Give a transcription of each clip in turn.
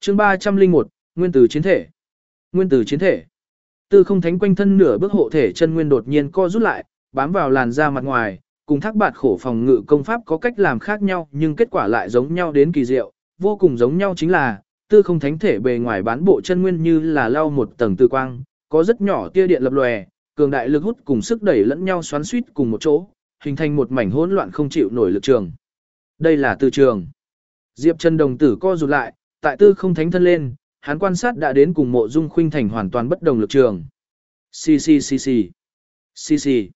chương 301, Nguyên tử chiến thể. Nguyên tử chiến thể. Tư không thánh quanh thân nửa bước hộ thể chân nguyên đột nhiên co rút lại, bám vào làn da mặt ngoài, cùng thác bạt khổ phòng ngự công pháp có cách làm khác nhau nhưng kết quả lại giống nhau đến kỳ diệu, vô cùng giống nhau chính là, tư không thánh thể bề ngoài bán bộ chân nguyên như là lau một tầng tư quang, có rất nhỏ tia điện lập lòe, cường đại lực hút cùng sức đẩy lẫn nhau xoắn suýt cùng một chỗ, hình thành một mảnh hỗn loạn không chịu nổi lực trường. Đây là tư trường. Diệp chân đồng tử co rụt lại, tại tư không thánh thân lên, hắn quan sát đã đến cùng mộ dung khuynh thành hoàn toàn bất đồng lực trường. Xì xì xì xì. Xì xì.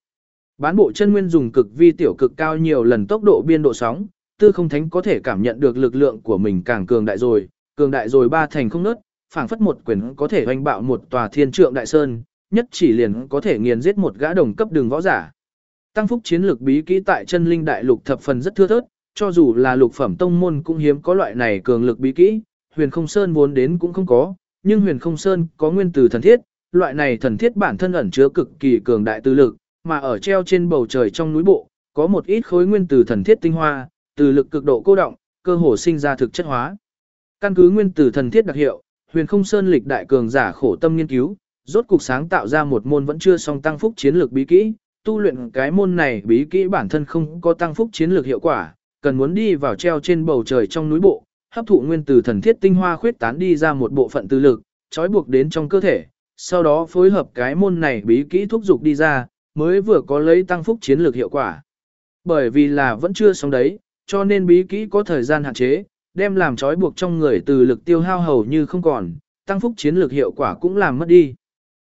Bán bộ chân nguyên dùng cực vi tiểu cực cao nhiều lần tốc độ biên độ sóng, tư không thánh có thể cảm nhận được lực lượng của mình càng cường đại rồi, cường đại rồi ba thành không nớt, phảng phất một quyền có thể hoành bạo một tòa thiên trượng đại sơn, nhất chỉ liền có thể nghiền giết một gã đồng cấp đường võ giả. Tăng phúc chiến lược bí kỹ tại chân linh đại lục thập phần rất thưa thớt, cho dù là lục phẩm tông môn cũng hiếm có loại này cường lực bí kỹ, huyền không sơn vốn đến cũng không có, nhưng huyền không sơn có nguyên tử thần thiết, loại này thần thiết bản thân ẩn chứa cực kỳ cường đại tư lực, mà ở treo trên bầu trời trong núi bộ, có một ít khối nguyên tử thần thiết tinh hoa, từ lực cực độ cô động, cơ hồ sinh ra thực chất hóa. Căn cứ nguyên tử thần thiết đặc hiệu, huyền không sơn lịch đại cường giả khổ tâm nghiên cứu, rốt cục sáng tạo ra một môn vẫn chưa song tăng phúc chiến lược bí kỹ, tu luyện cái môn này bí kỹ bản thân không có tăng phúc chiến lược hiệu quả, cần muốn đi vào treo trên bầu trời trong núi bộ, hấp thụ nguyên tử thần thiết tinh hoa khuyết tán đi ra một bộ phận tư lực, trói buộc đến trong cơ thể, sau đó phối hợp cái môn này bí kỹ thúc dục đi ra, mới vừa có lấy tăng phúc chiến lược hiệu quả. Bởi vì là vẫn chưa xong đấy, cho nên bí kỹ có thời gian hạn chế, đem làm trói buộc trong người từ lực tiêu hao hầu như không còn, tăng phúc chiến lược hiệu quả cũng làm mất đi.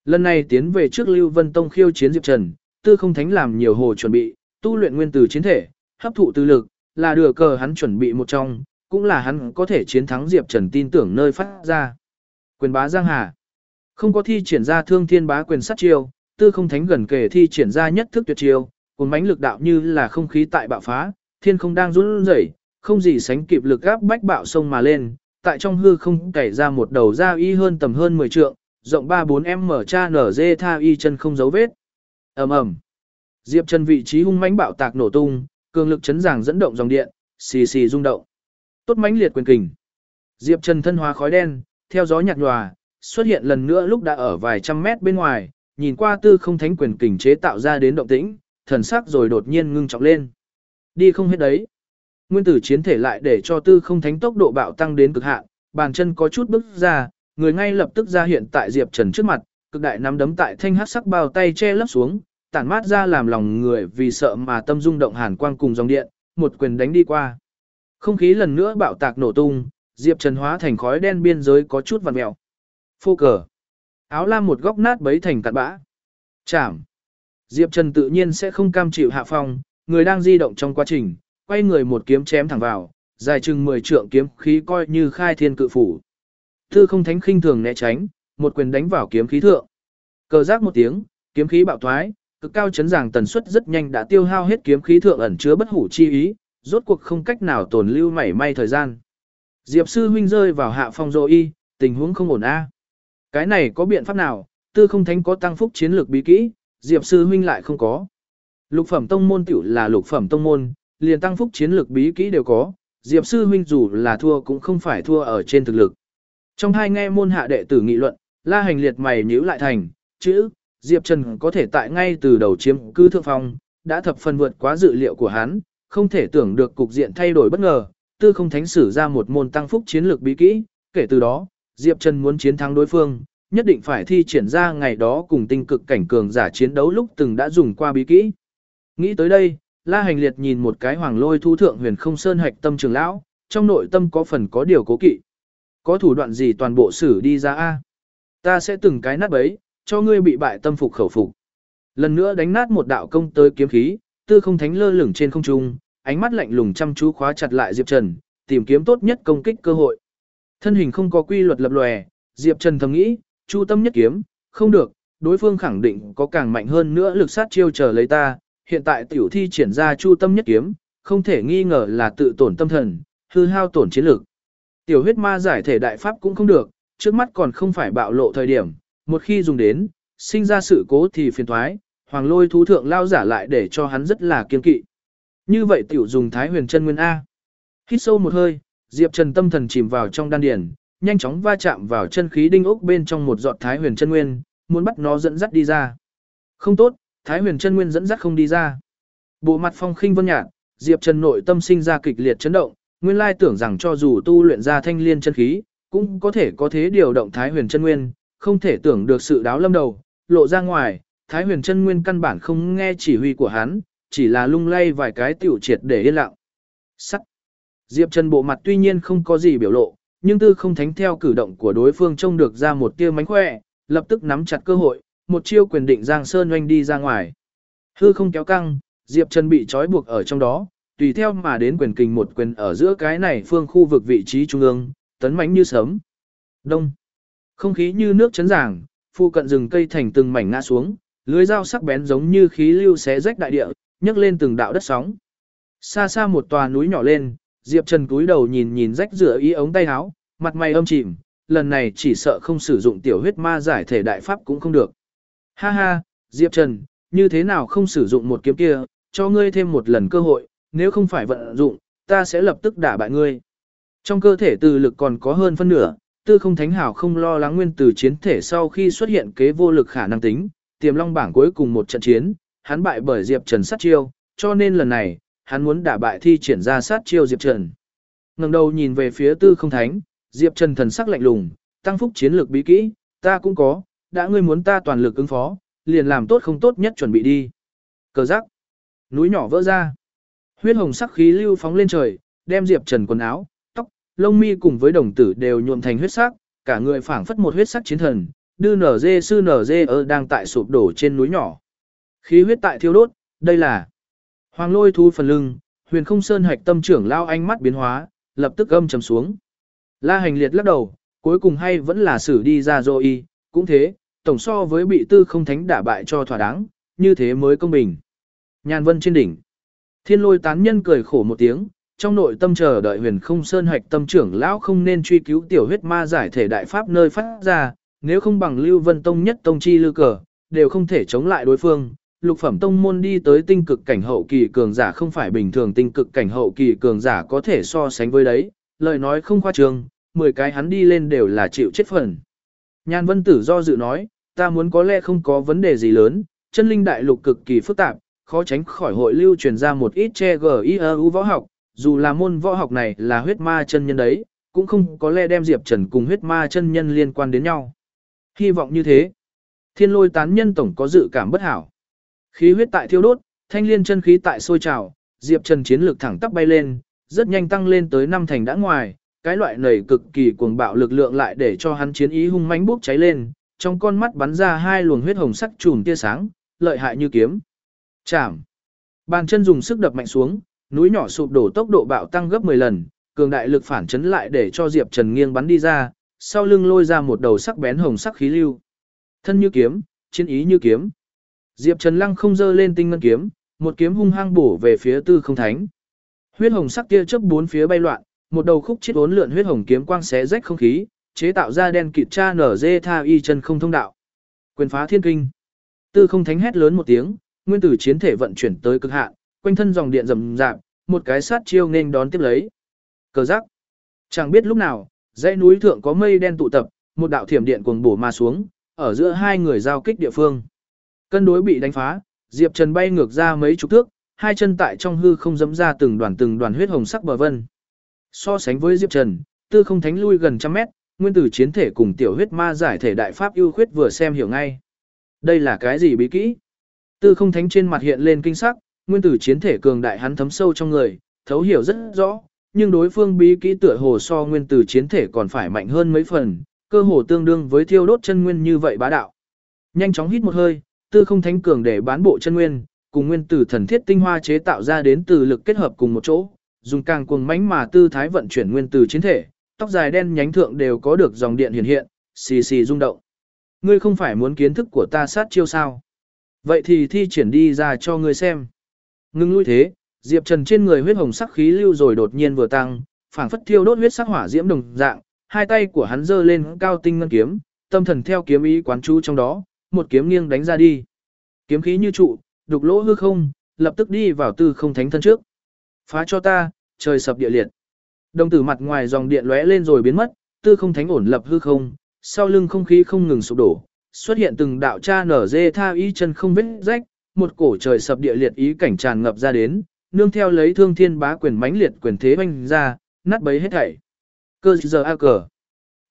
Lần này tiến về trước Lưu Vân Tông khiêu chiến Diệp Trần, Tư Không Thánh làm nhiều hồ chuẩn bị, tu luyện nguyên tử chiến thể, hấp thụ tư lực, là đưa cờ hắn chuẩn bị một trong, cũng là hắn có thể chiến thắng Diệp Trần tin tưởng nơi phát ra. Quyền bá Giang Hà không có thi triển ra thương thiên bá quyền sát chiêu, Tư Không Thánh gần kề thi triển ra nhất thức tuyệt chiêu, cuốn mãnh lực đạo như là không khí tại bạo phá, thiên không đang run rẩy, không gì sánh kịp lực gáp bách bạo sông mà lên, tại trong hư không cày ra một đầu da y hơn tầm hơn 10 trượng, rộng 3-4 m cha nở dê tha y chân không dấu vết. ầm ầm Diệp Trần vị trí hung mãnh bạo tạc nổ tung, cường lực chấn giảng dẫn động dòng điện, xì xì rung động. Tốt mãnh liệt quyền kình. Diệp Trần thân hóa khói đen, theo gió nhạt nhòa, xuất hiện lần nữa lúc đã ở vài trăm mét bên ngoài, nhìn qua tư không thánh quyền kình chế tạo ra đến động tĩnh, thần sắc rồi đột nhiên ngưng trọng lên. Đi không hết đấy. Nguyên tử chiến thể lại để cho tư không thánh tốc độ bạo tăng đến cực hạn, bàn chân có chút bước ra, người ngay lập tức ra hiện tại Diệp Trần trước mặt, cực đại nắm đấm tại thanh hắc sắc bao tay che lấp xuống, tản mát ra làm lòng người vì sợ mà tâm rung động hàn quang cùng dòng điện, một quyền đánh đi qua. Không khí lần nữa bạo tạc nổ tung, Diệp Trần hóa thành khói đen biên giới có chút vằn mèo. Phô cờ. Áo lam một góc nát bấy thành cặn bã. Chảm. Diệp Trần tự nhiên sẽ không cam chịu hạ phong, người đang di động trong quá trình, quay người một kiếm chém thẳng vào, dài chừng 10 trượng kiếm khí coi như khai thiên cự phủ. Tư không thánh khinh thường né tránh, một quyền đánh vào kiếm khí thượng. Cờ giác một tiếng, kiếm khí bạo thoái, cực cao chấn giảng tần suất rất nhanh đã tiêu hao hết kiếm khí thượng ẩn chứa bất hủ chi ý, rốt cuộc không cách nào tồn lưu mảy may thời gian. Diệp sư huynh rơi vào hạ phong rồi y, tình huống không ổn a. Cái này có biện pháp nào, tư không thánh có tăng phúc chiến lược bí kỹ, Diệp sư huynh lại không có. Lục phẩm tông môn tiểu là lục phẩm tông môn, liền tăng phúc chiến lược bí kỹ đều có, Diệp sư huynh dù là thua cũng không phải thua ở trên thực lực. Trong hai nghe môn hạ đệ tử nghị luận, la hành liệt mày nhíu lại thành, chữ, Diệp Trần có thể tại ngay từ đầu chiếm cứ thượng phong, đã thập phần vượt quá dự liệu của hắn, không thể tưởng được cục diện thay đổi bất ngờ, tư không thánh sử ra một môn tăng phúc chiến lược bí kỹ, kể từ đó, Diệp Trần muốn chiến thắng đối phương, nhất định phải thi triển ra ngày đó cùng tinh cực cảnh cường giả chiến đấu lúc từng đã dùng qua bí kỹ. Nghĩ tới đây, La Hành Liệt nhìn một cái hoàng lôi thu thượng huyền không sơn hạch tâm trường lão, trong nội tâm có phần có điều cố kỵ. Có thủ đoạn gì toàn bộ xử đi ra a Ta sẽ từng cái nát bấy, cho ngươi bị bại tâm phục khẩu phục. Lần nữa đánh nát một đạo công tới kiếm khí, tư không thánh lơ lửng trên không trung, ánh mắt lạnh lùng chăm chú khóa chặt lại Diệp Trần, tìm kiếm tốt nhất công kích cơ hội. Thân hình không có quy luật lập lòe, Diệp Trần thầm nghĩ, chu tâm nhất kiếm, không được, đối phương khẳng định có càng mạnh hơn nữa lực sát chiêu chờ lấy ta, hiện tại tiểu thi triển ra chu tâm nhất kiếm, không thể nghi ngờ là tự tổn tâm thần, hư hao tổn chiến lược. Tiểu huyết ma giải thể đại pháp cũng không được, trước mắt còn không phải bạo lộ thời điểm, một khi dùng đến, sinh ra sự cố thì phiền thoái, hoàng lôi thú thượng lao giả lại để cho hắn rất là kiên kỵ. Như vậy tiểu dùng thái huyền chân nguyên A. Hít sâu một hơi, Diệp Trần tâm thần chìm vào trong đan điển, nhanh chóng va chạm vào chân khí đinh ốc bên trong một giọt Thái Huyền chân nguyên, muốn bắt nó dẫn dắt đi ra. Không tốt, Thái Huyền chân nguyên dẫn dắt không đi ra. Bộ mặt phong khinh vân nhạt, Diệp Trần nội tâm sinh ra kịch liệt chấn động, nguyên lai tưởng rằng cho dù tu luyện ra thanh liên chân khí, cũng có thể có thế điều động Thái Huyền chân nguyên, không thể tưởng được sự đáo lâm đầu, lộ ra ngoài, Thái Huyền chân nguyên căn bản không nghe chỉ huy của hắn, chỉ là lung lay vài cái tiểu triệt để yên lặng. Sắc. Diệp Trần bộ mặt tuy nhiên không có gì biểu lộ, nhưng tư không thánh theo cử động của đối phương trông được ra một tia mánh khỏe, lập tức nắm chặt cơ hội, một chiêu quyền định Giang Sơn oanh đi ra ngoài. Hư không kéo căng, Diệp Trần bị trói buộc ở trong đó, tùy theo mà đến quyền kình một quyền ở giữa cái này phương khu vực vị trí trung ương, tấn mãnh như sớm. Đông. Không khí như nước chấn giảng, phu cận rừng cây thành từng mảnh ngã xuống, lưới dao sắc bén giống như khí lưu xé rách đại địa, nhấc lên từng đạo đất sóng. Xa xa một tòa núi nhỏ lên, Diệp Trần cúi đầu nhìn nhìn rách rửa ý ống tay áo, mặt mày âm chìm, lần này chỉ sợ không sử dụng tiểu huyết ma giải thể đại pháp cũng không được. Ha ha, Diệp Trần, như thế nào không sử dụng một kiếm kia, cho ngươi thêm một lần cơ hội, nếu không phải vận dụng, ta sẽ lập tức đả bại ngươi. Trong cơ thể từ lực còn có hơn phân nửa, tư không thánh hảo không lo lắng nguyên từ chiến thể sau khi xuất hiện kế vô lực khả năng tính, tiềm long bảng cuối cùng một trận chiến, hắn bại bởi Diệp Trần sát chiêu, cho nên lần này, hắn muốn đả bại thi triển ra sát chiêu Diệp Trần. ngẩng đầu nhìn về phía tư không thánh, Diệp Trần thần sắc lạnh lùng, tăng phúc chiến lược bí kỹ, ta cũng có, đã ngươi muốn ta toàn lực ứng phó, liền làm tốt không tốt nhất chuẩn bị đi. Cờ giác, núi nhỏ vỡ ra, huyết hồng sắc khí lưu phóng lên trời, đem Diệp Trần quần áo, tóc, lông mi cùng với đồng tử đều nhuộm thành huyết sắc, cả người phảng phất một huyết sắc chiến thần, đưa nở dê sư nở dê ơ đang tại sụp đổ trên núi nhỏ. Khí huyết tại thiêu đốt, đây là Hoàng lôi thu phần lưng, huyền không sơn hạch tâm trưởng lao ánh mắt biến hóa, lập tức âm trầm xuống. La hành liệt lắc đầu, cuối cùng hay vẫn là xử đi ra rồi cũng thế, tổng so với bị tư không thánh đả bại cho thỏa đáng, như thế mới công bình. Nhàn vân trên đỉnh. Thiên lôi tán nhân cười khổ một tiếng, trong nội tâm chờ đợi huyền không sơn hạch tâm trưởng lão không nên truy cứu tiểu huyết ma giải thể đại pháp nơi phát ra, nếu không bằng lưu vân tông nhất tông chi lưu cờ, đều không thể chống lại đối phương, lục phẩm tông môn đi tới tinh cực cảnh hậu kỳ cường giả không phải bình thường tinh cực cảnh hậu kỳ cường giả có thể so sánh với đấy, lời nói không khoa trương, 10 cái hắn đi lên đều là chịu chết phần. Nhan vân tử do dự nói, ta muốn có lẽ không có vấn đề gì lớn, chân linh đại lục cực kỳ phức tạp, khó tránh khỏi hội lưu truyền ra một ít che GIEU võ học, dù là môn võ học này là huyết ma chân nhân đấy, cũng không có lẽ đem Diệp Trần cùng huyết ma chân nhân liên quan đến nhau. Hy vọng như thế. Thiên lôi tán nhân tổng có dự cảm bất hảo. Khí huyết tại thiêu đốt, thanh liên chân khí tại sôi trào, Diệp Trần chiến lực thẳng tắp bay lên, rất nhanh tăng lên tới năm thành đã ngoài, cái loại nảy cực kỳ cuồng bạo lực lượng lại để cho hắn chiến ý hung mãnh bốc cháy lên, trong con mắt bắn ra hai luồng huyết hồng sắc trùm tia sáng, lợi hại như kiếm. Chạm. Bàn chân dùng sức đập mạnh xuống, núi nhỏ sụp đổ tốc độ bạo tăng gấp 10 lần, cường đại lực phản chấn lại để cho Diệp Trần nghiêng bắn đi ra, sau lưng lôi ra một đầu sắc bén hồng sắc khí lưu. Thân như kiếm, chiến ý như kiếm. Diệp Trần Lăng không dơ lên tinh ngân kiếm, một kiếm hung hăng bổ về phía Tư Không Thánh. Huyết hồng sắc tia chớp bốn phía bay loạn, một đầu khúc chết uốn lượn huyết hồng kiếm quang xé rách không khí, chế tạo ra đen kịt cha nở dê tha y chân không thông đạo. Quyền phá thiên kinh. Tư Không Thánh hét lớn một tiếng, nguyên tử chiến thể vận chuyển tới cực hạn, quanh thân dòng điện rầm rạp, một cái sát chiêu nên đón tiếp lấy. Cờ giác. Chẳng biết lúc nào, dãy núi thượng có mây đen tụ tập, một đạo thiểm điện cuồng bổ ma xuống, ở giữa hai người giao kích địa phương. Cân đối bị đánh phá, Diệp Trần bay ngược ra mấy chục thước, hai chân tại trong hư không dẫm ra từng đoàn từng đoàn huyết hồng sắc bờ vân. So sánh với Diệp Trần, tư không thánh lui gần trăm mét, nguyên tử chiến thể cùng tiểu huyết ma giải thể đại pháp ưu khuyết vừa xem hiểu ngay. Đây là cái gì bí kỹ? Tư không thánh trên mặt hiện lên kinh sắc, nguyên tử chiến thể cường đại hắn thấm sâu trong người, thấu hiểu rất rõ, nhưng đối phương bí kỹ tựa hồ so nguyên tử chiến thể còn phải mạnh hơn mấy phần, cơ hồ tương đương với thiêu đốt chân nguyên như vậy bá đạo. Nhanh chóng hít một hơi, tư không thánh cường để bán bộ chân nguyên, cùng nguyên tử thần thiết tinh hoa chế tạo ra đến từ lực kết hợp cùng một chỗ, dùng càng cuồng mãnh mà tư thái vận chuyển nguyên tử chiến thể, tóc dài đen nhánh thượng đều có được dòng điện hiện hiện, xì xì rung động. Ngươi không phải muốn kiến thức của ta sát chiêu sao? Vậy thì thi triển đi ra cho ngươi xem. Ngưng lui thế, Diệp Trần trên người huyết hồng sắc khí lưu rồi đột nhiên vừa tăng, phảng phất thiêu đốt huyết sắc hỏa diễm đồng dạng, hai tay của hắn giơ lên cao tinh ngân kiếm, tâm thần theo kiếm ý quán chú trong đó, một kiếm nghiêng đánh ra đi. Kiếm khí như trụ, đục lỗ hư không, lập tức đi vào tư không thánh thân trước. Phá cho ta, trời sập địa liệt. Đồng tử mặt ngoài dòng điện lóe lên rồi biến mất, tư không thánh ổn lập hư không, sau lưng không khí không ngừng sụp đổ, xuất hiện từng đạo cha nở dê tha ý chân không vết rách, một cổ trời sập địa liệt ý cảnh tràn ngập ra đến, nương theo lấy thương thiên bá quyền mãnh liệt quyền thế oanh ra, nát bấy hết thảy. Cơ giờ a cờ.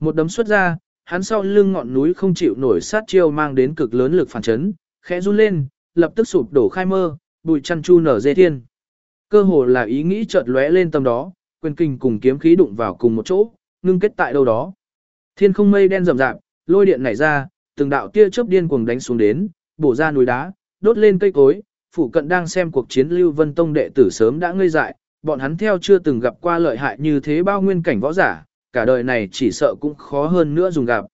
Một đấm xuất ra, hắn sau lưng ngọn núi không chịu nổi sát chiêu mang đến cực lớn lực phản chấn, khẽ run lên, lập tức sụp đổ khai mơ, bụi chăn chu nở dê thiên. Cơ hồ là ý nghĩ chợt lóe lên tâm đó, quyền kinh cùng kiếm khí đụng vào cùng một chỗ, ngưng kết tại đâu đó. Thiên không mây đen rậm rạp, lôi điện nảy ra, từng đạo tia chớp điên cuồng đánh xuống đến, bổ ra núi đá, đốt lên cây cối, phủ cận đang xem cuộc chiến Lưu Vân Tông đệ tử sớm đã ngây dại, bọn hắn theo chưa từng gặp qua lợi hại như thế bao nguyên cảnh võ giả, cả đời này chỉ sợ cũng khó hơn nữa dùng gặp.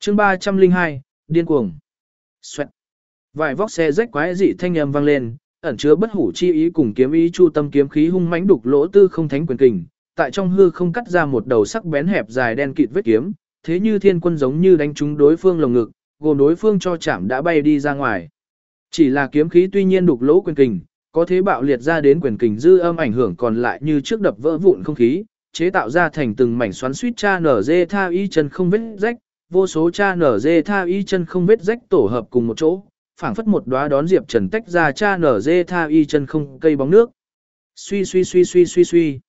Chương 302, điên cuồng. Xoẹt. Vài vóc xe rách quái dị thanh âm vang lên, ẩn chứa bất hủ chi ý cùng kiếm ý chu tâm kiếm khí hung mãnh đục lỗ tư không thánh quyền kình, tại trong hư không cắt ra một đầu sắc bén hẹp dài đen kịt vết kiếm, thế như thiên quân giống như đánh trúng đối phương lồng ngực, gồm đối phương cho chạm đã bay đi ra ngoài. Chỉ là kiếm khí tuy nhiên đục lỗ quyền kình, có thế bạo liệt ra đến quyền kình dư âm ảnh hưởng còn lại như trước đập vỡ vụn không khí, chế tạo ra thành từng mảnh xoắn suýt cha nở dê tha y chân không vết rách, vô số cha nở dê tha y chân không vết rách tổ hợp cùng một chỗ, phảng phất một đóa đón diệp trần tách ra cha nở dê tha y chân không cây bóng nước. Suy suy suy suy suy suy.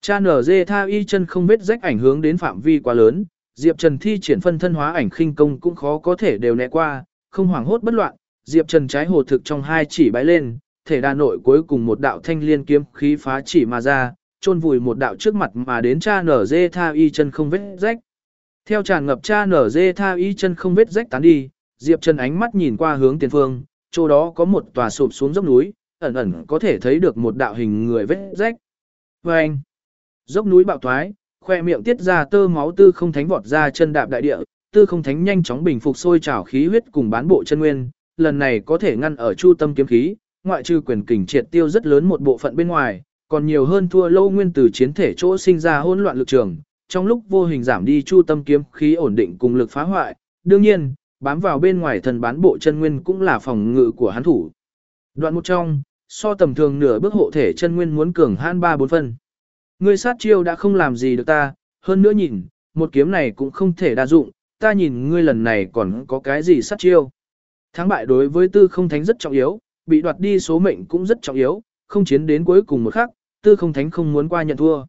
Cha nở dê tha y chân không vết rách ảnh hưởng đến phạm vi quá lớn, Diệp Trần thi triển phân thân hóa ảnh khinh công cũng khó có thể đều né qua, không hoảng hốt bất loạn, Diệp Trần trái hồ thực trong hai chỉ bái lên, thể đà nội cuối cùng một đạo thanh liên kiếm khí phá chỉ mà ra, chôn vùi một đạo trước mặt mà đến cha nở dê tha y chân không vết rách. Theo tràn ngập cha nở dê tha y chân không vết rách tán đi, Diệp Trần ánh mắt nhìn qua hướng tiền phương, chỗ đó có một tòa sụp xuống dốc núi, ẩn ẩn có thể thấy được một đạo hình người vết rách. Và anh, dốc núi bạo thoái, khoe miệng tiết ra tơ máu tư không thánh vọt ra chân đạp đại địa, tư không thánh nhanh chóng bình phục sôi trào khí huyết cùng bán bộ chân nguyên, lần này có thể ngăn ở chu tâm kiếm khí, ngoại trừ quyền kình triệt tiêu rất lớn một bộ phận bên ngoài, còn nhiều hơn thua lâu nguyên từ chiến thể chỗ sinh ra hỗn loạn lực trường, trong lúc vô hình giảm đi chu tâm kiếm khí ổn định cùng lực phá hoại, đương nhiên, bám vào bên ngoài thần bán bộ chân nguyên cũng là phòng ngự của hắn thủ. Đoạn một trong, so tầm thường nửa bước hộ thể chân nguyên muốn cường hãn ba bốn phân. Ngươi sát chiêu đã không làm gì được ta, hơn nữa nhìn, một kiếm này cũng không thể đa dụng, ta nhìn ngươi lần này còn có cái gì sát chiêu. Thắng bại đối với tư không thánh rất trọng yếu, bị đoạt đi số mệnh cũng rất trọng yếu, không chiến đến cuối cùng một khắc, tư không thánh không muốn qua nhận thua.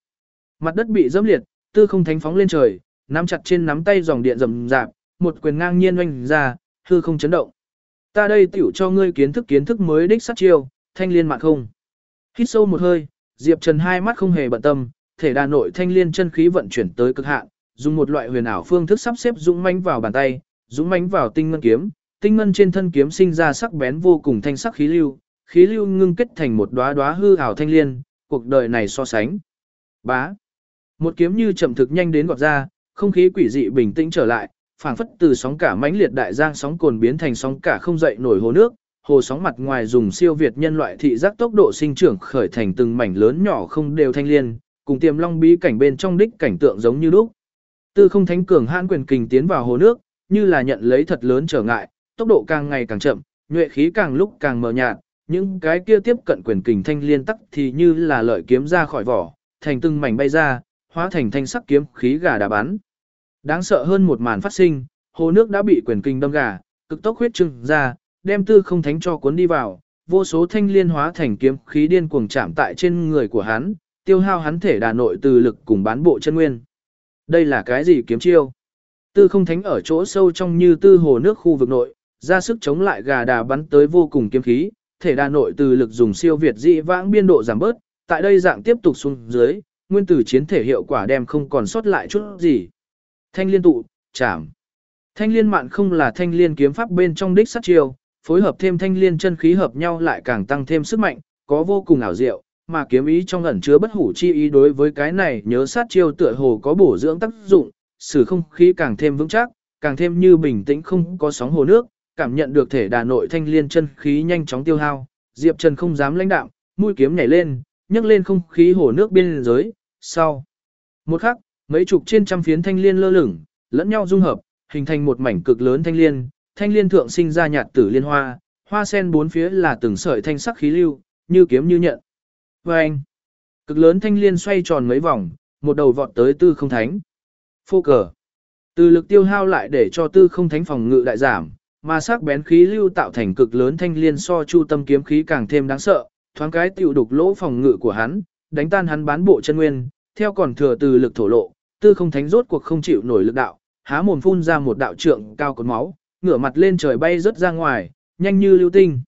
Mặt đất bị dẫm liệt, tư không thánh phóng lên trời, nắm chặt trên nắm tay dòng điện rầm rạp, một quyền ngang nhiên oanh ra, hư không chấn động. Ta đây tiểu cho ngươi kiến thức kiến thức mới đích sát chiêu, thanh liên mạng không. Hít sâu một hơi, Diệp Trần hai mắt không hề bận tâm, thể đà nội thanh liên chân khí vận chuyển tới cực hạn, dùng một loại huyền ảo phương thức sắp xếp dũng mãnh vào bàn tay, dũng mãnh vào tinh ngân kiếm, tinh ngân trên thân kiếm sinh ra sắc bén vô cùng thanh sắc khí lưu, khí lưu ngưng kết thành một đóa đóa hư ảo thanh liên, cuộc đời này so sánh. Bá. Một kiếm như chậm thực nhanh đến gọt ra, không khí quỷ dị bình tĩnh trở lại, phảng phất từ sóng cả mãnh liệt đại giang sóng cồn biến thành sóng cả không dậy nổi hồ nước, hồ sóng mặt ngoài dùng siêu việt nhân loại thị giác tốc độ sinh trưởng khởi thành từng mảnh lớn nhỏ không đều thanh liên, cùng tiềm long bí cảnh bên trong đích cảnh tượng giống như lúc. Tư không thánh cường hãn quyền kình tiến vào hồ nước, như là nhận lấy thật lớn trở ngại, tốc độ càng ngày càng chậm, nhuệ khí càng lúc càng mờ nhạt, những cái kia tiếp cận quyền kình thanh liên tắc thì như là lợi kiếm ra khỏi vỏ, thành từng mảnh bay ra, hóa thành thanh sắc kiếm khí gà đã bắn. Đáng sợ hơn một màn phát sinh, hồ nước đã bị quyền kình đâm gà, cực tốc huyết trưng ra, đem tư không thánh cho cuốn đi vào, vô số thanh liên hóa thành kiếm khí điên cuồng chạm tại trên người của hắn, tiêu hao hắn thể đà nội từ lực cùng bán bộ chân nguyên. Đây là cái gì kiếm chiêu? Tư không thánh ở chỗ sâu trong như tư hồ nước khu vực nội, ra sức chống lại gà đà bắn tới vô cùng kiếm khí, thể đà nội từ lực dùng siêu việt dị vãng biên độ giảm bớt, tại đây dạng tiếp tục xuống dưới, nguyên tử chiến thể hiệu quả đem không còn sót lại chút gì. Thanh liên tụ, chạm. Thanh liên mạn không là thanh liên kiếm pháp bên trong đích sát chiêu, phối hợp thêm thanh liên chân khí hợp nhau lại càng tăng thêm sức mạnh, có vô cùng ảo diệu, mà kiếm ý trong ẩn chứa bất hủ chi ý đối với cái này nhớ sát chiêu tựa hồ có bổ dưỡng tác dụng, sử không khí càng thêm vững chắc, càng thêm như bình tĩnh không có sóng hồ nước, cảm nhận được thể đà nội thanh liên chân khí nhanh chóng tiêu hao, Diệp Trần không dám lãnh đạm, mũi kiếm nhảy lên, nhấc lên không khí hồ nước biên giới, sau. Một khắc, mấy chục trên trăm phiến thanh liên lơ lửng, lẫn nhau dung hợp, hình thành một mảnh cực lớn thanh liên, thanh liên thượng sinh ra nhạt tử liên hoa, hoa sen bốn phía là từng sợi thanh sắc khí lưu, như kiếm như nhận. Và anh, cực lớn thanh liên xoay tròn mấy vòng, một đầu vọt tới tư không thánh. Phô cờ. Từ lực tiêu hao lại để cho tư không thánh phòng ngự đại giảm, mà sắc bén khí lưu tạo thành cực lớn thanh liên so chu tâm kiếm khí càng thêm đáng sợ, thoáng cái tiểu đục lỗ phòng ngự của hắn, đánh tan hắn bán bộ chân nguyên, theo còn thừa từ lực thổ lộ, tư không thánh rốt cuộc không chịu nổi lực đạo, há mồm phun ra một đạo trượng cao cột máu, ngửa mặt lên trời bay rất ra ngoài, nhanh như lưu tinh.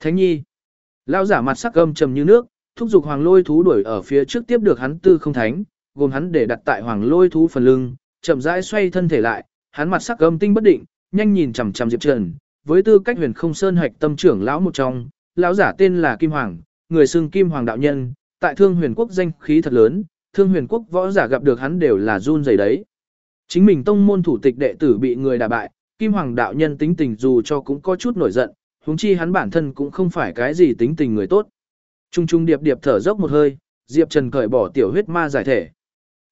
Thánh nhi, lao giả mặt sắc âm trầm như nước, thúc giục hoàng lôi thú đuổi ở phía trước tiếp được hắn tư không thánh, gồm hắn để đặt tại hoàng lôi thú phần lưng, chậm rãi xoay thân thể lại, hắn mặt sắc âm tinh bất định, nhanh nhìn chằm chằm Diệp Trần, với tư cách huyền không sơn hạch tâm trưởng lão một trong, lão giả tên là Kim Hoàng, người xưng Kim Hoàng đạo nhân, tại Thương Huyền Quốc danh khí thật lớn, Thương Huyền Quốc võ giả gặp được hắn đều là run rẩy đấy. Chính mình tông môn thủ tịch đệ tử bị người đả bại, Kim Hoàng đạo nhân tính tình dù cho cũng có chút nổi giận, huống chi hắn bản thân cũng không phải cái gì tính tình người tốt. Trung trung điệp điệp thở dốc một hơi, Diệp Trần cởi bỏ tiểu huyết ma giải thể.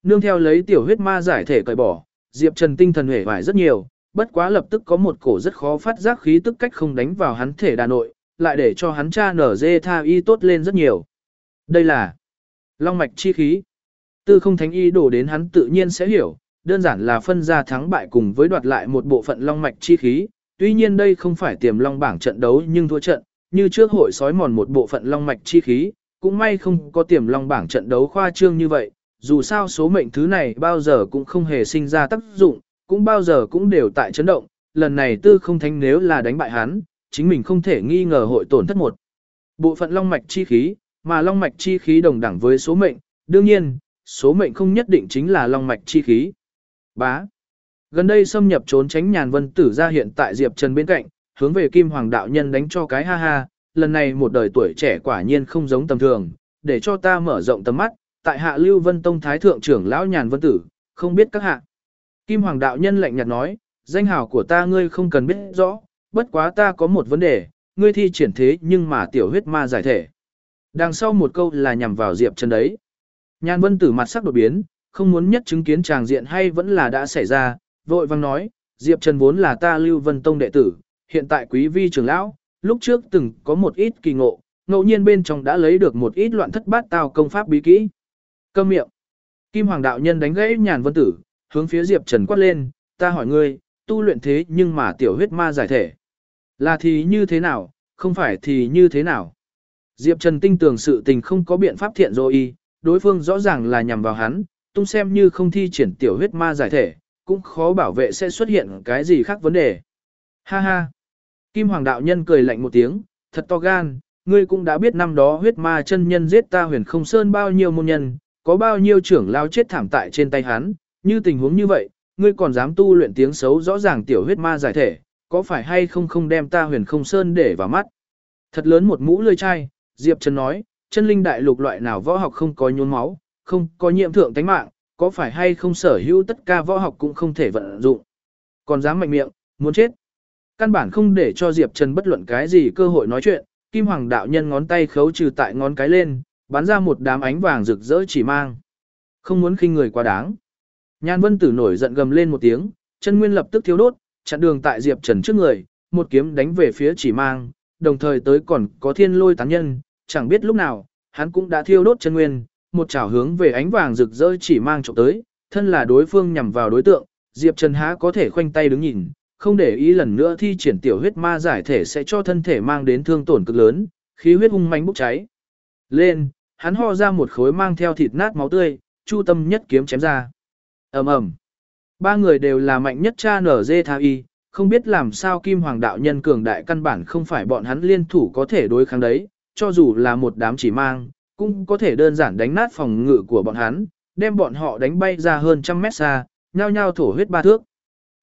Nương theo lấy tiểu huyết ma giải thể cởi bỏ, Diệp Trần tinh thần hể vải rất nhiều, bất quá lập tức có một cổ rất khó phát giác khí tức cách không đánh vào hắn thể đà nội, lại để cho hắn cha nở dê tha y tốt lên rất nhiều. Đây là long mạch chi khí. Tư không thánh y đổ đến hắn tự nhiên sẽ hiểu, đơn giản là phân ra thắng bại cùng với đoạt lại một bộ phận long mạch chi khí. Tuy nhiên đây không phải tiềm long bảng trận đấu nhưng thua trận, như trước hội sói mòn một bộ phận long mạch chi khí, cũng may không có tiềm long bảng trận đấu khoa trương như vậy, dù sao số mệnh thứ này bao giờ cũng không hề sinh ra tác dụng, cũng bao giờ cũng đều tại chấn động, lần này tư không thánh nếu là đánh bại hắn, chính mình không thể nghi ngờ hội tổn thất một. Bộ phận long mạch chi khí, mà long mạch chi khí đồng đẳng với số mệnh, đương nhiên, số mệnh không nhất định chính là long mạch chi khí. Bá. Gần đây xâm nhập trốn tránh nhàn vân tử ra hiện tại Diệp Trần bên cạnh, hướng về Kim Hoàng đạo nhân đánh cho cái ha ha, lần này một đời tuổi trẻ quả nhiên không giống tầm thường, để cho ta mở rộng tầm mắt, tại hạ Lưu Vân Tông Thái Thượng trưởng lão nhàn vân tử, không biết các hạ. Kim Hoàng đạo nhân lạnh nhạt nói, danh hào của ta ngươi không cần biết rõ, bất quá ta có một vấn đề, ngươi thi triển thế nhưng mà tiểu huyết ma giải thể. Đằng sau một câu là nhằm vào Diệp Trần đấy. Nhan Vân Tử mặt sắc đột biến, không muốn nhất chứng kiến tràng diện hay vẫn là đã xảy ra, vội vang nói, Diệp Trần vốn là ta Lưu Vân Tông đệ tử, hiện tại quý vi trưởng lão, lúc trước từng có một ít kỳ ngộ, ngẫu nhiên bên trong đã lấy được một ít loạn thất bát tao công pháp bí kỹ. Câm miệng. Kim Hoàng đạo nhân đánh gãy Nhàn Vân Tử, hướng phía Diệp Trần quát lên, ta hỏi ngươi, tu luyện thế nhưng mà tiểu huyết ma giải thể. Là thì như thế nào, không phải thì như thế nào. Diệp Trần tinh tường sự tình không có biện pháp thiện rồi đối phương rõ ràng là nhằm vào hắn, tung xem như không thi triển tiểu huyết ma giải thể, cũng khó bảo vệ sẽ xuất hiện cái gì khác vấn đề. Ha ha. Kim Hoàng đạo nhân cười lạnh một tiếng, thật to gan, ngươi cũng đã biết năm đó huyết ma chân nhân giết ta huyền không sơn bao nhiêu môn nhân, có bao nhiêu trưởng lao chết thảm tại trên tay hắn, như tình huống như vậy, ngươi còn dám tu luyện tiếng xấu rõ ràng tiểu huyết ma giải thể, có phải hay không không đem ta huyền không sơn để vào mắt. Thật lớn một mũ lươi chai, Diệp Trần nói, chân linh đại lục loại nào võ học không có nhốn máu, không có nhiệm thượng tánh mạng, có phải hay không sở hữu tất cả võ học cũng không thể vận dụng. Còn dám mạnh miệng, muốn chết. Căn bản không để cho Diệp Trần bất luận cái gì cơ hội nói chuyện, Kim Hoàng đạo nhân ngón tay khấu trừ tại ngón cái lên, bắn ra một đám ánh vàng rực rỡ chỉ mang. Không muốn khinh người quá đáng. Nhan Vân Tử nổi giận gầm lên một tiếng, chân nguyên lập tức thiếu đốt, chặn đường tại Diệp Trần trước người, một kiếm đánh về phía chỉ mang, đồng thời tới còn có thiên lôi tán nhân, chẳng biết lúc nào, hắn cũng đã thiêu đốt chân nguyên, một chảo hướng về ánh vàng rực rỡ chỉ mang trộm tới, thân là đối phương nhằm vào đối tượng, Diệp Trần há có thể khoanh tay đứng nhìn, không để ý lần nữa thi triển tiểu huyết ma giải thể sẽ cho thân thể mang đến thương tổn cực lớn, khí huyết hung manh bốc cháy. Lên, hắn ho ra một khối mang theo thịt nát máu tươi, chu tâm nhất kiếm chém ra ầm ầm Ba người đều là mạnh nhất cha nở dê tha y, không biết làm sao kim hoàng đạo nhân cường đại căn bản không phải bọn hắn liên thủ có thể đối kháng đấy, cho dù là một đám chỉ mang, cũng có thể đơn giản đánh nát phòng ngự của bọn hắn, đem bọn họ đánh bay ra hơn trăm mét xa, nhao nhao thổ huyết ba thước.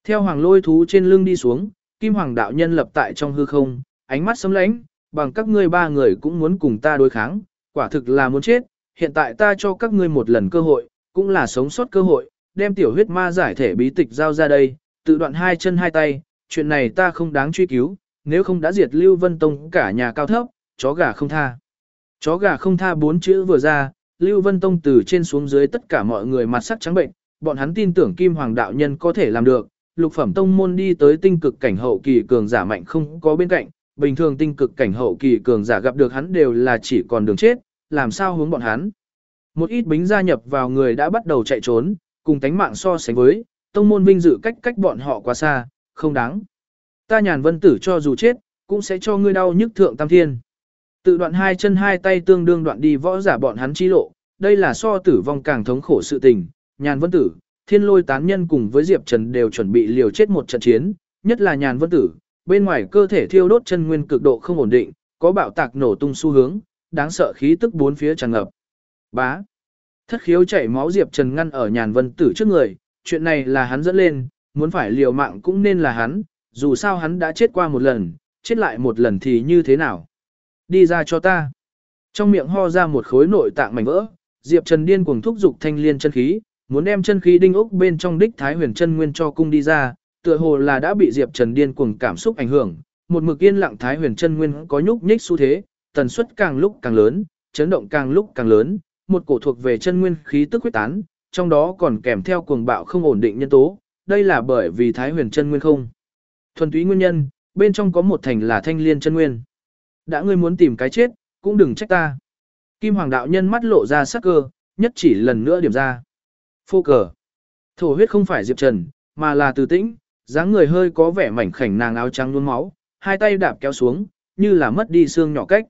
Theo hoàng lôi thú trên lưng đi xuống, kim hoàng đạo nhân lập tại trong hư không, ánh mắt sấm lánh, bằng các ngươi ba người cũng muốn cùng ta đối kháng, quả thực là muốn chết, hiện tại ta cho các ngươi một lần cơ hội, cũng là sống sót cơ hội, đem tiểu huyết ma giải thể bí tịch giao ra đây, tự đoạn hai chân hai tay, chuyện này ta không đáng truy cứu, nếu không đã diệt Lưu Vân Tông cả nhà cao thấp, chó gà không tha. Chó gà không tha bốn chữ vừa ra, Lưu Vân Tông từ trên xuống dưới tất cả mọi người mặt sắc trắng bệnh, bọn hắn tin tưởng Kim Hoàng đạo nhân có thể làm được, lục phẩm tông môn đi tới tinh cực cảnh hậu kỳ cường giả mạnh không có bên cạnh, bình thường tinh cực cảnh hậu kỳ cường giả gặp được hắn đều là chỉ còn đường chết, làm sao hướng bọn hắn. Một ít bính gia nhập vào người đã bắt đầu chạy trốn, Cùng tánh mạng so sánh với, tông môn vinh dự cách cách bọn họ quá xa, không đáng. Ta nhàn vân tử cho dù chết, cũng sẽ cho ngươi đau nhức thượng tam thiên. Tự đoạn hai chân hai tay tương đương đoạn đi võ giả bọn hắn chi lộ, đây là so tử vong càng thống khổ sự tình. Nhàn vân tử, thiên lôi tán nhân cùng với Diệp Trần đều chuẩn bị liều chết một trận chiến, nhất là nhàn vân tử, bên ngoài cơ thể thiêu đốt chân nguyên cực độ không ổn định, có bạo tạc nổ tung xu hướng, đáng sợ khí tức bốn phía tràn ngập. Bá. Thất khiếu chảy máu Diệp Trần ngăn ở nhàn vân tử trước người, chuyện này là hắn dẫn lên, muốn phải liều mạng cũng nên là hắn, dù sao hắn đã chết qua một lần, chết lại một lần thì như thế nào. Đi ra cho ta. Trong miệng ho ra một khối nội tạng mảnh vỡ, Diệp Trần điên cuồng thúc dục thanh liên chân khí, muốn đem chân khí đinh ốc bên trong đích thái huyền chân nguyên cho cung đi ra, tựa hồ là đã bị Diệp Trần điên cuồng cảm xúc ảnh hưởng, một mực yên lặng thái huyền chân nguyên có nhúc nhích xu thế, tần suất càng lúc càng lớn, chấn động càng lúc càng lớn, một cổ thuộc về chân nguyên khí tức huyết tán, trong đó còn kèm theo cuồng bạo không ổn định nhân tố, đây là bởi vì thái huyền chân nguyên không. Thuần túy nguyên nhân, bên trong có một thành là thanh liên chân nguyên. Đã ngươi muốn tìm cái chết, cũng đừng trách ta. Kim Hoàng đạo nhân mắt lộ ra sắc cơ, nhất chỉ lần nữa điểm ra. Phô cờ. Thổ huyết không phải Diệp Trần, mà là từ tĩnh, dáng người hơi có vẻ mảnh khảnh nàng áo trắng luôn máu, hai tay đạp kéo xuống, như là mất đi xương nhỏ cách.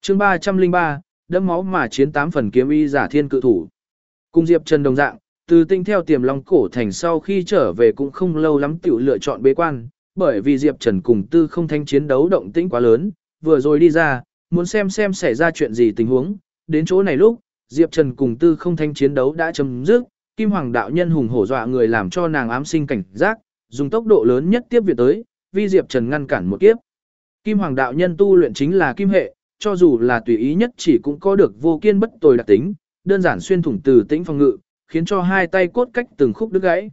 chương 303, đẫm máu mà chiến tám phần kiếm y giả thiên cự thủ. Cùng Diệp Trần đồng dạng, từ tinh theo tiềm long cổ thành sau khi trở về cũng không lâu lắm tiểu lựa chọn bế quan, bởi vì Diệp Trần cùng tư không thanh chiến đấu động tĩnh quá lớn, vừa rồi đi ra, muốn xem xem xảy ra chuyện gì tình huống, đến chỗ này lúc, Diệp Trần cùng tư không thanh chiến đấu đã chấm dứt, Kim Hoàng đạo nhân hùng hổ dọa người làm cho nàng ám sinh cảnh giác, dùng tốc độ lớn nhất tiếp việc tới, vi Diệp Trần ngăn cản một kiếp. Kim Hoàng đạo nhân tu luyện chính là kim hệ, cho dù là tùy ý nhất chỉ cũng có được vô kiên bất tồi đặc tính, đơn giản xuyên thủng từ tĩnh phòng ngự, khiến cho hai tay cốt cách từng khúc đứt gãy.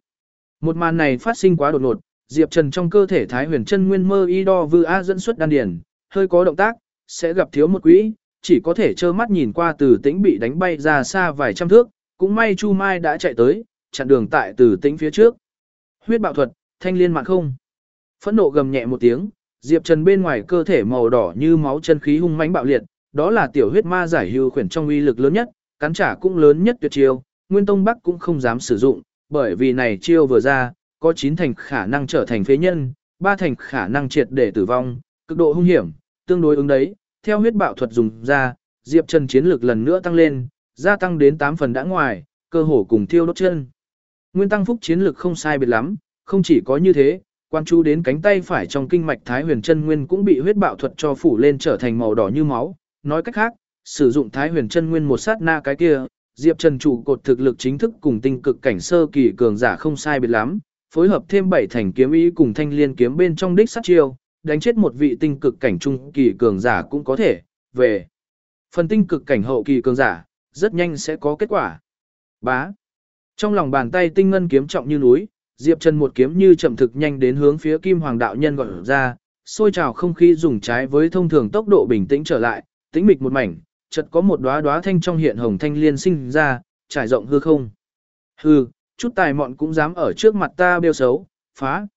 Một màn này phát sinh quá đột ngột, Diệp Trần trong cơ thể Thái Huyền Chân Nguyên Mơ Y Đo Vư A dẫn xuất đan điền, hơi có động tác, sẽ gặp thiếu một quỹ, chỉ có thể trơ mắt nhìn qua Từ Tĩnh bị đánh bay ra xa vài trăm thước, cũng may Chu Mai đã chạy tới, chặn đường tại Từ Tĩnh phía trước. Huyết bạo thuật, thanh liên mạng không. Phẫn nộ gầm nhẹ một tiếng, Diệp Trần bên ngoài cơ thể màu đỏ như máu chân khí hung mãnh bạo liệt, đó là tiểu huyết ma giải hưu khuyển trong uy lực lớn nhất, cắn trả cũng lớn nhất tuyệt chiêu, Nguyên Tông Bắc cũng không dám sử dụng, bởi vì này chiêu vừa ra, có 9 thành khả năng trở thành phế nhân, 3 thành khả năng triệt để tử vong, cực độ hung hiểm, tương đối ứng đấy, theo huyết bạo thuật dùng ra, Diệp Trần chiến lực lần nữa tăng lên, gia tăng đến 8 phần đã ngoài, cơ hồ cùng thiêu đốt chân. Nguyên Tăng Phúc chiến lực không sai biệt lắm, không chỉ có như thế, quan chú đến cánh tay phải trong kinh mạch Thái Huyền Chân Nguyên cũng bị huyết bạo thuật cho phủ lên trở thành màu đỏ như máu, nói cách khác, sử dụng Thái Huyền Chân Nguyên một sát na cái kia, Diệp Trần chủ cột thực lực chính thức cùng tinh cực cảnh sơ kỳ cường giả không sai biệt lắm, phối hợp thêm bảy thành kiếm ý cùng thanh liên kiếm bên trong đích sát chiêu, đánh chết một vị tinh cực cảnh trung kỳ cường giả cũng có thể, về. Phần tinh cực cảnh hậu kỳ cường giả, rất nhanh sẽ có kết quả. Bá. Trong lòng bàn tay tinh ngân kiếm trọng như núi, Diệp Trần một kiếm như chậm thực nhanh đến hướng phía Kim Hoàng đạo nhân gọi ra, xôi trào không khí dùng trái với thông thường tốc độ bình tĩnh trở lại, tĩnh mịch một mảnh, chợt có một đóa đóa thanh trong hiện hồng thanh liên sinh ra, trải rộng hư không. Hư, chút tài mọn cũng dám ở trước mặt ta bêu xấu, phá.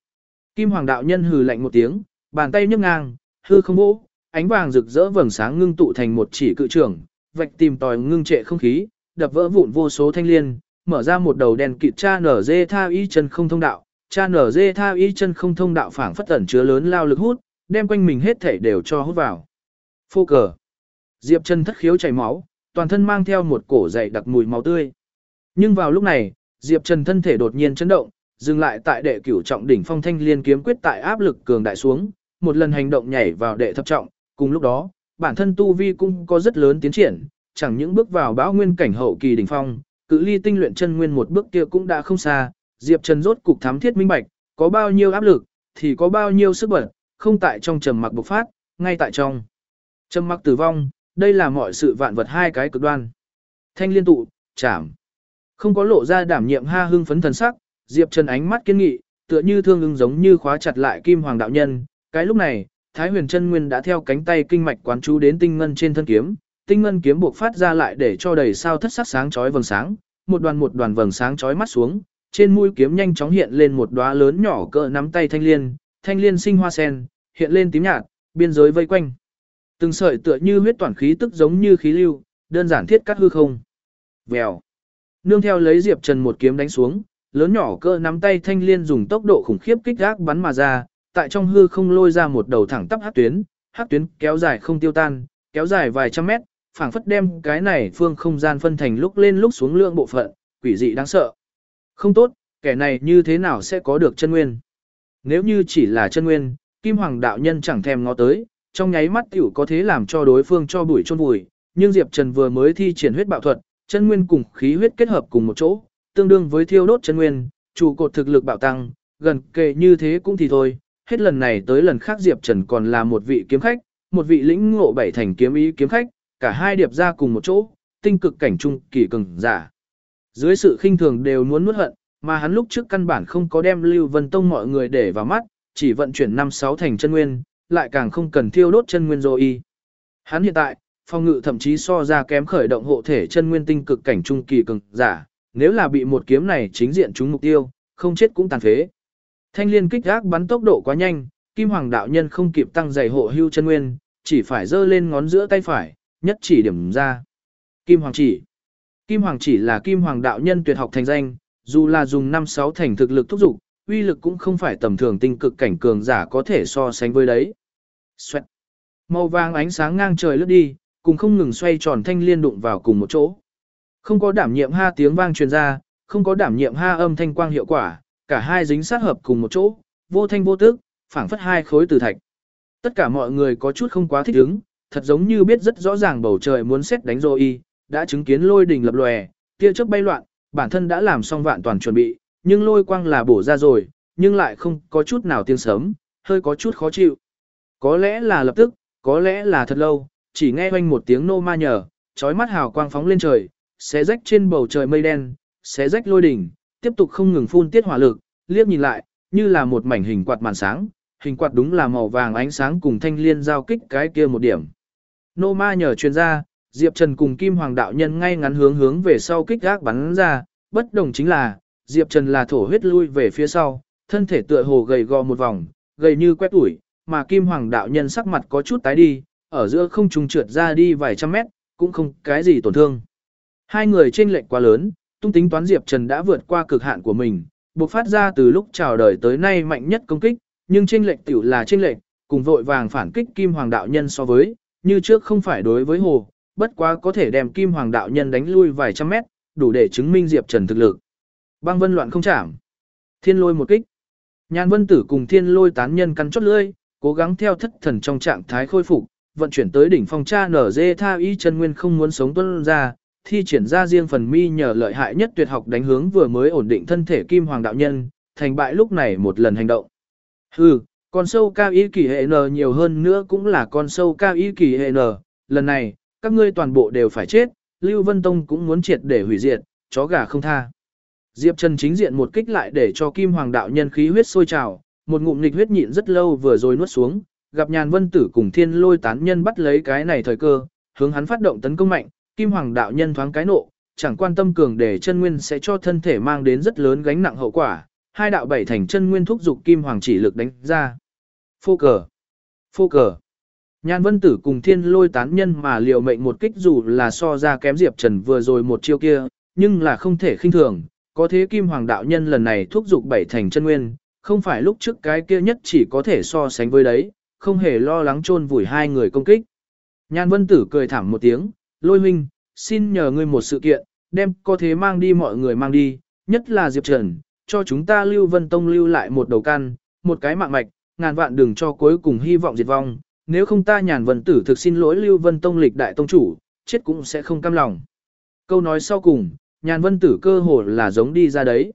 Kim Hoàng đạo nhân hừ lạnh một tiếng, bàn tay nhấc ngang, hư không vỗ, ánh vàng rực rỡ vầng sáng ngưng tụ thành một chỉ cự trưởng, vạch tìm tòi ngưng trệ không khí, đập vỡ vụn vô số thanh liên, mở ra một đầu đèn kịt cha nở dê tha y chân không thông đạo, cha nở dê tha y chân không thông đạo phảng phất ẩn chứa lớn lao lực hút, đem quanh mình hết thể đều cho hút vào. Phô cờ. Diệp chân thất khiếu chảy máu, toàn thân mang theo một cổ dày đặc mùi máu tươi. Nhưng vào lúc này, Diệp Trần thân thể đột nhiên chấn động, dừng lại tại đệ cửu trọng đỉnh phong thanh liên kiếm quyết tại áp lực cường đại xuống, một lần hành động nhảy vào đệ thập trọng, cùng lúc đó, bản thân tu vi cũng có rất lớn tiến triển, chẳng những bước vào bão nguyên cảnh hậu kỳ đỉnh phong, cự ly tinh luyện chân nguyên một bước kia cũng đã không xa, Diệp Trần rốt cục thám thiết minh bạch, có bao nhiêu áp lực thì có bao nhiêu sức bật, không tại trong trầm mặc bộc phát, ngay tại trong trầm mặc tử vong, đây là mọi sự vạn vật hai cái cực đoan. Thanh liên tụ, chạm. Không có lộ ra đảm nhiệm ha hưng phấn thần sắc, Diệp Trần ánh mắt kiên nghị, tựa như thương ưng giống như khóa chặt lại Kim Hoàng đạo nhân. Cái lúc này, Thái Huyền Chân Nguyên đã theo cánh tay kinh mạch quán chú đến tinh ngân trên thân kiếm, tinh ngân kiếm buộc phát ra lại để cho đầy sao thất sắc sáng chói vầng sáng, một đoàn một đoàn vầng sáng chói mắt xuống, trên mũi kiếm nhanh chóng hiện lên một đóa lớn nhỏ cỡ nắm tay thanh liên, thanh liên sinh hoa sen, hiện lên tím nhạt, biên giới vây quanh. Từng sợi tựa như huyết toàn khí tức giống như khí lưu, đơn giản thiết cắt hư không. Vèo. Nương theo lấy Diệp Trần một kiếm đánh xuống, lớn nhỏ cỡ nắm tay thanh liên dùng tốc độ khủng khiếp kích gác bắn mà ra, tại trong hư không lôi ra một đầu thẳng tắp hắc tuyến, hắc tuyến kéo dài không tiêu tan, kéo dài vài trăm mét, phảng phất đem cái này phương không gian phân thành lúc lên lúc xuống lượng bộ phận, quỷ dị đáng sợ. Không tốt, kẻ này như thế nào sẽ có được chân nguyên? Nếu như chỉ là chân nguyên, Kim Hoàng đạo nhân chẳng thèm ngó tới, trong nháy mắt tiểu có thế làm cho đối phương cho bụi chôn vùi, nhưng Diệp Trần vừa mới thi triển huyết bạo thuật, chân nguyên cùng khí huyết kết hợp cùng một chỗ, tương đương với thiêu đốt chân nguyên, trụ cột thực lực bạo tăng, gần kề như thế cũng thì thôi, hết lần này tới lần khác Diệp Trần còn là một vị kiếm khách, một vị lĩnh ngộ bảy thành kiếm ý kiếm khách, cả hai điệp ra cùng một chỗ, tinh cực cảnh trung kỳ cường giả. Dưới sự khinh thường đều muốn nuốt hận, mà hắn lúc trước căn bản không có đem Lưu Vân Tông mọi người để vào mắt, chỉ vận chuyển năm sáu thành chân nguyên, lại càng không cần thiêu đốt chân nguyên rồi y. Hắn hiện tại, phong ngự thậm chí so ra kém khởi động hộ thể chân nguyên tinh cực cảnh trung kỳ cường giả, nếu là bị một kiếm này chính diện trúng mục tiêu, không chết cũng tàn phế. Thanh liên kích gác bắn tốc độ quá nhanh, Kim Hoàng đạo nhân không kịp tăng dày hộ hưu chân nguyên, chỉ phải giơ lên ngón giữa tay phải, nhất chỉ điểm ra. Kim Hoàng chỉ. Kim Hoàng chỉ là Kim Hoàng đạo nhân tuyệt học thành danh, dù là dùng 5-6 thành thực lực thúc dục, uy lực cũng không phải tầm thường tinh cực cảnh cường giả có thể so sánh với đấy. Xoẹt. Màu vàng ánh sáng ngang trời lướt đi, cùng không ngừng xoay tròn thanh liên đụng vào cùng một chỗ. Không có đảm nhiệm ha tiếng vang truyền ra, không có đảm nhiệm ha âm thanh quang hiệu quả, cả hai dính sát hợp cùng một chỗ, vô thanh vô tức, phảng phất hai khối từ thạch. Tất cả mọi người có chút không quá thích ứng, thật giống như biết rất rõ ràng bầu trời muốn xét đánh rồi y, đã chứng kiến lôi đình lập lòe, tia chớp bay loạn, bản thân đã làm xong vạn toàn chuẩn bị, nhưng lôi quang là bổ ra rồi, nhưng lại không có chút nào tiếng sớm, hơi có chút khó chịu. Có lẽ là lập tức, có lẽ là thật lâu, chỉ nghe oanh một tiếng nô ma nhờ, chói mắt hào quang phóng lên trời, xé rách trên bầu trời mây đen, xé rách lôi đỉnh, tiếp tục không ngừng phun tiết hỏa lực, liếc nhìn lại, như là một mảnh hình quạt màn sáng, hình quạt đúng là màu vàng ánh sáng cùng thanh liên giao kích cái kia một điểm. Nô ma nhờ chuyên gia, Diệp Trần cùng Kim Hoàng đạo nhân ngay ngắn hướng hướng về sau kích gác bắn ra, bất đồng chính là, Diệp Trần là thổ huyết lui về phía sau, thân thể tựa hồ gầy gò một vòng, gầy như quét ủi, mà Kim Hoàng đạo nhân sắc mặt có chút tái đi, ở giữa không trung trượt ra đi vài trăm mét, cũng không cái gì tổn thương. Hai người chênh lệch quá lớn, tung tính toán Diệp Trần đã vượt qua cực hạn của mình, buộc phát ra từ lúc chào đời tới nay mạnh nhất công kích, nhưng chênh lệch tiểu là chênh lệch, cùng vội vàng phản kích Kim Hoàng đạo nhân so với, như trước không phải đối với hồ, bất quá có thể đem Kim Hoàng đạo nhân đánh lui vài trăm mét, đủ để chứng minh Diệp Trần thực lực. Băng Vân loạn không chạm. Thiên lôi một kích. Nhan Vân Tử cùng Thiên Lôi tán nhân cắn chốt lưỡi, cố gắng theo thất thần trong trạng thái khôi phục, vận chuyển tới đỉnh phong cha nở dê tha y chân nguyên không muốn sống tuân ra, thi triển ra riêng phần mi nhờ lợi hại nhất tuyệt học đánh hướng vừa mới ổn định thân thể kim hoàng đạo nhân, thành bại lúc này một lần hành động. Hừ, con sâu cao y kỳ hệ n nhiều hơn nữa cũng là con sâu cao y kỳ hệ n, lần này, các ngươi toàn bộ đều phải chết, Lưu Vân Tông cũng muốn triệt để hủy diệt, chó gà không tha. Diệp Trần chính diện một kích lại để cho Kim Hoàng đạo nhân khí huyết sôi trào, một ngụm nghịch huyết nhịn rất lâu vừa rồi nuốt xuống, gặp Nhàn Vân Tử cùng Thiên Lôi tán nhân bắt lấy cái này thời cơ, hướng hắn phát động tấn công mạnh, Kim Hoàng đạo nhân thoáng cái nộ, chẳng quan tâm cường để chân nguyên sẽ cho thân thể mang đến rất lớn gánh nặng hậu quả, hai đạo bảy thành chân nguyên thúc dục Kim Hoàng chỉ lực đánh ra. Phô cờ, phô cờ. Nhan Vân Tử cùng Thiên Lôi tán nhân mà liều mệnh một kích dù là so ra kém Diệp Trần vừa rồi một chiêu kia, nhưng là không thể khinh thường, có thế Kim Hoàng đạo nhân lần này thúc dục bảy thành chân nguyên, không phải lúc trước cái kia nhất chỉ có thể so sánh với đấy, không hề lo lắng chôn vùi hai người công kích. Nhan Vân Tử cười thảm một tiếng, lôi huynh, xin nhờ ngươi một sự kiện, đem có thế mang đi mọi người mang đi, nhất là Diệp Trần, cho chúng ta Lưu Vân Tông lưu lại một đầu căn, một cái mạng mạch, ngàn vạn đừng cho cuối cùng hy vọng diệt vong, nếu không ta nhàn vân tử thực xin lỗi Lưu Vân Tông lịch đại tông chủ, chết cũng sẽ không cam lòng. Câu nói sau cùng, nhàn vân tử cơ hồ là giống đi ra đấy.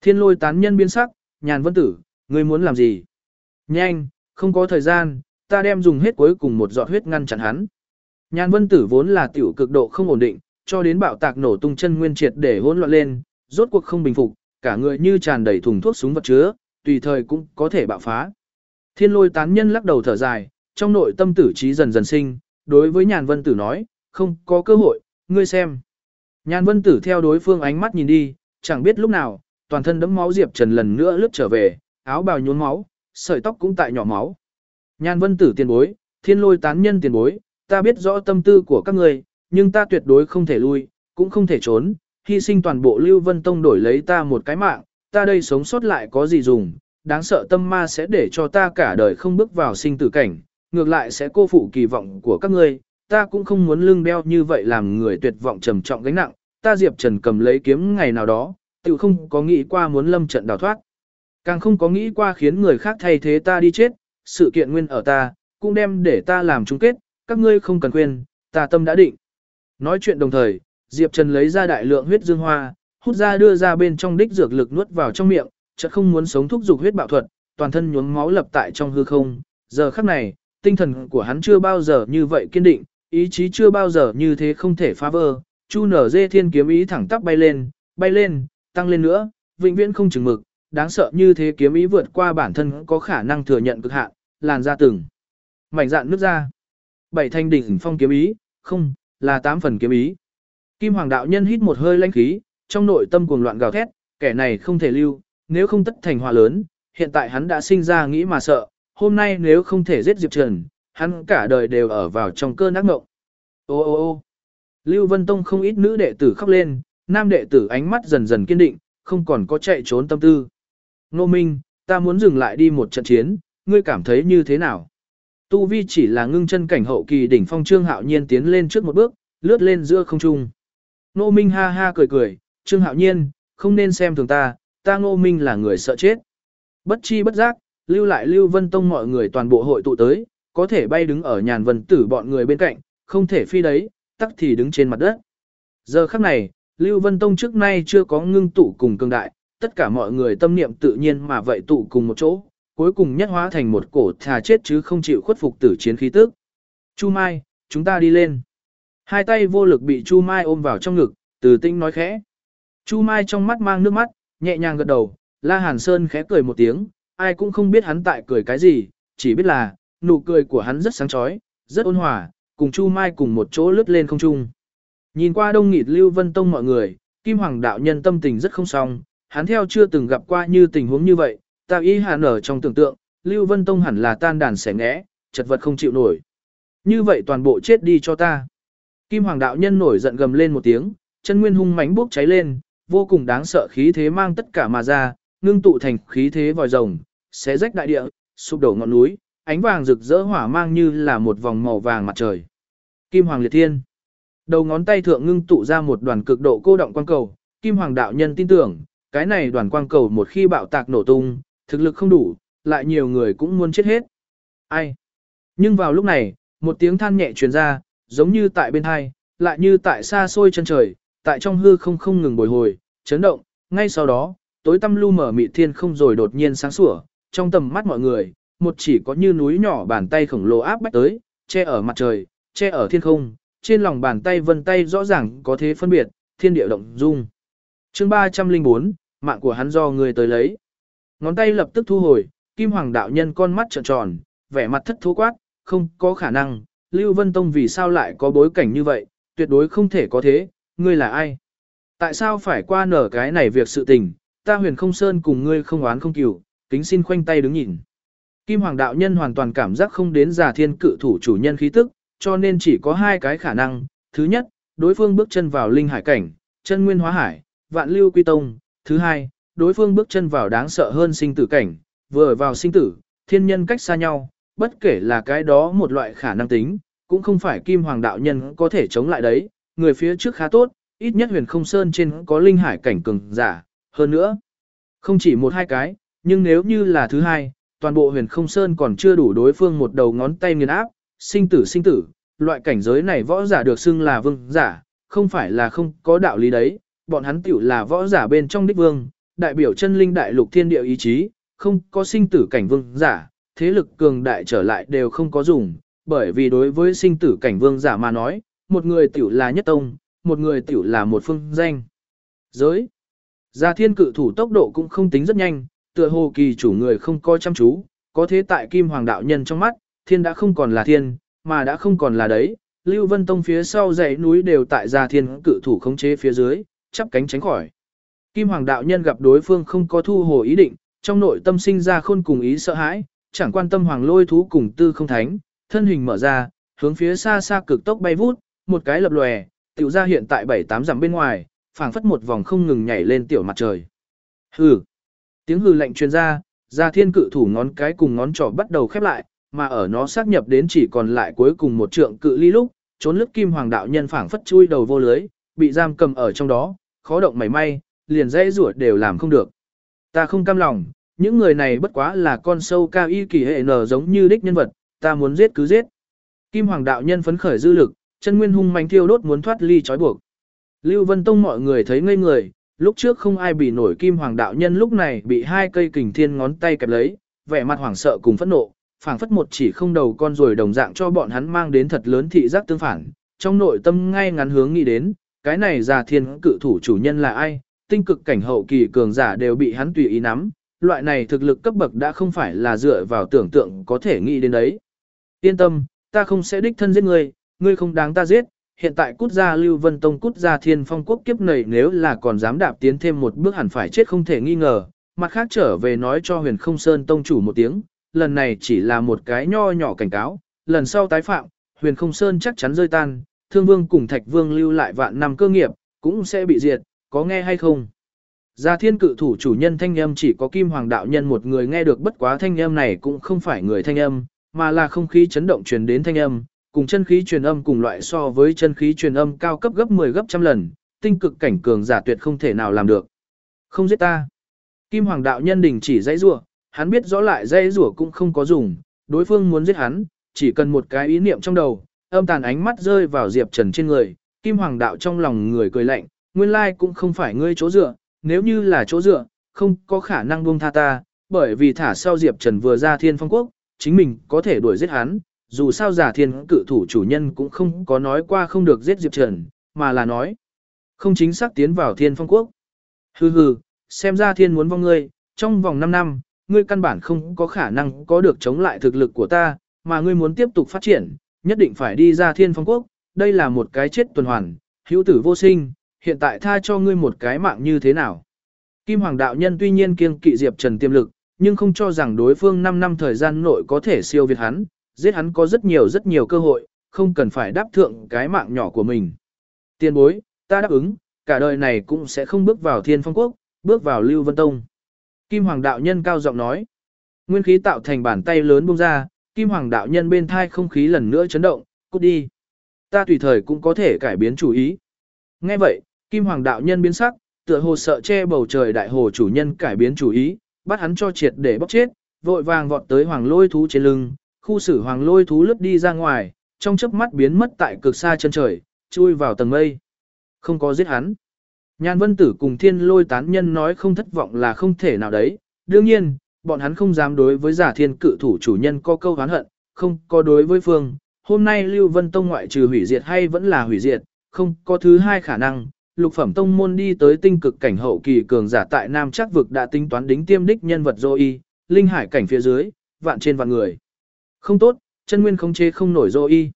Thiên lôi tán nhân biến sắc, nhàn vân tử, ngươi muốn làm gì? Nhanh, không có thời gian, ta đem dùng hết cuối cùng một giọt huyết ngăn chặn hắn. Nhàn vân tử vốn là tiểu cực độ không ổn định, cho đến bạo tạc nổ tung chân nguyên triệt để hỗn loạn lên, rốt cuộc không bình phục, cả người như tràn đầy thùng thuốc súng vật chứa, tùy thời cũng có thể bạo phá. Thiên lôi tán nhân lắc đầu thở dài, trong nội tâm tử trí dần dần sinh, đối với nhàn vân tử nói, không có cơ hội, ngươi xem. Nhàn vân tử theo đối phương ánh mắt nhìn đi, chẳng biết lúc nào, toàn thân đẫm máu Diệp Trần lần nữa lướt trở về, áo bào nhuốm máu, sợi tóc cũng tại nhỏ máu. Nhàn vân tử tiền bối, thiên lôi tán nhân tiền bối, ta biết rõ tâm tư của các ngươi, nhưng ta tuyệt đối không thể lui, cũng không thể trốn, hy sinh toàn bộ Lưu Vân Tông đổi lấy ta một cái mạng, ta đây sống sót lại có gì dùng, đáng sợ tâm ma sẽ để cho ta cả đời không bước vào sinh tử cảnh, ngược lại sẽ cô phụ kỳ vọng của các ngươi, ta cũng không muốn lưng đeo như vậy làm người tuyệt vọng trầm trọng gánh nặng, ta Diệp Trần cầm lấy kiếm ngày nào đó, tự không có nghĩ qua muốn lâm trận đào thoát. Càng không có nghĩ qua khiến người khác thay thế ta đi chết, sự kiện nguyên ở ta, cũng đem để ta làm chung kết, các ngươi không cần quên, ta tâm đã định. Nói chuyện đồng thời, Diệp Trần lấy ra đại lượng huyết dương hoa, hút ra đưa ra bên trong đích dược lực nuốt vào trong miệng, chợt không muốn sống thúc dục huyết bạo thuật, toàn thân nhuốm máu lập tại trong hư không. Giờ khắc này, tinh thần của hắn chưa bao giờ như vậy kiên định, ý chí chưa bao giờ như thế không thể phá vỡ. Chu nở dê thiên kiếm ý thẳng tắp bay lên, bay lên, tăng lên nữa, vĩnh viễn không chừng mực, đáng sợ như thế kiếm ý vượt qua bản thân có khả năng thừa nhận cực hạn, làn ra từng. Mảnh dạn nước ra. Bảy thanh đỉnh phong kiếm ý, không, là tám phần kiếm ý. Kim Hoàng đạo nhân hít một hơi lãnh khí, trong nội tâm cuồng loạn gào thét, kẻ này không thể lưu, nếu không tất thành hòa lớn, hiện tại hắn đã sinh ra nghĩ mà sợ, hôm nay nếu không thể giết Diệp Trần, hắn cả đời đều ở vào trong cơn ác ngộng. Ô ô ô Lưu Vân Tông không ít nữ đệ tử khóc lên, nam đệ tử ánh mắt dần dần kiên định, không còn có chạy trốn tâm tư. Nô Minh, ta muốn dừng lại đi một trận chiến, ngươi cảm thấy như thế nào? Tu Vi chỉ là ngưng chân cảnh hậu kỳ đỉnh phong trương hạo nhiên tiến lên trước một bước, lướt lên giữa không trung. Nô Minh ha ha cười cười, trương hạo nhiên, không nên xem thường ta, ta Ngô Minh là người sợ chết. Bất chi bất giác, lưu lại Lưu Vân Tông mọi người toàn bộ hội tụ tới, có thể bay đứng ở nhàn vân tử bọn người bên cạnh, không thể phi đấy, tắc thì đứng trên mặt đất. Giờ khắc này, Lưu Vân Tông trước nay chưa có ngưng tụ cùng cường đại, tất cả mọi người tâm niệm tự nhiên mà vậy tụ cùng một chỗ, cuối cùng nhất hóa thành một cổ thà chết chứ không chịu khuất phục tử chiến khí tức. Chu Mai, chúng ta đi lên. Hai tay vô lực bị Chu Mai ôm vào trong ngực, từ tinh nói khẽ. Chu Mai trong mắt mang nước mắt, nhẹ nhàng gật đầu, La Hàn Sơn khẽ cười một tiếng, ai cũng không biết hắn tại cười cái gì, chỉ biết là, nụ cười của hắn rất sáng chói, rất ôn hòa, cùng Chu Mai cùng một chỗ lướt lên không trung. Nhìn qua đông nghịt Lưu Vân Tông mọi người, Kim Hoàng đạo nhân tâm tình rất không xong, hắn theo chưa từng gặp qua như tình huống như vậy, tạo ý hàn ở trong tưởng tượng, Lưu Vân Tông hẳn là tan đàn xẻ ngẽ, chật vật không chịu nổi. Như vậy toàn bộ chết đi cho ta. Kim Hoàng đạo nhân nổi giận gầm lên một tiếng, chân nguyên hung mãnh bốc cháy lên, vô cùng đáng sợ khí thế mang tất cả mà ra, ngưng tụ thành khí thế vòi rồng, xé rách đại địa, sụp đổ ngọn núi, ánh vàng rực rỡ hỏa mang như là một vòng màu vàng mặt trời. Kim Hoàng Liệt Thiên. Đầu ngón tay thượng ngưng tụ ra một đoàn cực độ cô động quang cầu, Kim Hoàng đạo nhân tin tưởng, cái này đoàn quang cầu một khi bạo tạc nổ tung, thực lực không đủ, lại nhiều người cũng muốn chết hết. Ai? Nhưng vào lúc này, một tiếng than nhẹ truyền ra, giống như tại bên hai, lại như tại xa xôi chân trời, tại trong hư không không ngừng bồi hồi, chấn động, ngay sau đó, tối tăm lu mở mị thiên không rồi đột nhiên sáng sủa, trong tầm mắt mọi người, một chỉ có như núi nhỏ bàn tay khổng lồ áp bách tới, che ở mặt trời, che ở thiên không, trên lòng bàn tay vân tay rõ ràng có thế phân biệt, thiên địa động dung. Chương 304, mạng của hắn do người tới lấy. Ngón tay lập tức thu hồi, Kim Hoàng đạo nhân con mắt trợn tròn, vẻ mặt thất thố quát, không có khả năng, Lưu Vân Tông vì sao lại có bối cảnh như vậy, tuyệt đối không thể có thế, ngươi là ai? Tại sao phải qua nở cái này việc sự tình, ta huyền không sơn cùng ngươi không oán không cửu, kính xin khoanh tay đứng nhìn. Kim Hoàng đạo nhân hoàn toàn cảm giác không đến giả thiên cự thủ chủ nhân khí tức, cho nên chỉ có hai cái khả năng. Thứ nhất, đối phương bước chân vào linh hải cảnh, chân nguyên hóa hải, vạn lưu quy tông. Thứ hai, đối phương bước chân vào đáng sợ hơn sinh tử cảnh, vừa vào sinh tử, thiên nhân cách xa nhau, bất kể là cái đó một loại khả năng tính, cũng không phải kim hoàng đạo nhân có thể chống lại đấy, người phía trước khá tốt, ít nhất huyền không sơn trên có linh hải cảnh cường giả, hơn nữa, không chỉ một hai cái, nhưng nếu như là thứ hai, toàn bộ huyền không sơn còn chưa đủ đối phương một đầu ngón tay nghiền áp, sinh tử sinh tử, loại cảnh giới này võ giả được xưng là vương giả, không phải là không có đạo lý đấy, bọn hắn tiểu là võ giả bên trong đích vương, đại biểu chân linh đại lục thiên địa ý chí, không có sinh tử cảnh vương giả, thế lực cường đại trở lại đều không có dùng, bởi vì đối với sinh tử cảnh vương giả mà nói, một người tiểu là nhất tông, một người tiểu là một phương danh. Giới. Gia thiên cự thủ tốc độ cũng không tính rất nhanh, tựa hồ kỳ chủ người không coi chăm chú, có thế tại kim hoàng đạo nhân trong mắt, thiên đã không còn là thiên, mà đã không còn là đấy. Lưu Vân Tông phía sau dãy núi đều tại gia thiên cự thủ khống chế phía dưới, chắp cánh tránh khỏi. Kim hoàng đạo nhân gặp đối phương không có thu hồ ý định, trong nội tâm sinh ra khôn cùng ý sợ hãi, chẳng quan tâm hoàng lôi thú cùng tư không thánh, thân hình mở ra, hướng phía xa xa cực tốc bay vút, một cái lập lòe, tiểu ra hiện tại bảy tám dặm bên ngoài, phảng phất một vòng không ngừng nhảy lên tiểu mặt trời. Hừ. Tiếng hừ lạnh truyền ra, Gia Thiên cự thủ ngón cái cùng ngón trỏ bắt đầu khép lại, mà ở nó xác nhập đến chỉ còn lại cuối cùng một trượng cự ly lúc, trốn lướt kim hoàng đạo nhân phảng phất chui đầu vô lưới, bị giam cầm ở trong đó, khó động mảy may, liền dãy rủa đều làm không được. Ta không cam lòng, những người này bất quá là con sâu cao y kỳ hệ nở giống như đích nhân vật, ta muốn giết cứ giết. Kim hoàng đạo nhân phấn khởi dư lực, chân nguyên hung manh thiêu đốt muốn thoát ly trói buộc. Lưu Vân Tông mọi người thấy ngây người, lúc trước không ai bị nổi kim hoàng đạo nhân lúc này bị hai cây kình thiên ngón tay kẹp lấy, vẻ mặt hoảng sợ cùng phẫn nộ, phảng phất một chỉ không đầu con rồi đồng dạng cho bọn hắn mang đến thật lớn thị giác tương phản, trong nội tâm ngay ngắn hướng nghĩ đến, cái này già thiên cự thủ chủ nhân là ai, tinh cực cảnh hậu kỳ cường giả đều bị hắn tùy ý nắm, loại này thực lực cấp bậc đã không phải là dựa vào tưởng tượng có thể nghĩ đến đấy. Yên tâm, ta không sẽ đích thân giết ngươi, ngươi không đáng ta giết, hiện tại cút ra Lưu Vân Tông cút ra Thiên Phong quốc kiếp này nếu là còn dám đạp tiến thêm một bước hẳn phải chết không thể nghi ngờ, mặt khác trở về nói cho huyền không sơn tông chủ một tiếng, lần này chỉ là một cái nho nhỏ cảnh cáo, lần sau tái phạm, huyền không sơn chắc chắn rơi tan, thương vương cùng thạch vương lưu lại vạn năm cơ nghiệp, cũng sẽ bị diệt, có nghe hay không? Gia thiên cự thủ chủ nhân thanh âm chỉ có kim hoàng đạo nhân một người nghe được bất quá thanh âm này cũng không phải người thanh âm, mà là không khí chấn động truyền đến thanh âm, cùng chân khí truyền âm cùng loại so với chân khí truyền âm cao cấp gấp 10 gấp trăm lần, tinh cực cảnh cường giả tuyệt không thể nào làm được. Không giết ta. Kim hoàng đạo nhân đình chỉ dãy rủa, hắn biết rõ lại dãy rủa cũng không có dùng, đối phương muốn giết hắn, chỉ cần một cái ý niệm trong đầu, âm tàn ánh mắt rơi vào Diệp Trần trên người, Kim Hoàng đạo trong lòng người cười lạnh, nguyên lai cũng không phải ngươi chỗ dựa, nếu như là chỗ dựa, không có khả năng buông tha ta, bởi vì thả sau Diệp Trần vừa ra Thiên Phong Quốc, chính mình có thể đuổi giết hắn, dù sao giả thiên cự thủ chủ nhân cũng không có nói qua không được giết Diệp Trần, mà là nói không chính xác tiến vào Thiên Phong Quốc. Hừ hừ, xem ra thiên muốn vong ngươi, trong vòng 5 năm, ngươi căn bản không có khả năng có được chống lại thực lực của ta, mà ngươi muốn tiếp tục phát triển, nhất định phải đi ra thiên phong quốc, đây là một cái chết tuần hoàn, hữu tử vô sinh, hiện tại tha cho ngươi một cái mạng như thế nào. Kim Hoàng đạo nhân tuy nhiên kiêng kỵ Diệp Trần tiềm lực, nhưng không cho rằng đối phương 5 năm thời gian nội có thể siêu việt hắn, giết hắn có rất nhiều rất nhiều cơ hội, không cần phải đáp thượng cái mạng nhỏ của mình. Tiên bối, ta đáp ứng, cả đời này cũng sẽ không bước vào thiên phong quốc, bước vào lưu vân tông. Kim Hoàng đạo nhân cao giọng nói. Nguyên khí tạo thành bàn tay lớn bung ra, Kim Hoàng đạo nhân bên thai không khí lần nữa chấn động, cút đi. Ta tùy thời cũng có thể cải biến chủ ý. Nghe vậy, Kim Hoàng đạo nhân biến sắc, tựa hồ sợ che bầu trời đại hồ chủ nhân cải biến chủ ý, bắt hắn cho triệt để bóc chết, vội vàng vọt tới hoàng lôi thú trên lưng, khu xử hoàng lôi thú lướt đi ra ngoài, trong chớp mắt biến mất tại cực xa chân trời, chui vào tầng mây. Không có giết hắn. Nhan vân tử cùng thiên lôi tán nhân nói không thất vọng là không thể nào đấy. Đương nhiên, bọn hắn không dám đối với giả thiên cự thủ chủ nhân có câu hán hận, không có đối với phương. Hôm nay Lưu Vân Tông ngoại trừ hủy diệt hay vẫn là hủy diệt, không có thứ hai khả năng. Lục phẩm tông môn đi tới tinh cực cảnh hậu kỳ cường giả tại Nam chắc vực đã tính toán đính tiêm đích nhân vật dô y, linh hải cảnh phía dưới, vạn trên vạn người. Không tốt, chân nguyên không chế không nổi dô y.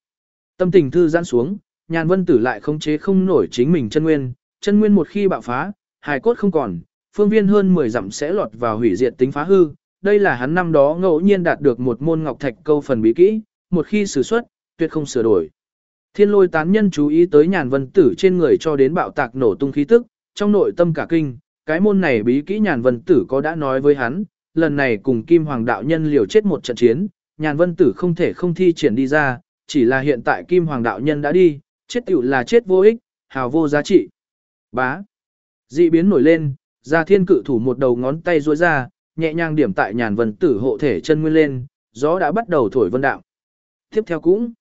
Tâm tình thư giãn xuống, nhàn vân tử lại không chế không nổi chính mình chân nguyên, chân nguyên một khi bạo phá, hài cốt không còn, phương viên hơn 10 dặm sẽ lọt vào hủy diệt tính phá hư. Đây là hắn năm đó ngẫu nhiên đạt được một môn ngọc thạch câu phần bí kỹ, một khi sử xuất, tuyệt không sửa đổi. Thiên lôi tán nhân chú ý tới nhàn vân tử trên người cho đến bạo tạc nổ tung khí tức, trong nội tâm cả kinh, cái môn này bí kỹ nhàn vân tử có đã nói với hắn, lần này cùng kim hoàng đạo nhân liều chết một trận chiến, nhàn vân tử không thể không thi triển đi ra, chỉ là hiện tại kim hoàng đạo nhân đã đi, chết tiểu là chết vô ích, hào vô giá trị. Bá. Dị biến nổi lên, ra thiên cự thủ một đầu ngón tay duỗi ra, nhẹ nhàng điểm tại nhàn vân tử hộ thể chân nguyên lên, gió đã bắt đầu thổi vân đạo. Tiếp theo cũng,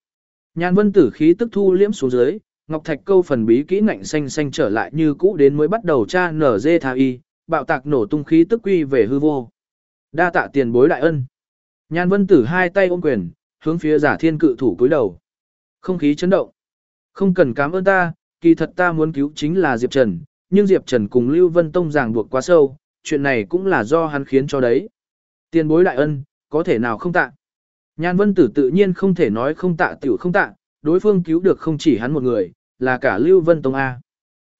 nhàn vân tử khí tức thu liễm xuống dưới, ngọc thạch câu phần bí kỹ ngạnh xanh xanh trở lại như cũ đến mới bắt đầu tra nở dê thà y, bạo tạc nổ tung khí tức quy về hư vô. Đa tạ tiền bối đại ân. Nhan vân tử hai tay ôm quyền, hướng phía giả thiên cự thủ cúi đầu. Không khí chấn động. Không cần cảm ơn ta, kỳ thật ta muốn cứu chính là Diệp Trần, nhưng Diệp Trần cùng Lưu Vân Tông ràng buộc quá sâu, chuyện này cũng là do hắn khiến cho đấy. Tiền bối đại ân, có thể nào không tạ. Nhan Vân Tử tự nhiên không thể nói không tạ tiểu không tạ, đối phương cứu được không chỉ hắn một người, là cả Lưu Vân Tông A.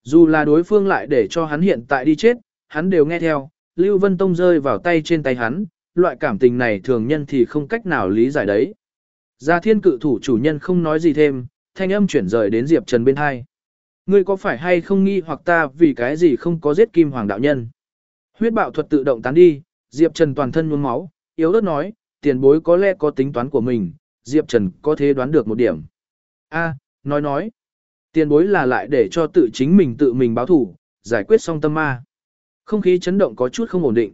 Dù là đối phương lại để cho hắn hiện tại đi chết, hắn đều nghe theo, Lưu Vân Tông rơi vào tay trên tay hắn, loại cảm tình này thường nhân thì không cách nào lý giải đấy. Gia thiên cự thủ chủ nhân không nói gì thêm, thanh âm chuyển rời đến Diệp Trần bên hai. Ngươi có phải hay không nghi hoặc ta vì cái gì không có giết kim hoàng đạo nhân? Huyết bạo thuật tự động tán đi, Diệp Trần toàn thân nhuốm máu, yếu ớt nói, tiền bối có lẽ có tính toán của mình, Diệp Trần có thể đoán được một điểm. A, nói nói, tiền bối là lại để cho tự chính mình tự mình báo thủ, giải quyết xong tâm ma. Không khí chấn động có chút không ổn định.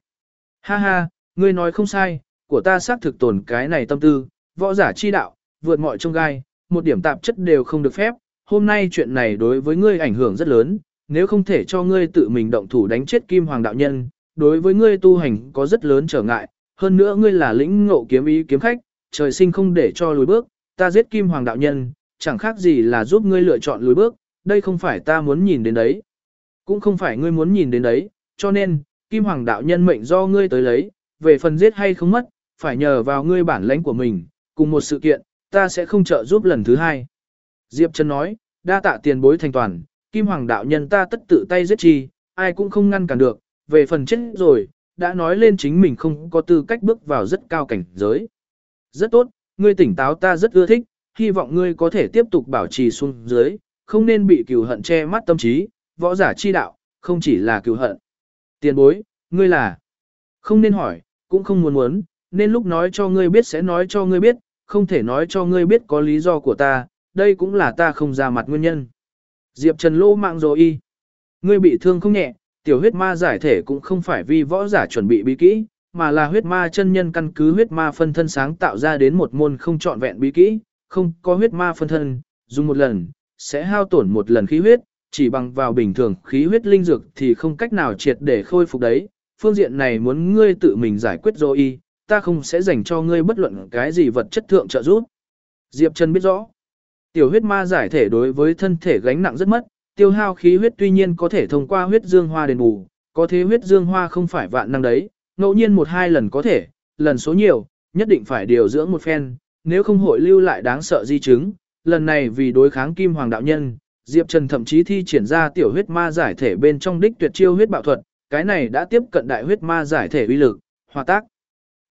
Ha ha, ngươi nói không sai, của ta xác thực tồn cái này tâm tư, võ giả chi đạo, vượt mọi trông gai, một điểm tạp chất đều không được phép. Hôm nay chuyện này đối với ngươi ảnh hưởng rất lớn, nếu không thể cho ngươi tự mình động thủ đánh chết kim hoàng đạo nhân, đối với ngươi tu hành có rất lớn trở ngại, hơn nữa ngươi là lĩnh ngộ kiếm ý kiếm khách, trời sinh không để cho lùi bước, ta giết kim hoàng đạo nhân, chẳng khác gì là giúp ngươi lựa chọn lùi bước, đây không phải ta muốn nhìn đến đấy. Cũng không phải ngươi muốn nhìn đến đấy, cho nên, kim hoàng đạo nhân mệnh do ngươi tới lấy, về phần giết hay không mất, phải nhờ vào ngươi bản lãnh của mình, cùng một sự kiện, ta sẽ không trợ giúp lần thứ hai. Diệp Trần nói, đa tạ tiền bối thành toàn, kim hoàng đạo nhân ta tất tự tay giết chi, ai cũng không ngăn cản được, về phần chết rồi, đã nói lên chính mình không có tư cách bước vào rất cao cảnh giới. Rất tốt, ngươi tỉnh táo ta rất ưa thích, hy vọng ngươi có thể tiếp tục bảo trì xuống dưới, không nên bị cừu hận che mắt tâm trí, võ giả chi đạo, không chỉ là cừu hận. Tiền bối, ngươi là, không nên hỏi, cũng không muốn muốn, nên lúc nói cho ngươi biết sẽ nói cho ngươi biết, không thể nói cho ngươi biết có lý do của ta, đây cũng là ta không ra mặt nguyên nhân. Diệp Trần lô mạng rồi y. Ngươi bị thương không nhẹ, tiểu huyết ma giải thể cũng không phải vì võ giả chuẩn bị bí kỹ, mà là huyết ma chân nhân căn cứ huyết ma phân thân sáng tạo ra đến một môn không trọn vẹn bí kỹ, không có huyết ma phân thân, dùng một lần, sẽ hao tổn một lần khí huyết, chỉ bằng vào bình thường khí huyết linh dược thì không cách nào triệt để khôi phục đấy. Phương diện này muốn ngươi tự mình giải quyết rồi y, ta không sẽ dành cho ngươi bất luận cái gì vật chất thượng trợ giúp. Diệp Trần biết rõ, tiểu huyết ma giải thể đối với thân thể gánh nặng rất mất, tiêu hao khí huyết tuy nhiên có thể thông qua huyết dương hoa đền bù, có thế huyết dương hoa không phải vạn năng đấy, ngẫu nhiên một hai lần có thể, lần số nhiều, nhất định phải điều dưỡng một phen, nếu không hội lưu lại đáng sợ di chứng. Lần này vì đối kháng kim hoàng đạo nhân, Diệp Trần thậm chí thi triển ra tiểu huyết ma giải thể bên trong đích tuyệt chiêu huyết bạo thuật, cái này đã tiếp cận đại huyết ma giải thể uy lực, hòa tác.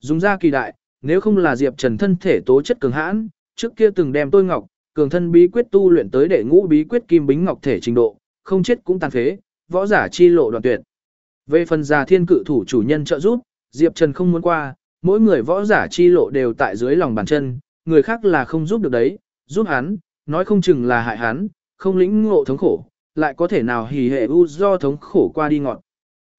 Dùng ra kỳ đại, nếu không là Diệp Trần thân thể tố chất cường hãn, trước kia từng đem tôi ngọc, cường thân bí quyết tu luyện tới đệ ngũ bí quyết kim bính ngọc thể trình độ, không chết cũng tàn phế, võ giả chi lộ đoạn tuyệt. Về phần già thiên cự thủ chủ nhân trợ giúp, Diệp Trần không muốn qua, mỗi người võ giả chi lộ đều tại dưới lòng bàn chân, người khác là không giúp được đấy, giúp hắn, nói không chừng là hại hắn, không lĩnh ngộ thống khổ, lại có thể nào hỉ hệ u do thống khổ qua đi ngọn.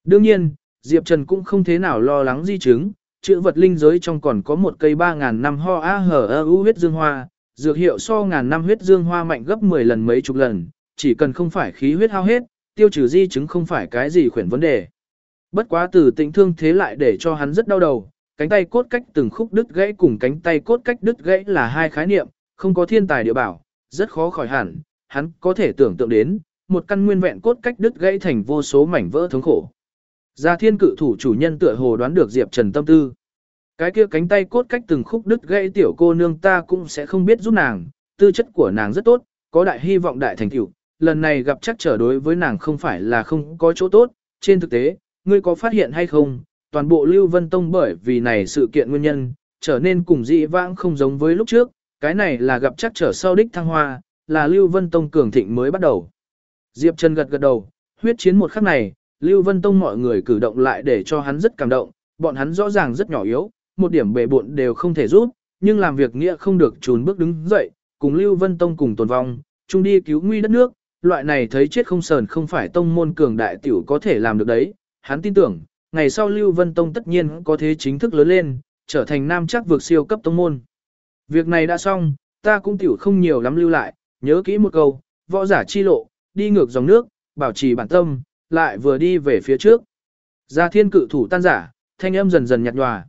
Đương nhiên, Diệp Trần cũng không thế nào lo lắng di chứng, chữ vật linh giới trong còn có một cây 3.000 năm ho a hở ơ u huyết dương hoa, dược hiệu so ngàn năm huyết dương hoa mạnh gấp 10 lần mấy chục lần, chỉ cần không phải khí huyết hao hết, tiêu trừ di chứng không phải cái gì khuyển vấn đề. Bất quá từ tĩnh thương thế lại để cho hắn rất đau đầu, cánh tay cốt cách từng khúc đứt gãy cùng cánh tay cốt cách đứt gãy là hai khái niệm, không có thiên tài địa bảo, rất khó khỏi hẳn, hắn có thể tưởng tượng đến, một căn nguyên vẹn cốt cách đứt gãy thành vô số mảnh vỡ thống khổ. Gia thiên cự thủ chủ nhân tựa hồ đoán được Diệp Trần tâm tư. Cái kia cánh tay cốt cách từng khúc đứt gãy tiểu cô nương ta cũng sẽ không biết giúp nàng, tư chất của nàng rất tốt, có đại hy vọng đại thành tựu. Lần này gặp chắc trở đối với nàng không phải là không có chỗ tốt, trên thực tế, ngươi có phát hiện hay không, toàn bộ Lưu Vân Tông bởi vì này sự kiện nguyên nhân, trở nên cùng dị vãng không giống với lúc trước, cái này là gặp chắc trở sau đích thăng hoa, là Lưu Vân Tông cường thịnh mới bắt đầu. Diệp Trần gật gật đầu, huyết chiến một khắc này, Lưu Vân Tông mọi người cử động lại để cho hắn rất cảm động, bọn hắn rõ ràng rất nhỏ yếu, một điểm bề buộn đều không thể giúp, nhưng làm việc nghĩa không được trốn bước đứng dậy, cùng Lưu Vân Tông cùng tồn vong, chung đi cứu nguy đất nước, loại này thấy chết không sờn không phải tông môn cường đại tiểu có thể làm được đấy, hắn tin tưởng, ngày sau Lưu Vân Tông tất nhiên có thế chính thức lớn lên, trở thành nam chắc vượt siêu cấp tông môn. Việc này đã xong, ta cũng tiểu không nhiều lắm lưu lại, nhớ kỹ một câu, võ giả chi lộ, đi ngược dòng nước, bảo trì bản tâm, lại vừa đi về phía trước. gia thiên cự thủ tan giả, thanh âm dần dần nhạt nhòa.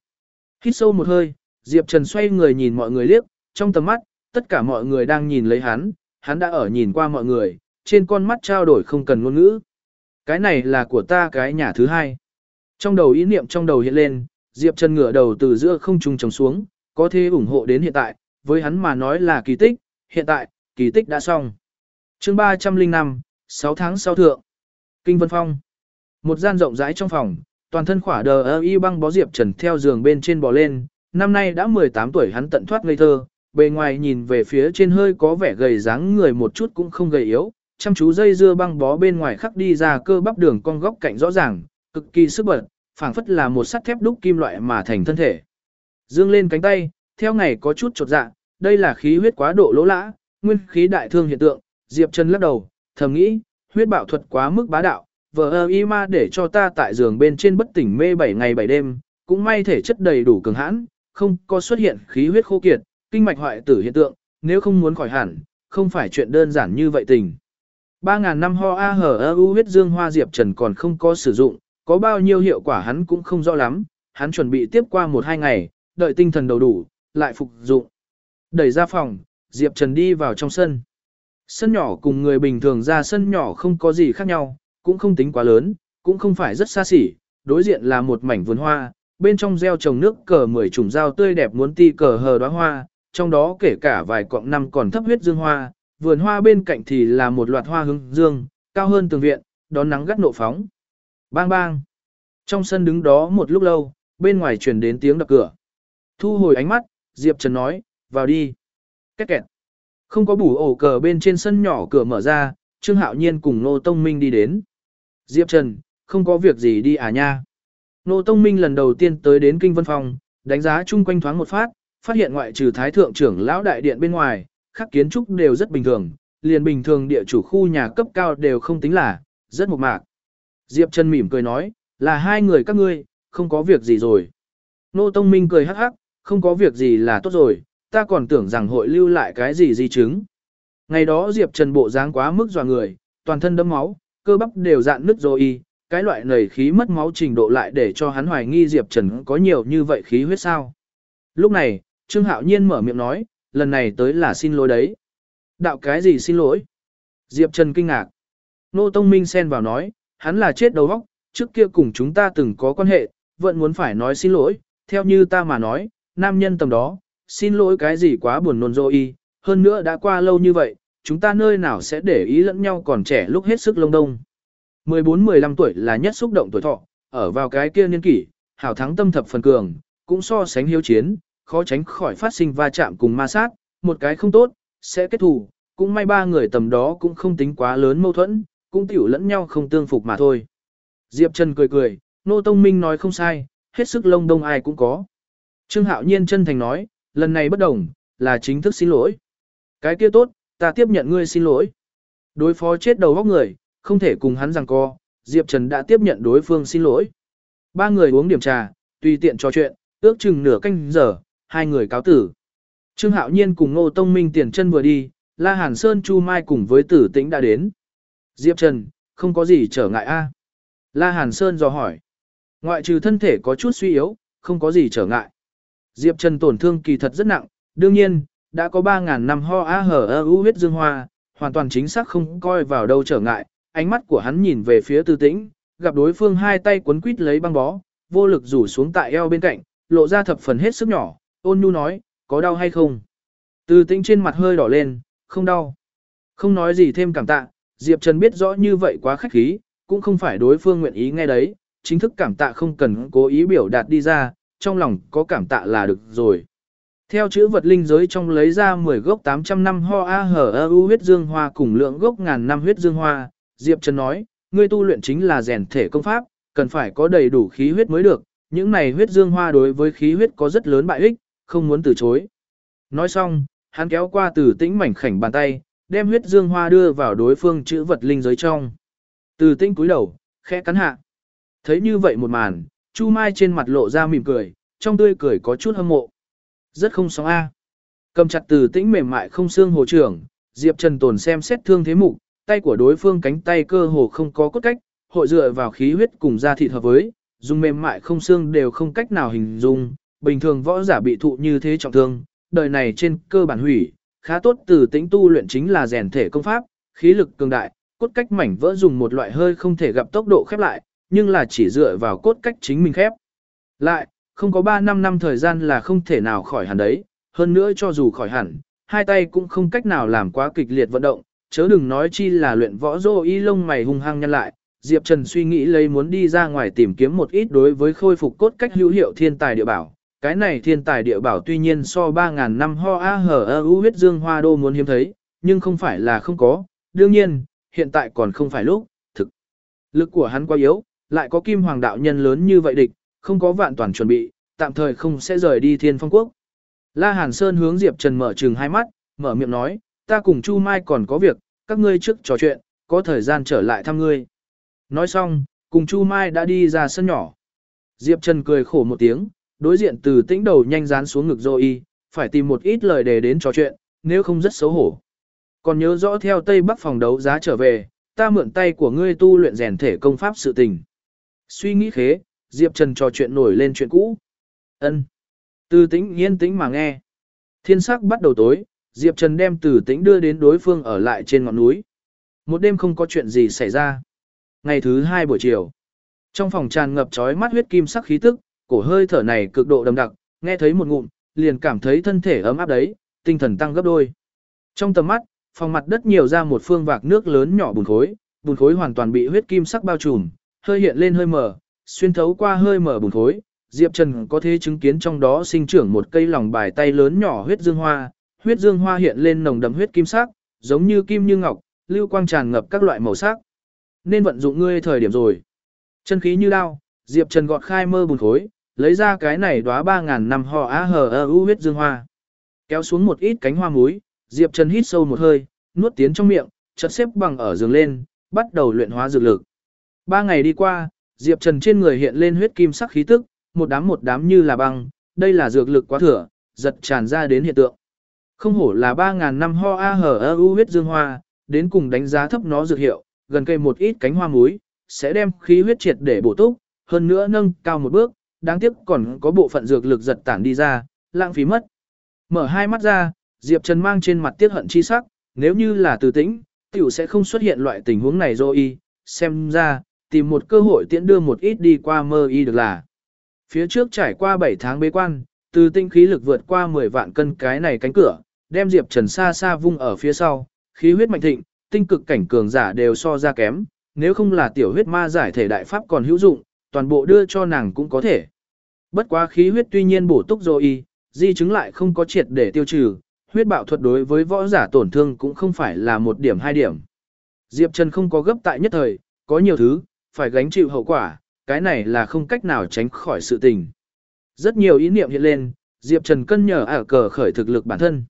Hít sâu một hơi, Diệp Trần xoay người nhìn mọi người liếc, trong tầm mắt, tất cả mọi người đang nhìn lấy hắn, hắn đã ở nhìn qua mọi người, trên con mắt trao đổi không cần ngôn ngữ. Cái này là của ta cái nhà thứ hai. Trong đầu ý niệm trong đầu hiện lên, Diệp Trần ngửa đầu từ giữa không trung trồng xuống, có thể ủng hộ đến hiện tại, với hắn mà nói là kỳ tích, hiện tại, kỳ tích đã xong. chương 305, 6 tháng sau thượng. Kinh Vân Phong. Một gian rộng rãi trong phòng, toàn thân khỏa đờ ơ y băng bó Diệp Trần theo giường bên trên bò lên, năm nay đã 18 tuổi hắn tận thoát ngây thơ, bề ngoài nhìn về phía trên hơi có vẻ gầy dáng người một chút cũng không gầy yếu, chăm chú dây dưa băng bó bên ngoài khắc đi ra cơ bắp đường cong góc cạnh rõ ràng, cực kỳ sức bật, phảng phất là một sắt thép đúc kim loại mà thành thân thể. Dương lên cánh tay, theo ngày có chút chột dạ, đây là khí huyết quá độ lỗ lã, nguyên khí đại thương hiện tượng, Diệp Trần lắc đầu, thầm nghĩ, huyết bạo thuật quá mức bá đạo, vợ ơ y ma để cho ta tại giường bên trên bất tỉnh mê 7 ngày 7 đêm, cũng may thể chất đầy đủ cường hãn, không có xuất hiện khí huyết khô kiệt, kinh mạch hoại tử hiện tượng, nếu không muốn khỏi hẳn, không phải chuyện đơn giản như vậy tình. 3.000 năm ho A hở ơ u huyết dương hoa Diệp Trần còn không có sử dụng, có bao nhiêu hiệu quả hắn cũng không rõ lắm, hắn chuẩn bị tiếp qua 1-2 ngày, đợi tinh thần đầu đủ, lại phục dụng. Đẩy ra phòng, Diệp Trần đi vào trong sân. Sân nhỏ cùng người bình thường ra sân nhỏ không có gì khác nhau, cũng không tính quá lớn, cũng không phải rất xa xỉ, đối diện là một mảnh vườn hoa, bên trong gieo trồng nước cờ mười chủng rau tươi đẹp muốn ti cờ hờ đóa hoa, trong đó kể cả vài cọng năm còn thấp huyết dương hoa, vườn hoa bên cạnh thì là một loạt hoa hướng dương, cao hơn tường viện, đón nắng gắt nộ phóng. Bang bang. Trong sân đứng đó một lúc lâu, bên ngoài truyền đến tiếng đập cửa. Thu hồi ánh mắt, Diệp Trần nói, vào đi. Két kẹt. Không có bủ ổ cờ bên trên sân nhỏ cửa mở ra, Trương Hạo Nhiên cùng Nô Tông Minh đi đến. Diệp Trần, không có việc gì đi à nha. Nô Tông Minh lần đầu tiên tới đến Kinh Vân Phòng, đánh giá chung quanh thoáng một phát, phát hiện ngoại trừ Thái Thượng trưởng lão đại điện bên ngoài, các kiến trúc đều rất bình thường, liền bình thường địa chủ khu nhà cấp cao đều không tính là, rất mộc mạc. Diệp Trần mỉm cười nói, là hai người các ngươi, không có việc gì rồi. Nô Tông Minh cười hắc hắc, không có việc gì là tốt rồi, ta còn tưởng rằng hội lưu lại cái gì di chứng. Ngày đó Diệp Trần bộ dáng quá mức dọa người, toàn thân đấm máu, cơ bắp đều dạn nứt rồi y, cái loại nầy khí mất máu trình độ lại để cho hắn hoài nghi Diệp Trần có nhiều như vậy khí huyết sao. Lúc này, Trương Hạo Nhiên mở miệng nói, lần này tới là xin lỗi đấy. Đạo cái gì xin lỗi? Diệp Trần kinh ngạc. Nô Tông Minh xen vào nói, hắn là chết đầu óc, trước kia cùng chúng ta từng có quan hệ, vẫn muốn phải nói xin lỗi, theo như ta mà nói, nam nhân tầm đó, xin lỗi cái gì quá buồn nôn dô y, hơn nữa đã qua lâu như vậy, chúng ta nơi nào sẽ để ý lẫn nhau còn trẻ lúc hết sức lông đông. 14-15 tuổi là nhất xúc động tuổi thọ, ở vào cái kia niên kỷ, hảo thắng tâm thập phần cường, cũng so sánh hiếu chiến, khó tránh khỏi phát sinh va chạm cùng ma sát, một cái không tốt, sẽ kết thù, cũng may ba người tầm đó cũng không tính quá lớn mâu thuẫn, cũng tiểu lẫn nhau không tương phục mà thôi. Diệp Trần cười cười, Nô Tông Minh nói không sai, hết sức lông đông ai cũng có. Trương Hạo Nhiên chân thành nói, lần này bất đồng, là chính thức xin lỗi. Cái kia tốt, ta tiếp nhận ngươi xin lỗi. Đối phó chết đầu góc người, không thể cùng hắn rằng co, Diệp Trần đã tiếp nhận đối phương xin lỗi. Ba người uống điểm trà, tùy tiện trò chuyện, ước chừng nửa canh giờ, hai người cáo tử. Trương Hạo Nhiên cùng Ngô Tông Minh tiền chân vừa đi, La Hàn Sơn Chu Mai cùng với Tử Tĩnh đã đến. Diệp Trần, không có gì trở ngại a La Hàn Sơn dò hỏi. Ngoại trừ thân thể có chút suy yếu, không có gì trở ngại. Diệp Trần tổn thương kỳ thật rất nặng, đương nhiên, đã có 3.000 năm ho á hở ơ u huyết dương hoa, hoàn toàn chính xác không coi vào đâu trở ngại. Ánh mắt của hắn nhìn về phía tư tĩnh, gặp đối phương hai tay quấn quít lấy băng bó, vô lực rủ xuống tại eo bên cạnh, lộ ra thập phần hết sức nhỏ, ôn nhu nói, có đau hay không? Tư tĩnh trên mặt hơi đỏ lên, không đau. Không nói gì thêm cảm tạ, Diệp Trần biết rõ như vậy quá khách khí, cũng không phải đối phương nguyện ý nghe đấy, chính thức cảm tạ không cần cố ý biểu đạt đi ra, trong lòng có cảm tạ là được rồi. Theo chữ vật linh giới trong lấy ra 10 gốc 800 năm ho a hở a u huyết dương hoa cùng lượng gốc ngàn năm huyết dương hoa, Diệp Trần nói, ngươi tu luyện chính là rèn thể công pháp, cần phải có đầy đủ khí huyết mới được, những này huyết dương hoa đối với khí huyết có rất lớn bại ích, không muốn từ chối. Nói xong, hắn kéo qua từ tĩnh mảnh khảnh bàn tay, đem huyết dương hoa đưa vào đối phương chữ vật linh giới trong. Từ tĩnh cúi đầu, khẽ cắn hạ. Thấy như vậy một màn, Chu Mai trên mặt lộ ra mỉm cười, trong tươi cười có chút hâm mộ. Rất không sóng A. Cầm chặt từ tĩnh mềm mại không xương hồ trưởng, Diệp Trần Tồn xem xét thương thế mục, tay của đối phương cánh tay cơ hồ không có cốt cách, hội dựa vào khí huyết cùng da thịt hợp với, dùng mềm mại không xương đều không cách nào hình dung, bình thường võ giả bị thụ như thế trọng thương, đời này trên cơ bản hủy, khá tốt từ tĩnh tu luyện chính là rèn thể công pháp, khí lực cường đại, cốt cách mảnh vỡ dùng một loại hơi không thể gặp tốc độ khép lại, nhưng là chỉ dựa vào cốt cách chính mình khép. Lại, không có 3 năm năm thời gian là không thể nào khỏi hẳn đấy, hơn nữa cho dù khỏi hẳn, hai tay cũng không cách nào làm quá kịch liệt vận động, chớ đừng nói chi là luyện võ dô y lông mày hung hăng nhăn lại. Diệp Trần suy nghĩ lấy muốn đi ra ngoài tìm kiếm một ít đối với khôi phục cốt cách hữu hiệu thiên tài địa bảo. Cái này thiên tài địa bảo tuy nhiên so 3.000 năm ho a hở ơ u huyết dương hoa đô muốn hiếm thấy, nhưng không phải là không có. Đương nhiên, hiện tại còn không phải lúc, thực. Lực của hắn quá yếu, lại có kim hoàng đạo nhân lớn như vậy địch, không có vạn toàn chuẩn bị, tạm thời không sẽ rời đi thiên phong quốc. La Hàn Sơn hướng Diệp Trần mở trừng hai mắt, mở miệng nói, ta cùng Chu Mai còn có việc, các ngươi trước trò chuyện, có thời gian trở lại thăm ngươi. Nói xong, cùng Chu Mai đã đi ra sân nhỏ. Diệp Trần cười khổ một tiếng, đối diện từ tĩnh đầu nhanh dán xuống ngực Zoe, phải tìm một ít lời để đến trò chuyện, nếu không rất xấu hổ. Còn nhớ rõ theo Tây Bắc phòng đấu giá trở về, ta mượn tay của ngươi tu luyện rèn thể công pháp sự tình. Suy nghĩ khế, Diệp Trần trò chuyện nổi lên chuyện cũ. Ân. Từ tĩnh yên tĩnh mà nghe. Thiên sắc bắt đầu tối, Diệp Trần đem từ tĩnh đưa đến đối phương ở lại trên ngọn núi. Một đêm không có chuyện gì xảy ra. Ngày thứ hai buổi chiều. Trong phòng tràn ngập trói mắt huyết kim sắc khí tức, cổ hơi thở này cực độ đậm đặc, nghe thấy một ngụm, liền cảm thấy thân thể ấm áp đấy, tinh thần tăng gấp đôi. Trong tầm mắt, phòng mặt đất nhiều ra một phương vạc nước lớn nhỏ bùn khối, bùn khối hoàn toàn bị huyết kim sắc bao trùm, hơi hiện lên hơi mở, xuyên thấu qua hơi mở bùn khối, Diệp Trần có thể chứng kiến trong đó sinh trưởng một cây lòng bài tay lớn nhỏ huyết dương hoa, huyết dương hoa hiện lên nồng đậm huyết kim sắc, giống như kim như ngọc, lưu quang tràn ngập các loại màu sắc. Nên vận dụng ngươi thời điểm rồi. Chân khí như lao, Diệp Trần gọt khai mơ bùn khối, lấy ra cái này đóa 3000 năm họ á hờ ơ u huyết dương hoa. Kéo xuống một ít cánh hoa muối, Diệp Trần hít sâu một hơi, nuốt tiến trong miệng, chợt xếp bằng ở giường lên, bắt đầu luyện hóa dược lực. Ba ngày đi qua, Diệp Trần trên người hiện lên huyết kim sắc khí tức, một đám một đám như là băng, đây là dược lực quá thừa, giật tràn ra đến hiện tượng. Không hổ là 3.000 năm ho a hở ơ u huyết dương hoa, đến cùng đánh giá thấp nó dược hiệu, gần cây một ít cánh hoa muối, sẽ đem khí huyết triệt để bổ túc, hơn nữa nâng cao một bước, đáng tiếc còn có bộ phận dược lực giật tản đi ra, lãng phí mất. Mở hai mắt ra, Diệp Trần mang trên mặt tiếc hận chi sắc, nếu như là từ tĩnh, tiểu sẽ không xuất hiện loại tình huống này rồi xem ra, tìm một cơ hội tiễn đưa một ít đi qua mơ y được là. Phía trước trải qua 7 tháng bế quan, từ tinh khí lực vượt qua 10 vạn cân cái này cánh cửa, đem Diệp Trần xa xa vung ở phía sau, khí huyết mạnh thịnh, tinh cực cảnh cường giả đều so ra kém, nếu không là tiểu huyết ma giải thể đại pháp còn hữu dụng, toàn bộ đưa cho nàng cũng có thể. Bất quá khí huyết tuy nhiên bổ túc rồi di chứng lại không có triệt để tiêu trừ, huyết bạo thuật đối với võ giả tổn thương cũng không phải là một điểm hai điểm. Diệp Trần không có gấp tại nhất thời, có nhiều thứ, phải gánh chịu hậu quả, cái này là không cách nào tránh khỏi sự tình. Rất nhiều ý niệm hiện lên, Diệp Trần cân nhờ ở cờ khởi thực lực bản thân.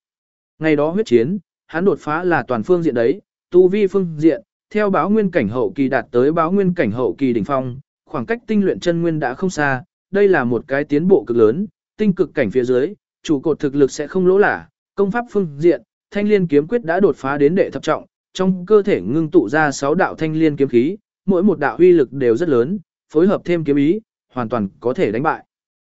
Ngày đó huyết chiến, hắn đột phá là toàn phương diện đấy, tu vi phương diện, theo báo nguyên cảnh hậu kỳ đạt tới báo nguyên cảnh hậu kỳ đỉnh phong, khoảng cách tinh luyện chân nguyên đã không xa, đây là một cái tiến bộ cực lớn, tinh cực cảnh phía dưới, chủ cột thực lực sẽ không lỗ lả, công pháp phương diện, thanh liên kiếm quyết đã đột phá đến đệ thập trọng, trong cơ thể ngưng tụ ra 6 đạo thanh liên kiếm khí, mỗi một đạo uy lực đều rất lớn, phối hợp thêm kiếm ý, hoàn toàn có thể đánh bại.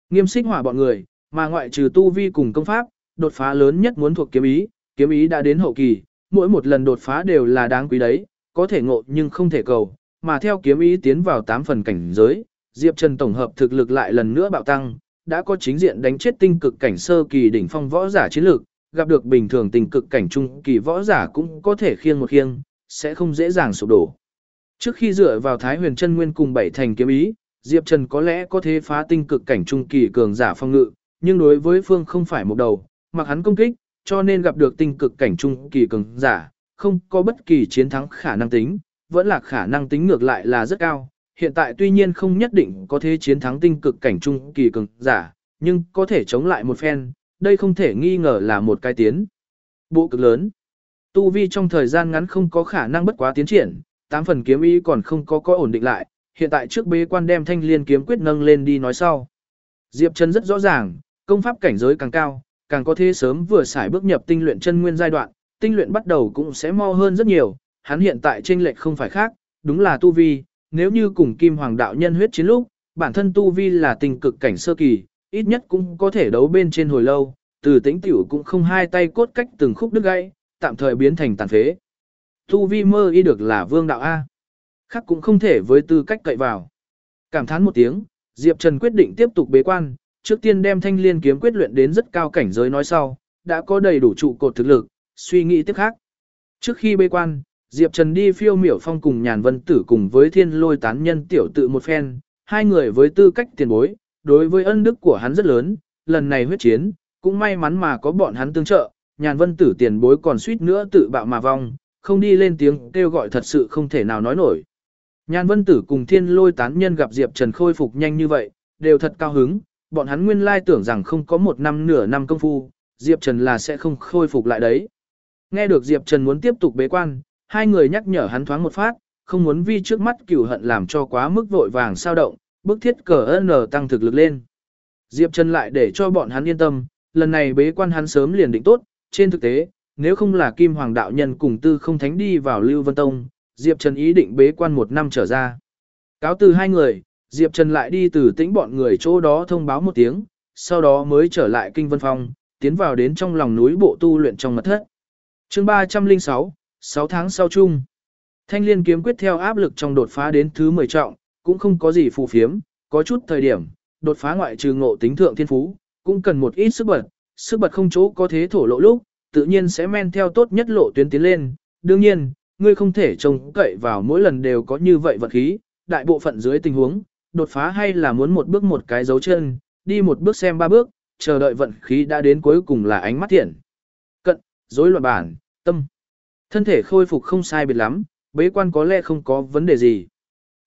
Nghiêm xích hỏa bọn người, mà ngoại trừ tu vi cùng công pháp, đột phá lớn nhất muốn thuộc kiếm ý, kiếm ý đã đến hậu kỳ, mỗi một lần đột phá đều là đáng quý đấy, có thể ngộ nhưng không thể cầu, mà theo kiếm ý tiến vào 8 phần cảnh giới, Diệp Trần tổng hợp thực lực lại lần nữa bạo tăng, đã có chính diện đánh chết tinh cực cảnh sơ kỳ đỉnh phong võ giả chiến lược, gặp được bình thường tình cực cảnh trung kỳ võ giả cũng có thể khiêng một khiêng, sẽ không dễ dàng sụp đổ. Trước khi dựa vào Thái Huyền Chân Nguyên cùng bảy thành kiếm ý, Diệp Trần có lẽ có thể phá tinh cực cảnh trung kỳ cường giả phong ngự, nhưng đối với phương không phải một đầu, mặc hắn công kích, cho nên gặp được tinh cực cảnh trung kỳ cường giả, không có bất kỳ chiến thắng khả năng tính, vẫn là khả năng tính ngược lại là rất cao. Hiện tại tuy nhiên không nhất định có thể chiến thắng tinh cực cảnh trung kỳ cường giả, nhưng có thể chống lại một phen, đây không thể nghi ngờ là một cái tiến. Bộ cực lớn. Tu vi trong thời gian ngắn không có khả năng bất quá tiến triển, tám phần kiếm ý còn không có có ổn định lại, hiện tại trước bế quan đem thanh liên kiếm quyết nâng lên đi nói sau. Diệp Trần rất rõ ràng, công pháp cảnh giới càng cao, càng có thế sớm vừa xài bước nhập tinh luyện chân nguyên giai đoạn, tinh luyện bắt đầu cũng sẽ mau hơn rất nhiều, hắn hiện tại chênh lệch không phải khác, đúng là tu vi, nếu như cùng Kim Hoàng đạo nhân huyết chiến lúc, bản thân tu vi là tình cực cảnh sơ kỳ, ít nhất cũng có thể đấu bên trên hồi lâu, từ tính tiểu cũng không hai tay cốt cách từng khúc đứt gãy, tạm thời biến thành tàn phế. Tu vi mơ y được là vương đạo A. Khác cũng không thể với tư cách cậy vào. Cảm thán một tiếng, Diệp Trần quyết định tiếp tục bế quan, trước tiên đem thanh liên kiếm quyết luyện đến rất cao cảnh giới nói sau, đã có đầy đủ trụ cột thực lực, suy nghĩ tiếp khác. Trước khi bế quan, Diệp Trần đi phiêu miểu phong cùng nhàn vân tử cùng với thiên lôi tán nhân tiểu tự một phen, hai người với tư cách tiền bối, đối với ân đức của hắn rất lớn, lần này huyết chiến, cũng may mắn mà có bọn hắn tương trợ, nhàn vân tử tiền bối còn suýt nữa tự bạo mà vong, không đi lên tiếng kêu gọi thật sự không thể nào nói nổi. Nhan Vân Tử cùng Thiên Lôi tán nhân gặp Diệp Trần khôi phục nhanh như vậy, đều thật cao hứng, bọn hắn nguyên lai tưởng rằng không có một năm nửa năm công phu, Diệp Trần là sẽ không khôi phục lại đấy. Nghe được Diệp Trần muốn tiếp tục bế quan, hai người nhắc nhở hắn thoáng một phát, không muốn vi trước mắt cửu hận làm cho quá mức vội vàng sao động, bức thiết cờ N tăng thực lực lên. Diệp Trần lại để cho bọn hắn yên tâm, lần này bế quan hắn sớm liền định tốt, trên thực tế, nếu không là Kim Hoàng đạo nhân cùng tư không thánh đi vào Lưu Vân Tông, Diệp Trần ý định bế quan một năm trở ra. Cáo từ hai người, Diệp Trần lại đi từ tĩnh bọn người chỗ đó thông báo một tiếng, sau đó mới trở lại Kinh Vân Phong, tiến vào đến trong lòng núi bộ tu luyện trong mật thất. chương 306, 6 tháng sau chung. Thanh liên kiếm quyết theo áp lực trong đột phá đến thứ 10 trọng, cũng không có gì phù phiếm, có chút thời điểm, đột phá ngoại trừ ngộ tính thượng thiên phú, cũng cần một ít sức bật, sức bật không chỗ có thế thổ lộ lúc, tự nhiên sẽ men theo tốt nhất lộ tuyến tiến lên. Đương nhiên, ngươi không thể trông cậy vào mỗi lần đều có như vậy vật khí, đại bộ phận dưới tình huống, đột phá hay là muốn một bước một cái dấu chân, đi một bước xem ba bước, chờ đợi vận khí đã đến cuối cùng là ánh mắt thiện. Cận, rối loạn bản, tâm. Thân thể khôi phục không sai biệt lắm, bế quan có lẽ không có vấn đề gì.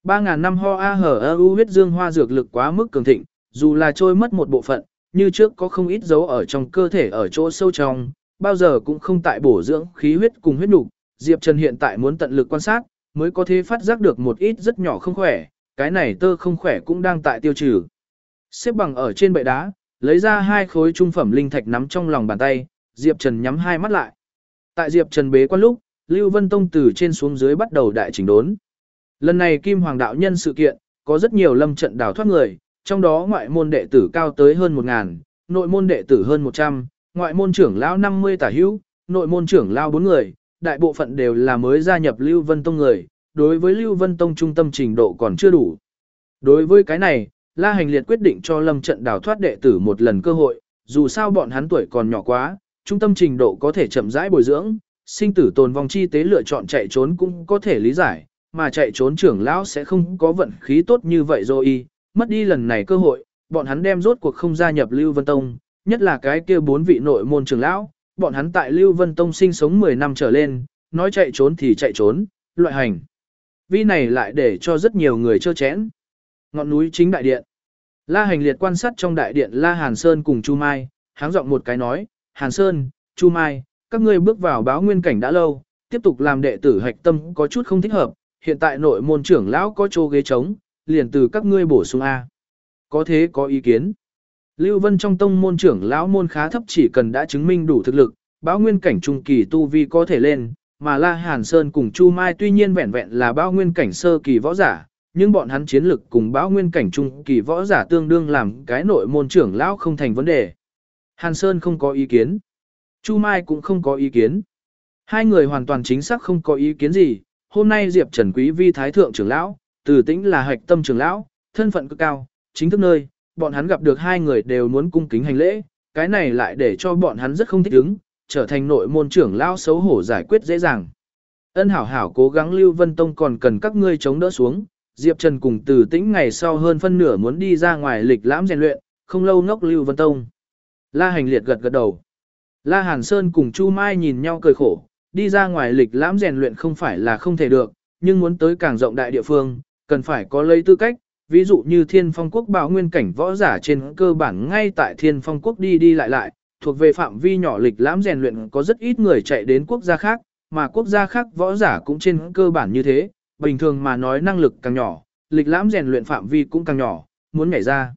3.000 năm ho a hở a u huyết dương hoa dược lực quá mức cường thịnh, dù là trôi mất một bộ phận, như trước có không ít dấu ở trong cơ thể ở chỗ sâu trong, bao giờ cũng không tại bổ dưỡng khí huyết cùng huyết nục. Diệp Trần hiện tại muốn tận lực quan sát, mới có thể phát giác được một ít rất nhỏ không khỏe, cái này tơ không khỏe cũng đang tại tiêu trừ. Xếp bằng ở trên bệ đá, lấy ra hai khối trung phẩm linh thạch nắm trong lòng bàn tay, Diệp Trần nhắm hai mắt lại. Tại Diệp Trần bế quan lúc, Lưu Vân Tông từ trên xuống dưới bắt đầu đại chỉnh đốn. Lần này Kim Hoàng đạo nhân sự kiện, có rất nhiều lâm trận đào thoát người, trong đó ngoại môn đệ tử cao tới hơn một ngàn nội môn đệ tử hơn 100, ngoại môn trưởng lão 50 tả hữu, nội môn trưởng lão 4 người, đại bộ phận đều là mới gia nhập Lưu Vân Tông người, đối với Lưu Vân Tông trung tâm trình độ còn chưa đủ. Đối với cái này, La Hành Liệt quyết định cho lâm trận đào thoát đệ tử một lần cơ hội, dù sao bọn hắn tuổi còn nhỏ quá, trung tâm trình độ có thể chậm rãi bồi dưỡng, sinh tử tồn vong chi tế lựa chọn chạy trốn cũng có thể lý giải, mà chạy trốn trưởng lão sẽ không có vận khí tốt như vậy rồi mất đi lần này cơ hội, bọn hắn đem rốt cuộc không gia nhập Lưu Vân Tông, nhất là cái kia bốn vị nội môn trưởng lão, bọn hắn tại Lưu Vân Tông sinh sống 10 năm trở lên, nói chạy trốn thì chạy trốn, loại hành. Vi này lại để cho rất nhiều người chơ chẽn. Ngọn núi chính đại điện. La hành liệt quan sát trong đại điện La Hàn Sơn cùng Chu Mai, háng giọng một cái nói, Hàn Sơn, Chu Mai, các ngươi bước vào báo nguyên cảnh đã lâu, tiếp tục làm đệ tử hạch tâm có chút không thích hợp, hiện tại nội môn trưởng lão có chỗ ghế trống, liền từ các ngươi bổ sung A. Có thế có ý kiến. Lưu Vân trong tông môn trưởng lão môn khá thấp chỉ cần đã chứng minh đủ thực lực, báo nguyên cảnh trung kỳ tu vi có thể lên, mà La Hàn Sơn cùng Chu Mai tuy nhiên vẹn vẹn là báo nguyên cảnh sơ kỳ võ giả, nhưng bọn hắn chiến lực cùng báo nguyên cảnh trung kỳ võ giả tương đương làm cái nội môn trưởng lão không thành vấn đề. Hàn Sơn không có ý kiến. Chu Mai cũng không có ý kiến. Hai người hoàn toàn chính xác không có ý kiến gì. Hôm nay Diệp Trần Quý Vi Thái Thượng trưởng lão, từ tĩnh là hạch tâm trưởng lão, thân phận cực cao, chính thức nơi, bọn hắn gặp được hai người đều muốn cung kính hành lễ, cái này lại để cho bọn hắn rất không thích ứng, trở thành nội môn trưởng lao xấu hổ giải quyết dễ dàng. Ân hảo hảo cố gắng Lưu Vân Tông còn cần các ngươi chống đỡ xuống, Diệp Trần cùng từ tĩnh ngày sau hơn phân nửa muốn đi ra ngoài lịch lãm rèn luyện, không lâu ngốc Lưu Vân Tông. La Hành Liệt gật gật đầu. La Hàn Sơn cùng Chu Mai nhìn nhau cười khổ, đi ra ngoài lịch lãm rèn luyện không phải là không thể được, nhưng muốn tới càng rộng đại địa phương, cần phải có lấy tư cách, ví dụ như Thiên Phong Quốc bảo nguyên cảnh võ giả trên cơ bản ngay tại Thiên Phong Quốc đi đi lại lại, thuộc về phạm vi nhỏ lịch lãm rèn luyện có rất ít người chạy đến quốc gia khác, mà quốc gia khác võ giả cũng trên cơ bản như thế, bình thường mà nói năng lực càng nhỏ, lịch lãm rèn luyện phạm vi cũng càng nhỏ, muốn nhảy ra.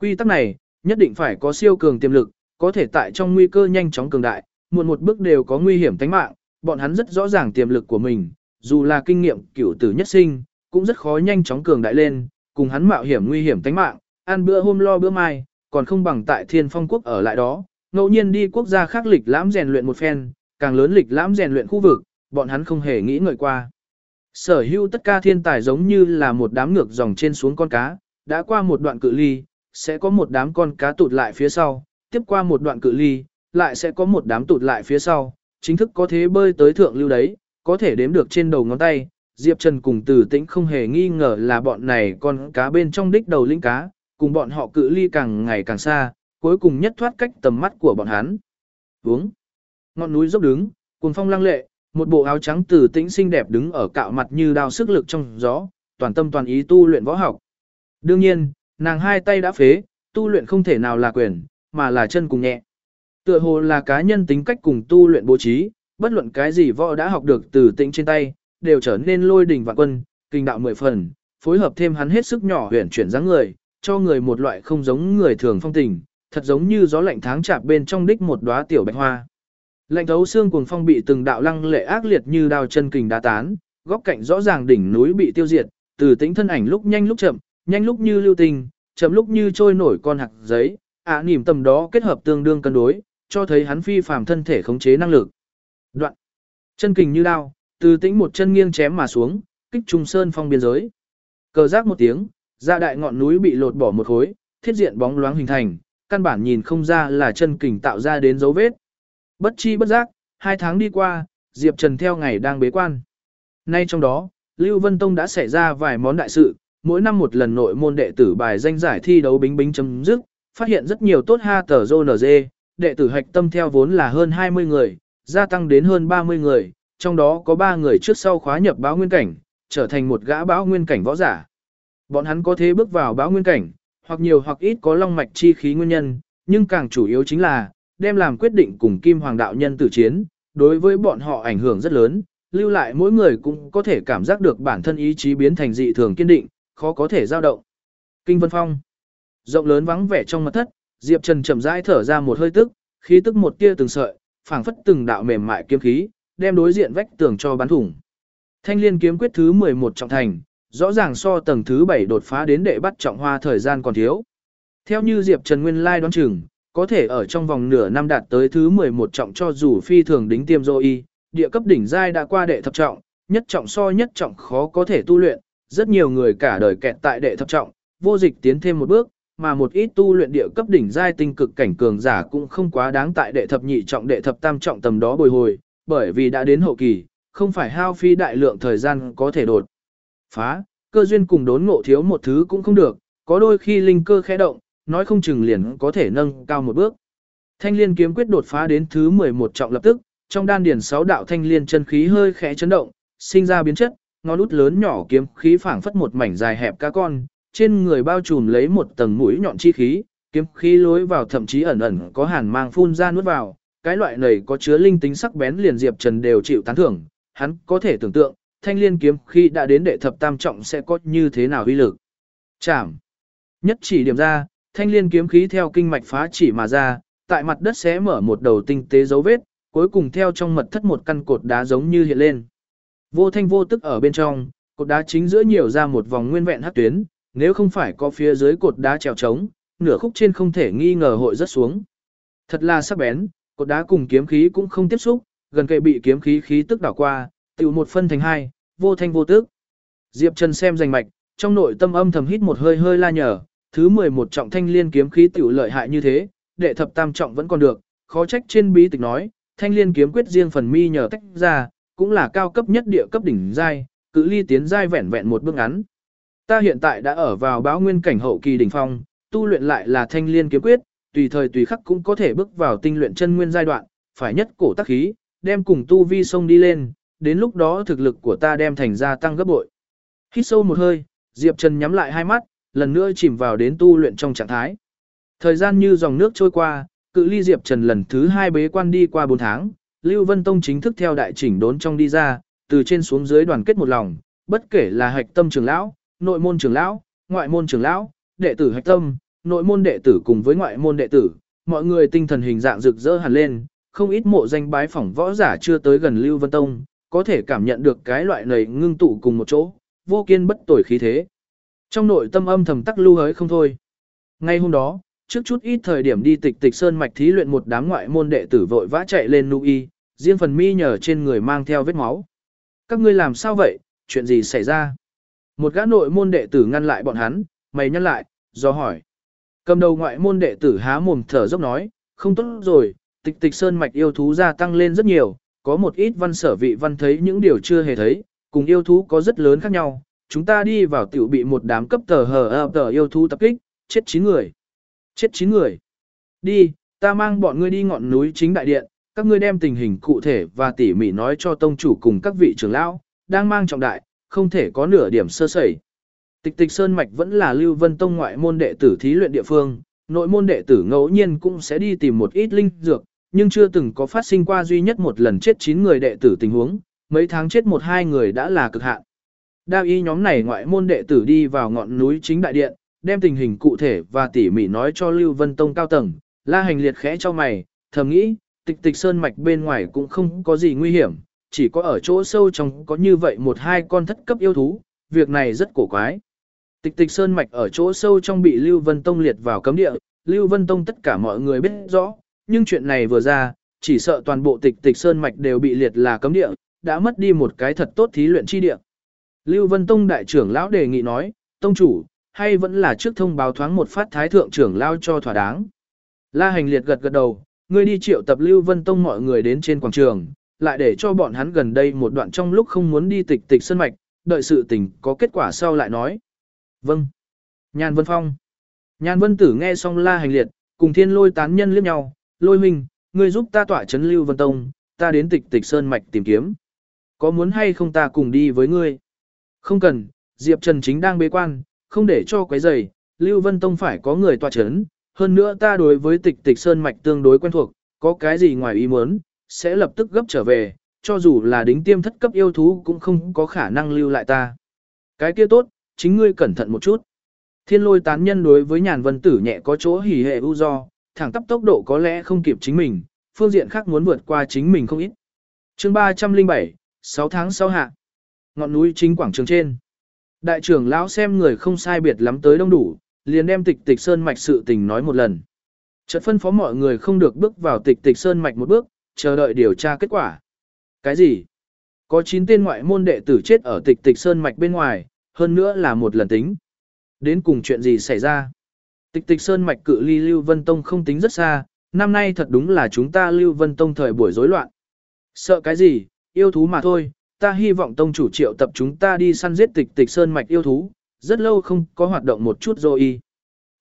Quy tắc này, nhất định phải có siêu cường tiềm lực, có thể tại trong nguy cơ nhanh chóng cường đại, muộn một bước đều có nguy hiểm tính mạng, bọn hắn rất rõ ràng tiềm lực của mình, dù là kinh nghiệm cửu tử nhất sinh, cũng rất khó nhanh chóng cường đại lên, cùng hắn mạo hiểm nguy hiểm tính mạng, ăn bữa hôm lo bữa mai, còn không bằng tại Thiên Phong quốc ở lại đó, ngẫu nhiên đi quốc gia khác lịch lãm rèn luyện một phen, càng lớn lịch lãm rèn luyện khu vực, bọn hắn không hề nghĩ ngợi qua. Sở hữu tất cả thiên tài giống như là một đám ngược dòng trên xuống con cá, đã qua một đoạn cự ly, sẽ có một đám con cá tụt lại phía sau, tiếp qua một đoạn cự ly, lại sẽ có một đám tụt lại phía sau, chính thức có thế bơi tới thượng lưu đấy, có thể đếm được trên đầu ngón tay. Diệp Trần cùng Từ Tĩnh không hề nghi ngờ là bọn này con cá bên trong đích đầu linh cá, cùng bọn họ cự ly càng ngày càng xa, cuối cùng nhất thoát cách tầm mắt của bọn hắn. Uống. Ngọn núi dốc đứng, cuồng phong lăng lệ, một bộ áo trắng từ tĩnh xinh đẹp đứng ở cạo mặt như đao sức lực trong gió, toàn tâm toàn ý tu luyện võ học. Đương nhiên, nàng hai tay đã phế, tu luyện không thể nào là quyền, mà là chân cùng nhẹ. Tựa hồ là cá nhân tính cách cùng tu luyện bố trí, bất luận cái gì võ đã học được từ tĩnh trên tay, đều trở nên lôi đỉnh vạn quân, kinh đạo mười phần, phối hợp thêm hắn hết sức nhỏ huyền chuyển dáng người, cho người một loại không giống người thường phong tình, thật giống như gió lạnh tháng chạp bên trong đích một đóa tiểu bạch hoa. Lạnh thấu xương cuồng phong bị từng đạo lăng lệ ác liệt như đao chân kình đá tán, góc cạnh rõ ràng đỉnh núi bị tiêu diệt, từ tính thân ảnh lúc nhanh lúc chậm, nhanh lúc như lưu tình, chậm lúc như trôi nổi con hạt giấy, ạ à, niềm tầm đó kết hợp tương đương cân đối, cho thấy hắn phi phàm thân thể khống chế năng lực. Đoạn. Chân kình như đao, từ tĩnh một chân nghiêng chém mà xuống, kích trùng sơn phong biên giới. Cờ giác một tiếng, ra đại ngọn núi bị lột bỏ một khối, thiết diện bóng loáng hình thành, căn bản nhìn không ra là chân kình tạo ra đến dấu vết. Bất chi bất giác, hai tháng đi qua, Diệp Trần theo ngày đang bế quan. Nay trong đó, Lưu Vân Tông đã xảy ra vài món đại sự, mỗi năm một lần nội môn đệ tử bài danh giải thi đấu bính bính chấm dứt, phát hiện rất nhiều tốt ha tờ rô NG, đệ tử hạch tâm theo vốn là hơn 20 người, gia tăng đến hơn 30 người, trong đó có 3 người trước sau khóa nhập báo nguyên cảnh, trở thành một gã báo nguyên cảnh võ giả. Bọn hắn có thể bước vào báo nguyên cảnh, hoặc nhiều hoặc ít có long mạch chi khí nguyên nhân, nhưng càng chủ yếu chính là, đem làm quyết định cùng Kim Hoàng đạo nhân tử chiến, đối với bọn họ ảnh hưởng rất lớn, lưu lại mỗi người cũng có thể cảm giác được bản thân ý chí biến thành dị thường kiên định, khó có thể dao động. Kinh Vân Phong Rộng lớn vắng vẻ trong mặt thất, Diệp Trần chậm rãi thở ra một hơi tức, khí tức một tia từng sợi, phảng phất từng đạo mềm mại kiếm khí, đem đối diện vách tường cho bắn thủng. Thanh liên kiếm quyết thứ 11 trọng thành, rõ ràng so tầng thứ 7 đột phá đến đệ bắt trọng hoa thời gian còn thiếu. Theo như Diệp Trần Nguyên lai đoán chừng, có thể ở trong vòng nửa năm đạt tới thứ 11 trọng cho dù phi thường đính tiêm dô y, địa cấp đỉnh giai đã qua đệ thập trọng, nhất trọng so nhất trọng khó có thể tu luyện, rất nhiều người cả đời kẹt tại đệ thập trọng, vô dịch tiến thêm một bước, mà một ít tu luyện địa cấp đỉnh giai tinh cực cảnh cường giả cũng không quá đáng tại đệ thập nhị trọng đệ thập tam trọng tầm đó bồi hồi, bởi vì đã đến hậu kỳ, không phải hao phi đại lượng thời gian có thể đột phá, cơ duyên cùng đốn ngộ thiếu một thứ cũng không được, có đôi khi linh cơ khẽ động, nói không chừng liền có thể nâng cao một bước. Thanh liên kiếm quyết đột phá đến thứ 11 trọng lập tức, trong đan điển sáu đạo thanh liên chân khí hơi khẽ chấn động, sinh ra biến chất, ngón út lớn nhỏ kiếm khí phảng phất một mảnh dài hẹp cá con, trên người bao trùm lấy một tầng mũi nhọn chi khí, kiếm khí lối vào thậm chí ẩn ẩn có hàn mang phun ra nuốt vào, cái loại này có chứa linh tính sắc bén liền Diệp Trần đều chịu tán thưởng, hắn có thể tưởng tượng, thanh liên kiếm khi đã đến đệ thập tam trọng sẽ có như thế nào uy lực. Chạm. Nhất chỉ điểm ra, thanh liên kiếm khí theo kinh mạch phá chỉ mà ra, tại mặt đất sẽ mở một đầu tinh tế dấu vết, cuối cùng theo trong mật thất một căn cột đá giống như hiện lên. Vô thanh vô tức ở bên trong, cột đá chính giữa nhiều ra một vòng nguyên vẹn hắc tuyến, nếu không phải có phía dưới cột đá trèo trống, nửa khúc trên không thể nghi ngờ hội rất xuống. Thật là sắc bén, cột đá cùng kiếm khí cũng không tiếp xúc, gần kề bị kiếm khí khí tức đảo qua, tiểu một phân thành hai, vô thanh vô tức. Diệp Trần xem rành mạch, trong nội tâm âm thầm hít một hơi hơi la nhở, thứ 11 trọng thanh liên kiếm khí tiểu lợi hại như thế, đệ thập tam trọng vẫn còn được, khó trách trên bí tịch nói, thanh liên kiếm quyết riêng phần mi nhờ tách ra, cũng là cao cấp nhất địa cấp đỉnh giai, cự ly tiến giai vẹn vẹn một bước ngắn. Ta hiện tại đã ở vào báo nguyên cảnh hậu kỳ đỉnh phong, tu luyện lại là thanh liên kiếm quyết, tùy thời tùy khắc cũng có thể bước vào tinh luyện chân nguyên giai đoạn, phải nhất cổ tác khí, đem cùng tu vi sông đi lên, đến lúc đó thực lực của ta đem thành ra tăng gấp bội. Hít sâu một hơi, Diệp Trần nhắm lại hai mắt, lần nữa chìm vào đến tu luyện trong trạng thái. Thời gian như dòng nước trôi qua, cự ly Diệp Trần lần thứ hai bế quan đi qua 4 tháng, Lưu Vân Tông chính thức theo đại chỉnh đốn trong đi ra, từ trên xuống dưới đoàn kết một lòng, bất kể là hạch tâm trưởng lão, nội môn trưởng lão, ngoại môn trưởng lão, đệ tử hạch tâm, nội môn đệ tử cùng với ngoại môn đệ tử, mọi người tinh thần hình dạng rực rỡ hẳn lên, không ít mộ danh bái phỏng võ giả chưa tới gần Lưu Vân Tông, có thể cảm nhận được cái loại này ngưng tụ cùng một chỗ, vô kiên bất tồi khí thế. Trong nội tâm âm thầm tắc lưu hới không thôi. Ngay hôm đó, trước chút ít thời điểm đi tịch tịch sơn mạch thí luyện một đám ngoại môn đệ tử vội vã chạy lên nu y, riêng phần mi nhờ trên người mang theo vết máu. Các ngươi làm sao vậy, chuyện gì xảy ra? Một gã nội môn đệ tử ngăn lại bọn hắn, mày nhăn lại, do hỏi. Cầm đầu ngoại môn đệ tử há mồm thở dốc nói, không tốt rồi, tịch tịch sơn mạch yêu thú gia tăng lên rất nhiều, có một ít văn sở vị văn thấy những điều chưa hề thấy, cùng yêu thú có rất lớn khác nhau. Chúng ta đi vào tiểu bị một đám cấp tờ hờ ập tờ yêu thú tập kích, chết 9 người. Chết 9 người. Đi, ta mang bọn ngươi đi ngọn núi chính đại điện, các ngươi đem tình hình cụ thể và tỉ mỉ nói cho tông chủ cùng các vị trưởng lão, đang mang trọng đại, không thể có nửa điểm sơ sẩy. Tịch tịch Sơn Mạch vẫn là Lưu Vân Tông ngoại môn đệ tử thí luyện địa phương, nội môn đệ tử ngẫu nhiên cũng sẽ đi tìm một ít linh dược, nhưng chưa từng có phát sinh qua duy nhất một lần chết 9 người đệ tử tình huống, mấy tháng chết một hai người đã là cực hạn. Đao y nhóm này ngoại môn đệ tử đi vào ngọn núi chính đại điện, đem tình hình cụ thể và tỉ mỉ nói cho Lưu Vân Tông cao tầng, la hành liệt khẽ cho mày, thầm nghĩ, tịch tịch sơn mạch bên ngoài cũng không có gì nguy hiểm, chỉ có ở chỗ sâu trong có như vậy một hai con thất cấp yêu thú, việc này rất cổ quái. Tịch tịch sơn mạch ở chỗ sâu trong bị Lưu Vân Tông liệt vào cấm địa, Lưu Vân Tông tất cả mọi người biết rõ, nhưng chuyện này vừa ra, chỉ sợ toàn bộ tịch tịch sơn mạch đều bị liệt là cấm địa, đã mất đi một cái thật tốt thí luyện chi địa. Lưu Vân Tông đại trưởng lão đề nghị nói, tông chủ, hay vẫn là trước thông báo thoáng một phát thái thượng trưởng lao cho thỏa đáng. La hành liệt gật gật đầu, ngươi đi triệu tập Lưu Vân Tông mọi người đến trên quảng trường, lại để cho bọn hắn gần đây một đoạn trong lúc không muốn đi tịch tịch sơn mạch, đợi sự tình có kết quả sau lại nói. Vâng. Nhàn Vân Phong. Nhàn Vân Tử nghe xong la hành liệt, cùng thiên lôi tán nhân liếc nhau, lôi huynh, ngươi giúp ta tỏa chấn Lưu Vân Tông, ta đến tịch tịch sơn mạch tìm kiếm. Có muốn hay không ta cùng đi với ngươi? Không cần, Diệp Trần chính đang bế quan, không để cho quấy rầy, Lưu Vân Tông phải có người tỏa chấn, hơn nữa ta đối với tịch tịch sơn mạch tương đối quen thuộc, có cái gì ngoài ý muốn, sẽ lập tức gấp trở về, cho dù là đính tiêm thất cấp yêu thú cũng không có khả năng lưu lại ta. Cái kia tốt, chính ngươi cẩn thận một chút. Thiên lôi tán nhân đối với nhàn vân tử nhẹ có chỗ hỉ hệ u do, thẳng tắp tốc độ có lẽ không kịp chính mình, phương diện khác muốn vượt qua chính mình không ít. chương 307, 6 tháng sau hạ. Ngọn núi chính quảng trường trên. Đại trưởng lão xem người không sai biệt lắm tới đông đủ, liền đem tịch tịch sơn mạch sự tình nói một lần. Chợt phân phó mọi người không được bước vào tịch tịch sơn mạch một bước, chờ đợi điều tra kết quả. Cái gì? Có 9 tên ngoại môn đệ tử chết ở tịch tịch sơn mạch bên ngoài, hơn nữa là một lần tính. Đến cùng chuyện gì xảy ra? Tịch tịch sơn mạch cự ly Lưu Vân Tông không tính rất xa, năm nay thật đúng là chúng ta Lưu Vân Tông thời buổi rối loạn. Sợ cái gì, yêu thú mà thôi, ta hy vọng Tông chủ triệu tập chúng ta đi săn giết tịch tịch sơn mạch yêu thú, rất lâu không có hoạt động một chút rồi.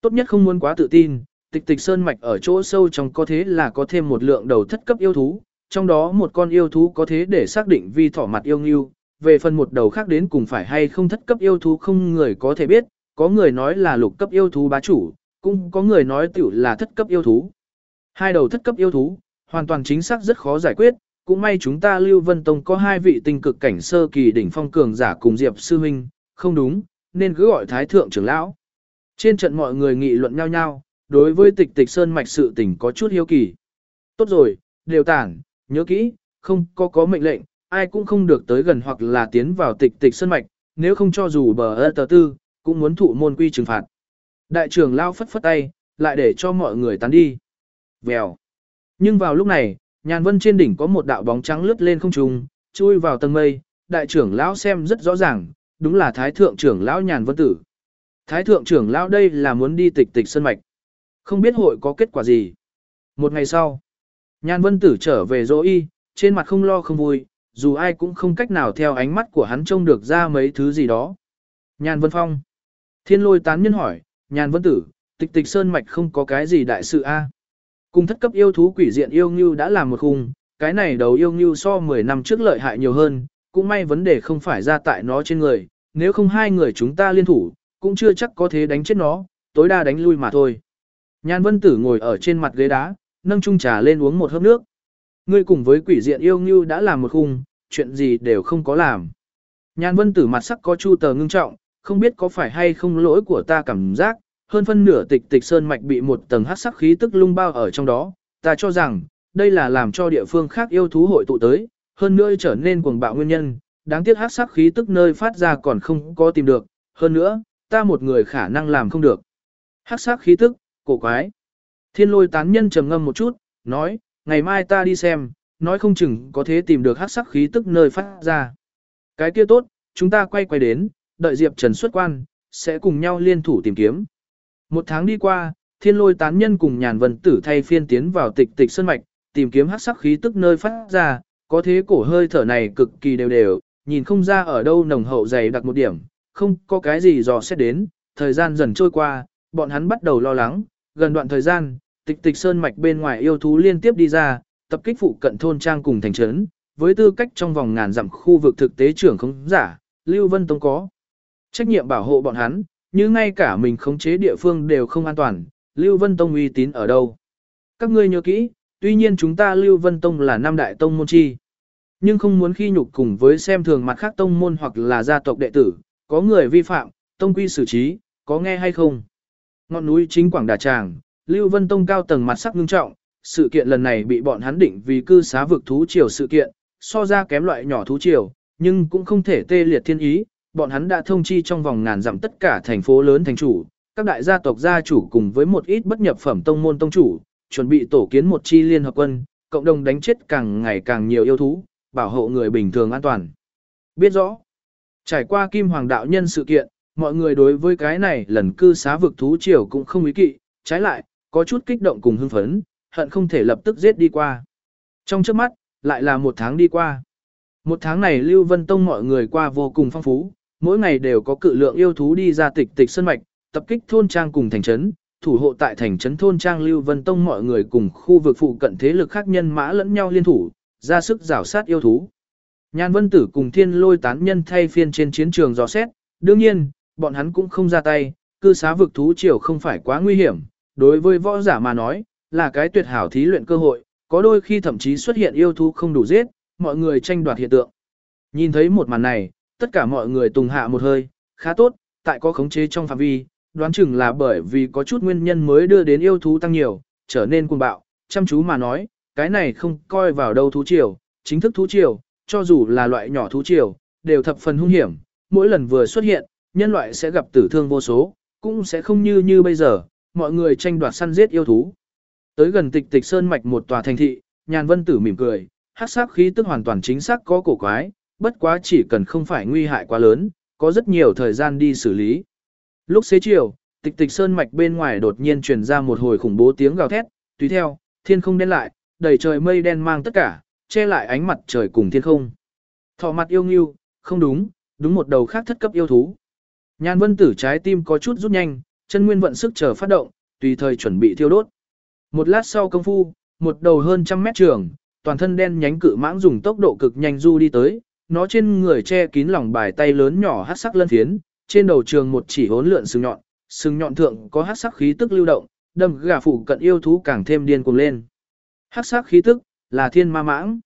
Tốt nhất không muốn quá tự tin, tịch tịch sơn mạch ở chỗ sâu trong có thế là có thêm một lượng đầu thất cấp yêu thú, trong đó một con yêu thú có thế để xác định vi thỏ mặt yêu nghiêu, về phần một đầu khác đến cùng phải hay không thất cấp yêu thú không người có thể biết, có người nói là lục cấp yêu thú bá chủ, cũng có người nói tiểu là thất cấp yêu thú. Hai đầu thất cấp yêu thú, hoàn toàn chính xác rất khó giải quyết, cũng may chúng ta Lưu Vân Tông có hai vị tinh cực cảnh sơ kỳ đỉnh phong cường giả cùng Diệp sư minh không đúng, nên cứ gọi thái thượng trưởng lão. Trên trận mọi người nghị luận nhau nhau, đối với tịch tịch sơn mạch sự tình có chút hiếu kỳ. Tốt rồi, đều tản, nhớ kỹ, không có có mệnh lệnh, ai cũng không được tới gần hoặc là tiến vào tịch tịch sân mạch, nếu không cho dù bờ ơ tờ tư, cũng muốn thụ môn quy trừng phạt. Đại trưởng lao phất phất tay, lại để cho mọi người tán đi. Vèo. Nhưng vào lúc này, nhàn vân trên đỉnh có một đạo bóng trắng lướt lên không trung, chui vào tầng mây, đại trưởng lão xem rất rõ ràng, đúng là thái thượng trưởng lão nhàn vân tử. Thái thượng trưởng lão đây là muốn đi tịch tịch sân mạch. Không biết hội có kết quả gì. Một ngày sau, nhàn vân tử trở về dỗ y, trên mặt không lo không vui, dù ai cũng không cách nào theo ánh mắt của hắn trông được ra mấy thứ gì đó. Nhàn vân phong. Thiên lôi tán nhân hỏi, nhàn vân tử, tịch tịch sơn mạch không có cái gì đại sự a Cùng thất cấp yêu thú quỷ diện yêu ngưu đã làm một khung, cái này đầu yêu ngưu so 10 năm trước lợi hại nhiều hơn, cũng may vấn đề không phải ra tại nó trên người, nếu không hai người chúng ta liên thủ, cũng chưa chắc có thế đánh chết nó, tối đa đánh lui mà thôi. Nhan vân tử ngồi ở trên mặt ghế đá, nâng chung trà lên uống một hớp nước. Ngươi cùng với quỷ diện yêu ngưu đã làm một khung, chuyện gì đều không có làm. Nhan vân tử mặt sắc có chu tờ ngưng trọng, không biết có phải hay không lỗi của ta cảm giác, hơn phân nửa tịch tịch sơn mạch bị một tầng hắc sắc khí tức lung bao ở trong đó, ta cho rằng, đây là làm cho địa phương khác yêu thú hội tụ tới, hơn nữa trở nên cuồng bạo nguyên nhân, đáng tiếc hắc sắc khí tức nơi phát ra còn không có tìm được, hơn nữa, ta một người khả năng làm không được. Hắc sắc khí tức, cổ quái. Thiên lôi tán nhân trầm ngâm một chút, nói, ngày mai ta đi xem, nói không chừng có thể tìm được hắc sắc khí tức nơi phát ra. Cái kia tốt, chúng ta quay quay đến, đợi Diệp Trần xuất quan, sẽ cùng nhau liên thủ tìm kiếm. Một tháng đi qua, thiên lôi tán nhân cùng nhàn vân tử thay phiên tiến vào tịch tịch sơn mạch, tìm kiếm hắc sắc khí tức nơi phát ra, có thế cổ hơi thở này cực kỳ đều đều, nhìn không ra ở đâu nồng hậu dày đặc một điểm, không có cái gì dò xét đến, thời gian dần trôi qua, bọn hắn bắt đầu lo lắng, gần đoạn thời gian, tịch tịch sơn mạch bên ngoài yêu thú liên tiếp đi ra, tập kích phụ cận thôn trang cùng thành trấn, với tư cách trong vòng ngàn dặm khu vực thực tế trưởng không giả, Lưu Vân Tông có trách nhiệm bảo hộ bọn hắn, như ngay cả mình khống chế địa phương đều không an toàn, Lưu Vân Tông uy tín ở đâu. Các ngươi nhớ kỹ, tuy nhiên chúng ta Lưu Vân Tông là năm đại tông môn chi, nhưng không muốn khi nhục cùng với xem thường mặt khác tông môn hoặc là gia tộc đệ tử, có người vi phạm, tông quy xử trí, có nghe hay không. Ngọn núi chính Quảng Đà Tràng, Lưu Vân Tông cao tầng mặt sắc ngưng trọng, sự kiện lần này bị bọn hắn định vì cư xá vực thú triều sự kiện, so ra kém loại nhỏ thú triều, nhưng cũng không thể tê liệt thiên ý, bọn hắn đã thông chi trong vòng ngàn dặm tất cả thành phố lớn thành chủ, các đại gia tộc gia chủ cùng với một ít bất nhập phẩm tông môn tông chủ, chuẩn bị tổ kiến một chi liên hợp quân, cộng đồng đánh chết càng ngày càng nhiều yêu thú, bảo hộ người bình thường an toàn. Biết rõ, trải qua kim hoàng đạo nhân sự kiện, mọi người đối với cái này lần cư xá vực thú triều cũng không ý kỵ, trái lại, có chút kích động cùng hưng phấn, hận không thể lập tức giết đi qua. Trong trước mắt, lại là một tháng đi qua. Một tháng này Lưu Vân Tông mọi người qua vô cùng phong phú, mỗi ngày đều có cự lượng yêu thú đi ra tịch tịch sân mạch, tập kích thôn trang cùng thành trấn, thủ hộ tại thành trấn thôn trang Lưu Vân Tông mọi người cùng khu vực phụ cận thế lực khác nhân mã lẫn nhau liên thủ, ra sức rào sát yêu thú. Nhan Vân Tử cùng Thiên Lôi tán nhân thay phiên trên chiến trường dò xét, đương nhiên, bọn hắn cũng không ra tay, cư xá vực thú triều không phải quá nguy hiểm, đối với võ giả mà nói, là cái tuyệt hảo thí luyện cơ hội, có đôi khi thậm chí xuất hiện yêu thú không đủ giết, mọi người tranh đoạt hiện tượng. Nhìn thấy một màn này, tất cả mọi người tùng hạ một hơi, khá tốt, tại có khống chế trong phạm vi, đoán chừng là bởi vì có chút nguyên nhân mới đưa đến yêu thú tăng nhiều, trở nên cuồng bạo, chăm chú mà nói, cái này không coi vào đâu thú triều, chính thức thú triều, cho dù là loại nhỏ thú triều, đều thập phần hung hiểm, mỗi lần vừa xuất hiện, nhân loại sẽ gặp tử thương vô số, cũng sẽ không như như bây giờ, mọi người tranh đoạt săn giết yêu thú. Tới gần tịch tịch sơn mạch một tòa thành thị, nhàn vân tử mỉm cười, hát sắc khí tức hoàn toàn chính xác có cổ quái, bất quá chỉ cần không phải nguy hại quá lớn, có rất nhiều thời gian đi xử lý. Lúc xế chiều, tịch tịch sơn mạch bên ngoài đột nhiên truyền ra một hồi khủng bố tiếng gào thét, tùy theo, thiên không đen lại, đầy trời mây đen mang tất cả, che lại ánh mặt trời cùng thiên không. Thọ mặt yêu nghiêu, không đúng, đúng một đầu khác thất cấp yêu thú. Nhan vân tử trái tim có chút rút nhanh, chân nguyên vận sức chờ phát động, tùy thời chuẩn bị thiêu đốt. Một lát sau công phu, một đầu hơn trăm mét trường, toàn thân đen nhánh cự mãng dùng tốc độ cực nhanh du đi tới, nó trên người che kín lòng bài tay lớn nhỏ hát sắc lân phiến, trên đầu trường một chỉ hốn lượn sừng nhọn, sừng nhọn thượng có hát sắc khí tức lưu động, đâm gà phụ cận yêu thú càng thêm điên cuồng lên. Hát sắc khí tức là thiên ma mãng.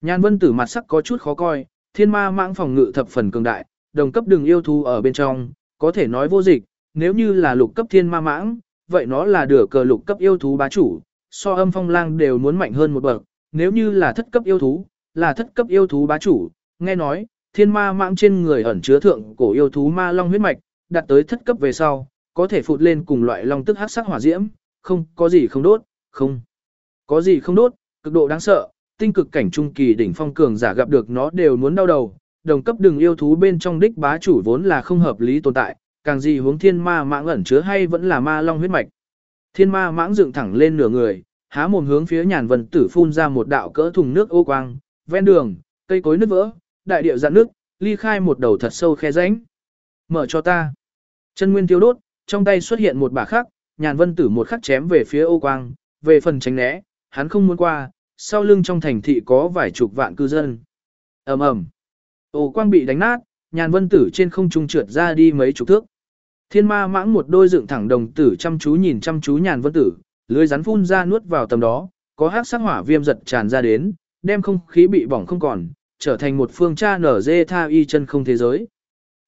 Nhan vân tử mặt sắc có chút khó coi, thiên ma mãng phòng ngự thập phần cường đại, đồng cấp đường yêu thú ở bên trong, có thể nói vô dịch, nếu như là lục cấp thiên ma mãng, vậy nó là đửa cờ lục cấp yêu thú bá chủ, so âm phong lang đều muốn mạnh hơn một bậc, nếu như là thất cấp yêu thú, là thất cấp yêu thú bá chủ, nghe nói, thiên ma mãng trên người ẩn chứa thượng cổ yêu thú ma long huyết mạch, đạt tới thất cấp về sau, có thể phụt lên cùng loại long tức hắc sắc hỏa diễm, không có gì không đốt, không. Có gì không đốt, cực độ đáng sợ, tinh cực cảnh trung kỳ đỉnh phong cường giả gặp được nó đều muốn đau đầu, đồng cấp đường yêu thú bên trong đích bá chủ vốn là không hợp lý tồn tại, càng gì hướng thiên ma mãng ẩn chứa hay vẫn là ma long huyết mạch. Thiên ma mãng dựng thẳng lên nửa người, há mồm hướng phía nhàn vân tử phun ra một đạo cỡ thùng nước ô quang, ven đường, cây cối nứt vỡ, đại điệu dạn nước, ly khai một đầu thật sâu khe rãnh. Mở cho ta. Chân nguyên tiêu đốt, trong tay xuất hiện một bả khắc, nhàn vân tử một khắc chém về phía ô quang, về phần tránh né, hắn không muốn qua, sau lưng trong thành thị có vài chục vạn cư dân. ầm ầm, ô quang bị đánh nát, nhàn vân tử trên không trung trượt ra đi mấy chục thước. Thiên ma mãng một đôi dựng thẳng đồng tử chăm chú nhìn chăm chú nhàn vân tử, lưới rắn phun ra nuốt vào tầm đó, có hắc sắc hỏa viêm giật tràn ra đến, đem không khí bị bỏng không còn, trở thành một phương cha nở dê tha y chân không thế giới.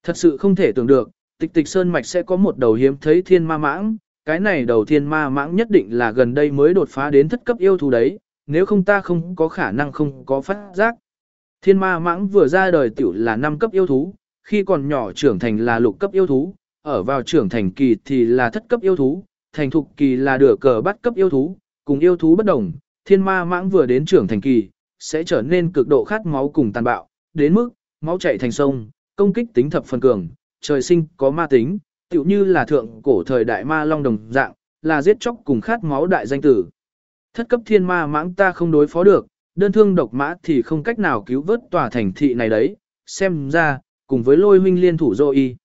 Thật sự không thể tưởng được, tịch tịch sơn mạch sẽ có một đầu hiếm thấy thiên ma mãng, cái này đầu thiên ma mãng nhất định là gần đây mới đột phá đến thất cấp yêu thú đấy, nếu không ta không có khả năng không có phát giác. Thiên ma mãng vừa ra đời tiểu là năm cấp yêu thú, khi còn nhỏ trưởng thành là lục cấp yêu thú, ở vào trưởng thành kỳ thì là thất cấp yêu thú, thành thục kỳ là đửa cờ bắt cấp yêu thú, cùng yêu thú bất đồng, thiên ma mãng vừa đến trưởng thành kỳ, sẽ trở nên cực độ khát máu cùng tàn bạo, đến mức, máu chảy thành sông, công kích tính thập phần cường, trời sinh có ma tính, tựu như là thượng cổ thời đại ma long đồng dạng, là giết chóc cùng khát máu đại danh tử. Thất cấp thiên ma mãng ta không đối phó được, đơn thương độc mã thì không cách nào cứu vớt tòa thành thị này đấy, xem ra, cùng với lôi huynh liên thủ dô y.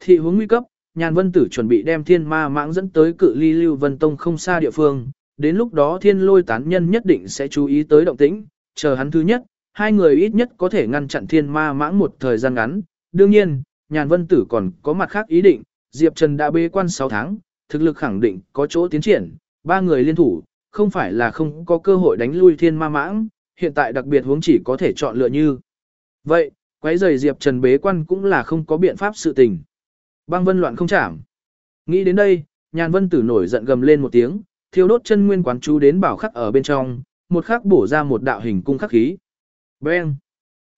Thị huống nguy cấp, nhàn vân tử chuẩn bị đem thiên ma mãng dẫn tới cự ly lưu vân tông không xa địa phương, đến lúc đó thiên lôi tán nhân nhất định sẽ chú ý tới động tĩnh, chờ hắn thứ nhất, hai người ít nhất có thể ngăn chặn thiên ma mãng một thời gian ngắn. Đương nhiên, nhàn vân tử còn có mặt khác ý định, Diệp Trần đã bế quan 6 tháng, thực lực khẳng định có chỗ tiến triển, ba người liên thủ, không phải là không có cơ hội đánh lui thiên ma mãng, hiện tại đặc biệt huống chỉ có thể chọn lựa như. Vậy, quấy giày Diệp Trần bế quan cũng là không có biện pháp sự tình. Băng vân loạn không chảm. Nghĩ đến đây, nhàn vân tử nổi giận gầm lên một tiếng, thiêu đốt chân nguyên quán chú đến bảo khắc ở bên trong, một khắc bổ ra một đạo hình cung khắc khí. Beng!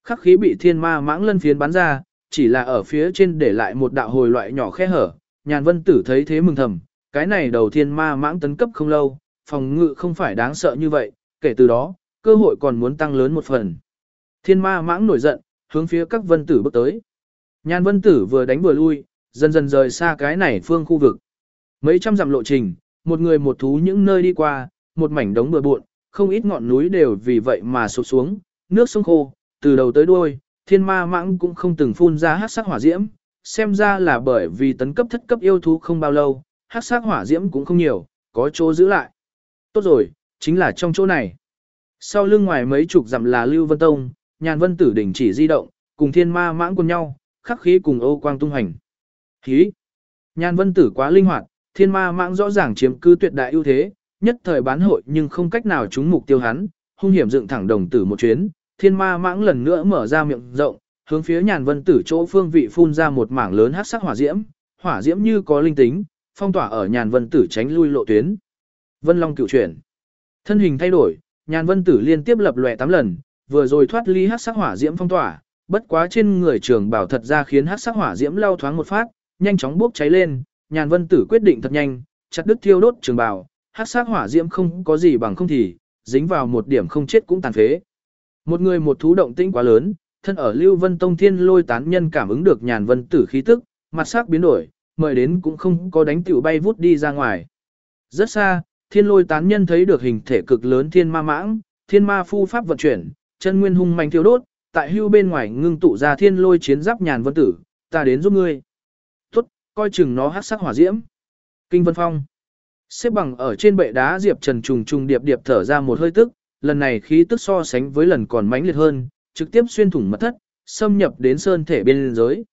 Khắc khí bị thiên ma mãng lân phiến bắn ra, chỉ là ở phía trên để lại một đạo hồi loại nhỏ khe hở. Nhàn vân tử thấy thế mừng thầm, cái này đầu thiên ma mãng tấn cấp không lâu, phòng ngự không phải đáng sợ như vậy, kể từ đó, cơ hội còn muốn tăng lớn một phần. Thiên ma mãng nổi giận, hướng phía các vân tử bước tới. Nhàn vân tử vừa đánh vừa lui, dần dần rời xa cái này phương khu vực. Mấy trăm dặm lộ trình, một người một thú những nơi đi qua, một mảnh đống bừa bộn, không ít ngọn núi đều vì vậy mà sụp xuống, nước sông khô, từ đầu tới đuôi, thiên ma mãng cũng không từng phun ra hát sắc hỏa diễm, xem ra là bởi vì tấn cấp thất cấp yêu thú không bao lâu, hát sắc hỏa diễm cũng không nhiều, có chỗ giữ lại. Tốt rồi, chính là trong chỗ này. Sau lưng ngoài mấy chục dặm là Lưu Vân Tông, nhàn vân tử đỉnh chỉ di động, cùng thiên ma mãng cùng nhau, khắc khí cùng ô quang tung hành. Khí! Nhan vân tử quá linh hoạt, thiên ma mãng rõ ràng chiếm cứ tuyệt đại ưu thế, nhất thời bán hội nhưng không cách nào trúng mục tiêu hắn, hung hiểm dựng thẳng đồng tử một chuyến, thiên ma mãng lần nữa mở ra miệng rộng, hướng phía nhàn vân tử chỗ phương vị phun ra một mảng lớn hắc sắc hỏa diễm, hỏa diễm như có linh tính, phong tỏa ở nhàn vân tử tránh lui lộ tuyến. Vân Long cựu chuyển. Thân hình thay đổi, nhàn vân tử liên tiếp lập lòe 8 lần, vừa rồi thoát ly hắc sắc hỏa diễm phong tỏa, bất quá trên người trường bảo thật ra khiến hắc sắc hỏa diễm lao thoáng một phát, nhanh chóng bốc cháy lên, nhàn vân tử quyết định thật nhanh, chặt đứt thiêu đốt trường bảo, hắc sắc hỏa diễm không có gì bằng không thì, dính vào một điểm không chết cũng tàn phế. Một người một thú động tĩnh quá lớn, thân ở Lưu Vân Tông Thiên Lôi tán nhân cảm ứng được nhàn vân tử khí tức, mặt sắc biến đổi, mời đến cũng không có đánh tiểu bay vút đi ra ngoài. Rất xa, Thiên Lôi tán nhân thấy được hình thể cực lớn thiên ma mãng, thiên ma phu pháp vận chuyển, chân nguyên hung manh thiêu đốt, tại hưu bên ngoài ngưng tụ ra thiên lôi chiến giáp nhàn vân tử, ta đến giúp ngươi. Coi chừng nó hát sắc hỏa diễm. Kinh Vân Phong. Xếp bằng ở trên bệ đá Diệp Trần trùng trùng điệp điệp thở ra một hơi tức, lần này khí tức so sánh với lần còn mãnh liệt hơn, trực tiếp xuyên thủng mật thất, xâm nhập đến sơn thể bên giới.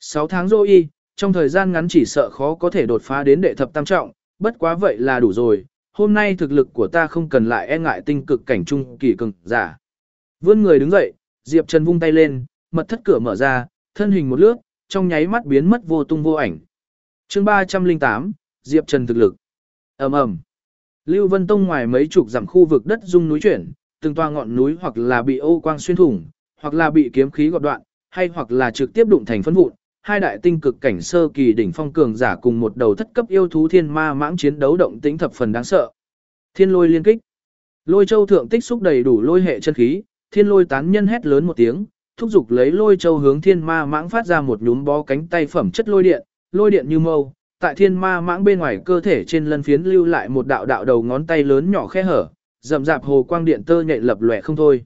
6 tháng dô y, trong thời gian ngắn chỉ sợ khó có thể đột phá đến đệ thập tam trọng, bất quá vậy là đủ rồi, hôm nay thực lực của ta không cần lại e ngại tinh cực cảnh trung kỳ cường giả. Vươn người đứng dậy, Diệp Trần vung tay lên, mật thất cửa mở ra, thân hình một lướt, trong nháy mắt biến mất vô tung vô ảnh. Chương 308, Diệp Trần thực lực. Ầm ầm. Lưu Vân Tông ngoài mấy chục dặm khu vực đất rung núi chuyển, từng toa ngọn núi hoặc là bị ô quang xuyên thủng, hoặc là bị kiếm khí gọt đoạn, hay hoặc là trực tiếp đụng thành phân vụn. Hai đại tinh cực cảnh sơ kỳ đỉnh phong cường giả cùng một đầu thất cấp yêu thú thiên ma mãng chiến đấu động tĩnh thập phần đáng sợ. Thiên lôi liên kích. Lôi châu thượng tích xúc đầy đủ lôi hệ chân khí, thiên lôi tán nhân hét lớn một tiếng, thúc giục lấy lôi châu hướng thiên ma mãng phát ra một nhúm bó cánh tay phẩm chất lôi điện, lôi điện như mâu, tại thiên ma mãng bên ngoài cơ thể trên lân phiến lưu lại một đạo đạo đầu ngón tay lớn nhỏ khe hở, rậm rạp hồ quang điện tơ nhạy lập lòe không thôi.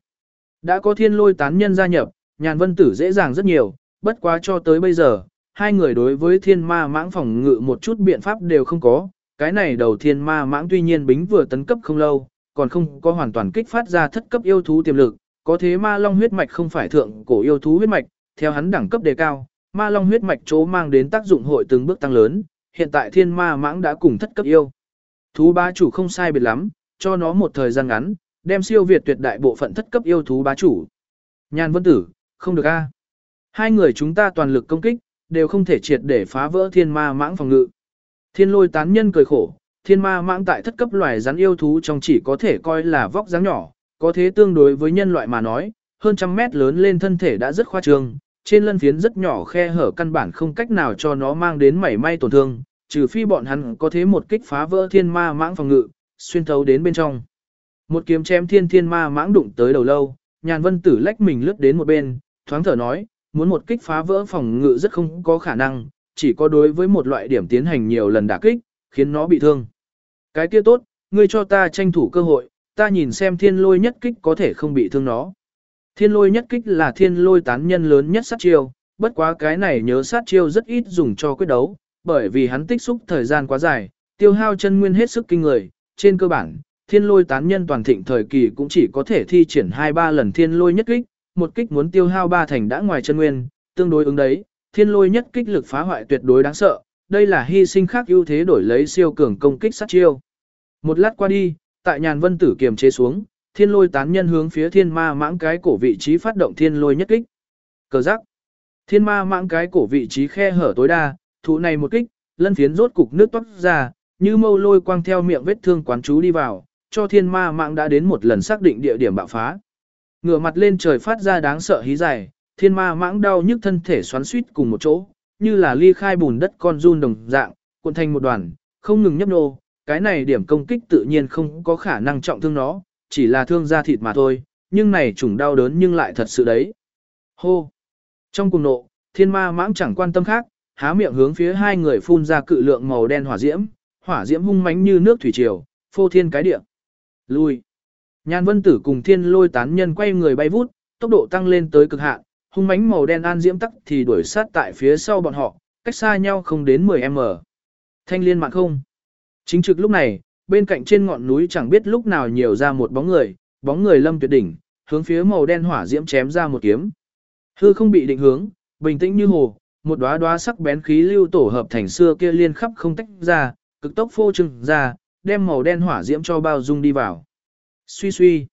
Đã có thiên lôi tán nhân gia nhập, nhàn vân tử dễ dàng rất nhiều, bất quá cho tới bây giờ, hai người đối với thiên ma mãng phòng ngự một chút biện pháp đều không có, cái này đầu thiên ma mãng tuy nhiên bính vừa tấn cấp không lâu, còn không có hoàn toàn kích phát ra thất cấp yêu thú tiềm lực, có thế ma long huyết mạch không phải thượng cổ yêu thú huyết mạch, theo hắn đẳng cấp đề cao, ma long huyết mạch chỗ mang đến tác dụng hội từng bước tăng lớn, hiện tại thiên ma mãng đã cùng thất cấp yêu. Thú bá chủ không sai biệt lắm, cho nó một thời gian ngắn, đem siêu việt tuyệt đại bộ phận thất cấp yêu thú bá chủ. Nhan vân tử, không được a. Hai người chúng ta toàn lực công kích, đều không thể triệt để phá vỡ thiên ma mãng phòng ngự. Thiên lôi tán nhân cười khổ, thiên ma mãng tại thất cấp loài rắn yêu thú trong chỉ có thể coi là vóc dáng nhỏ, có thế tương đối với nhân loại mà nói, hơn trăm mét lớn lên thân thể đã rất khoa trương, trên lân phiến rất nhỏ khe hở căn bản không cách nào cho nó mang đến mảy may tổn thương, trừ phi bọn hắn có thế một kích phá vỡ thiên ma mãng phòng ngự, xuyên thấu đến bên trong. Một kiếm chém thiên thiên ma mãng đụng tới đầu lâu, nhàn vân tử lách mình lướt đến một bên, thoáng thở nói, muốn một kích phá vỡ phòng ngự rất không có khả năng, chỉ có đối với một loại điểm tiến hành nhiều lần đả kích, khiến nó bị thương. Cái kia tốt, ngươi cho ta tranh thủ cơ hội, ta nhìn xem thiên lôi nhất kích có thể không bị thương nó. Thiên lôi nhất kích là thiên lôi tán nhân lớn nhất sát chiêu, bất quá cái này nhớ sát chiêu rất ít dùng cho quyết đấu, bởi vì hắn tích xúc thời gian quá dài, tiêu hao chân nguyên hết sức kinh người, trên cơ bản, thiên lôi tán nhân toàn thịnh thời kỳ cũng chỉ có thể thi triển 2-3 lần thiên lôi nhất kích, một kích muốn tiêu hao ba thành đã ngoài chân nguyên, tương đối ứng đấy, thiên lôi nhất kích lực phá hoại tuyệt đối đáng sợ, đây là hy sinh khác ưu thế đổi lấy siêu cường công kích sát chiêu. Một lát qua đi, tại nhàn vân tử kiềm chế xuống, thiên lôi tán nhân hướng phía thiên ma mãng cái cổ vị trí phát động thiên lôi nhất kích. Cờ giác. Thiên ma mãng cái cổ vị trí khe hở tối đa, thụ này một kích, lân phiến rốt cục nước toát ra, như mâu lôi quang theo miệng vết thương quán chú đi vào, cho thiên ma mãng đã đến một lần xác định địa điểm bạo phá. Ngửa mặt lên trời phát ra đáng sợ hí dài, thiên ma mãng đau nhức thân thể xoắn suýt cùng một chỗ, như là ly khai bùn đất con run đồng dạng, cuộn thành một đoàn, không ngừng nhấp nô, cái này điểm công kích tự nhiên không có khả năng trọng thương nó, chỉ là thương da thịt mà thôi, nhưng này trùng đau đớn nhưng lại thật sự đấy. Hô! Trong cùng nộ, thiên ma mãng chẳng quan tâm khác, há miệng hướng phía hai người phun ra cự lượng màu đen hỏa diễm, hỏa diễm hung mãnh như nước thủy triều, phô thiên cái địa. Lui! Nhan vân tử cùng thiên lôi tán nhân quay người bay vút, tốc độ tăng lên tới cực hạn, hung mãnh màu đen an diễm tắc thì đuổi sát tại phía sau bọn họ, cách xa nhau không đến 10m. Thanh liên mạng không. Chính trực lúc này, bên cạnh trên ngọn núi chẳng biết lúc nào nhiều ra một bóng người, bóng người lâm tuyệt đỉnh, hướng phía màu đen hỏa diễm chém ra một kiếm. Hư không bị định hướng, bình tĩnh như hồ, một đóa đóa sắc bén khí lưu tổ hợp thành xưa kia liên khắp không tách ra, cực tốc phô trừng ra, đem màu đen hỏa diễm cho bao dung đi vào. Suy suy,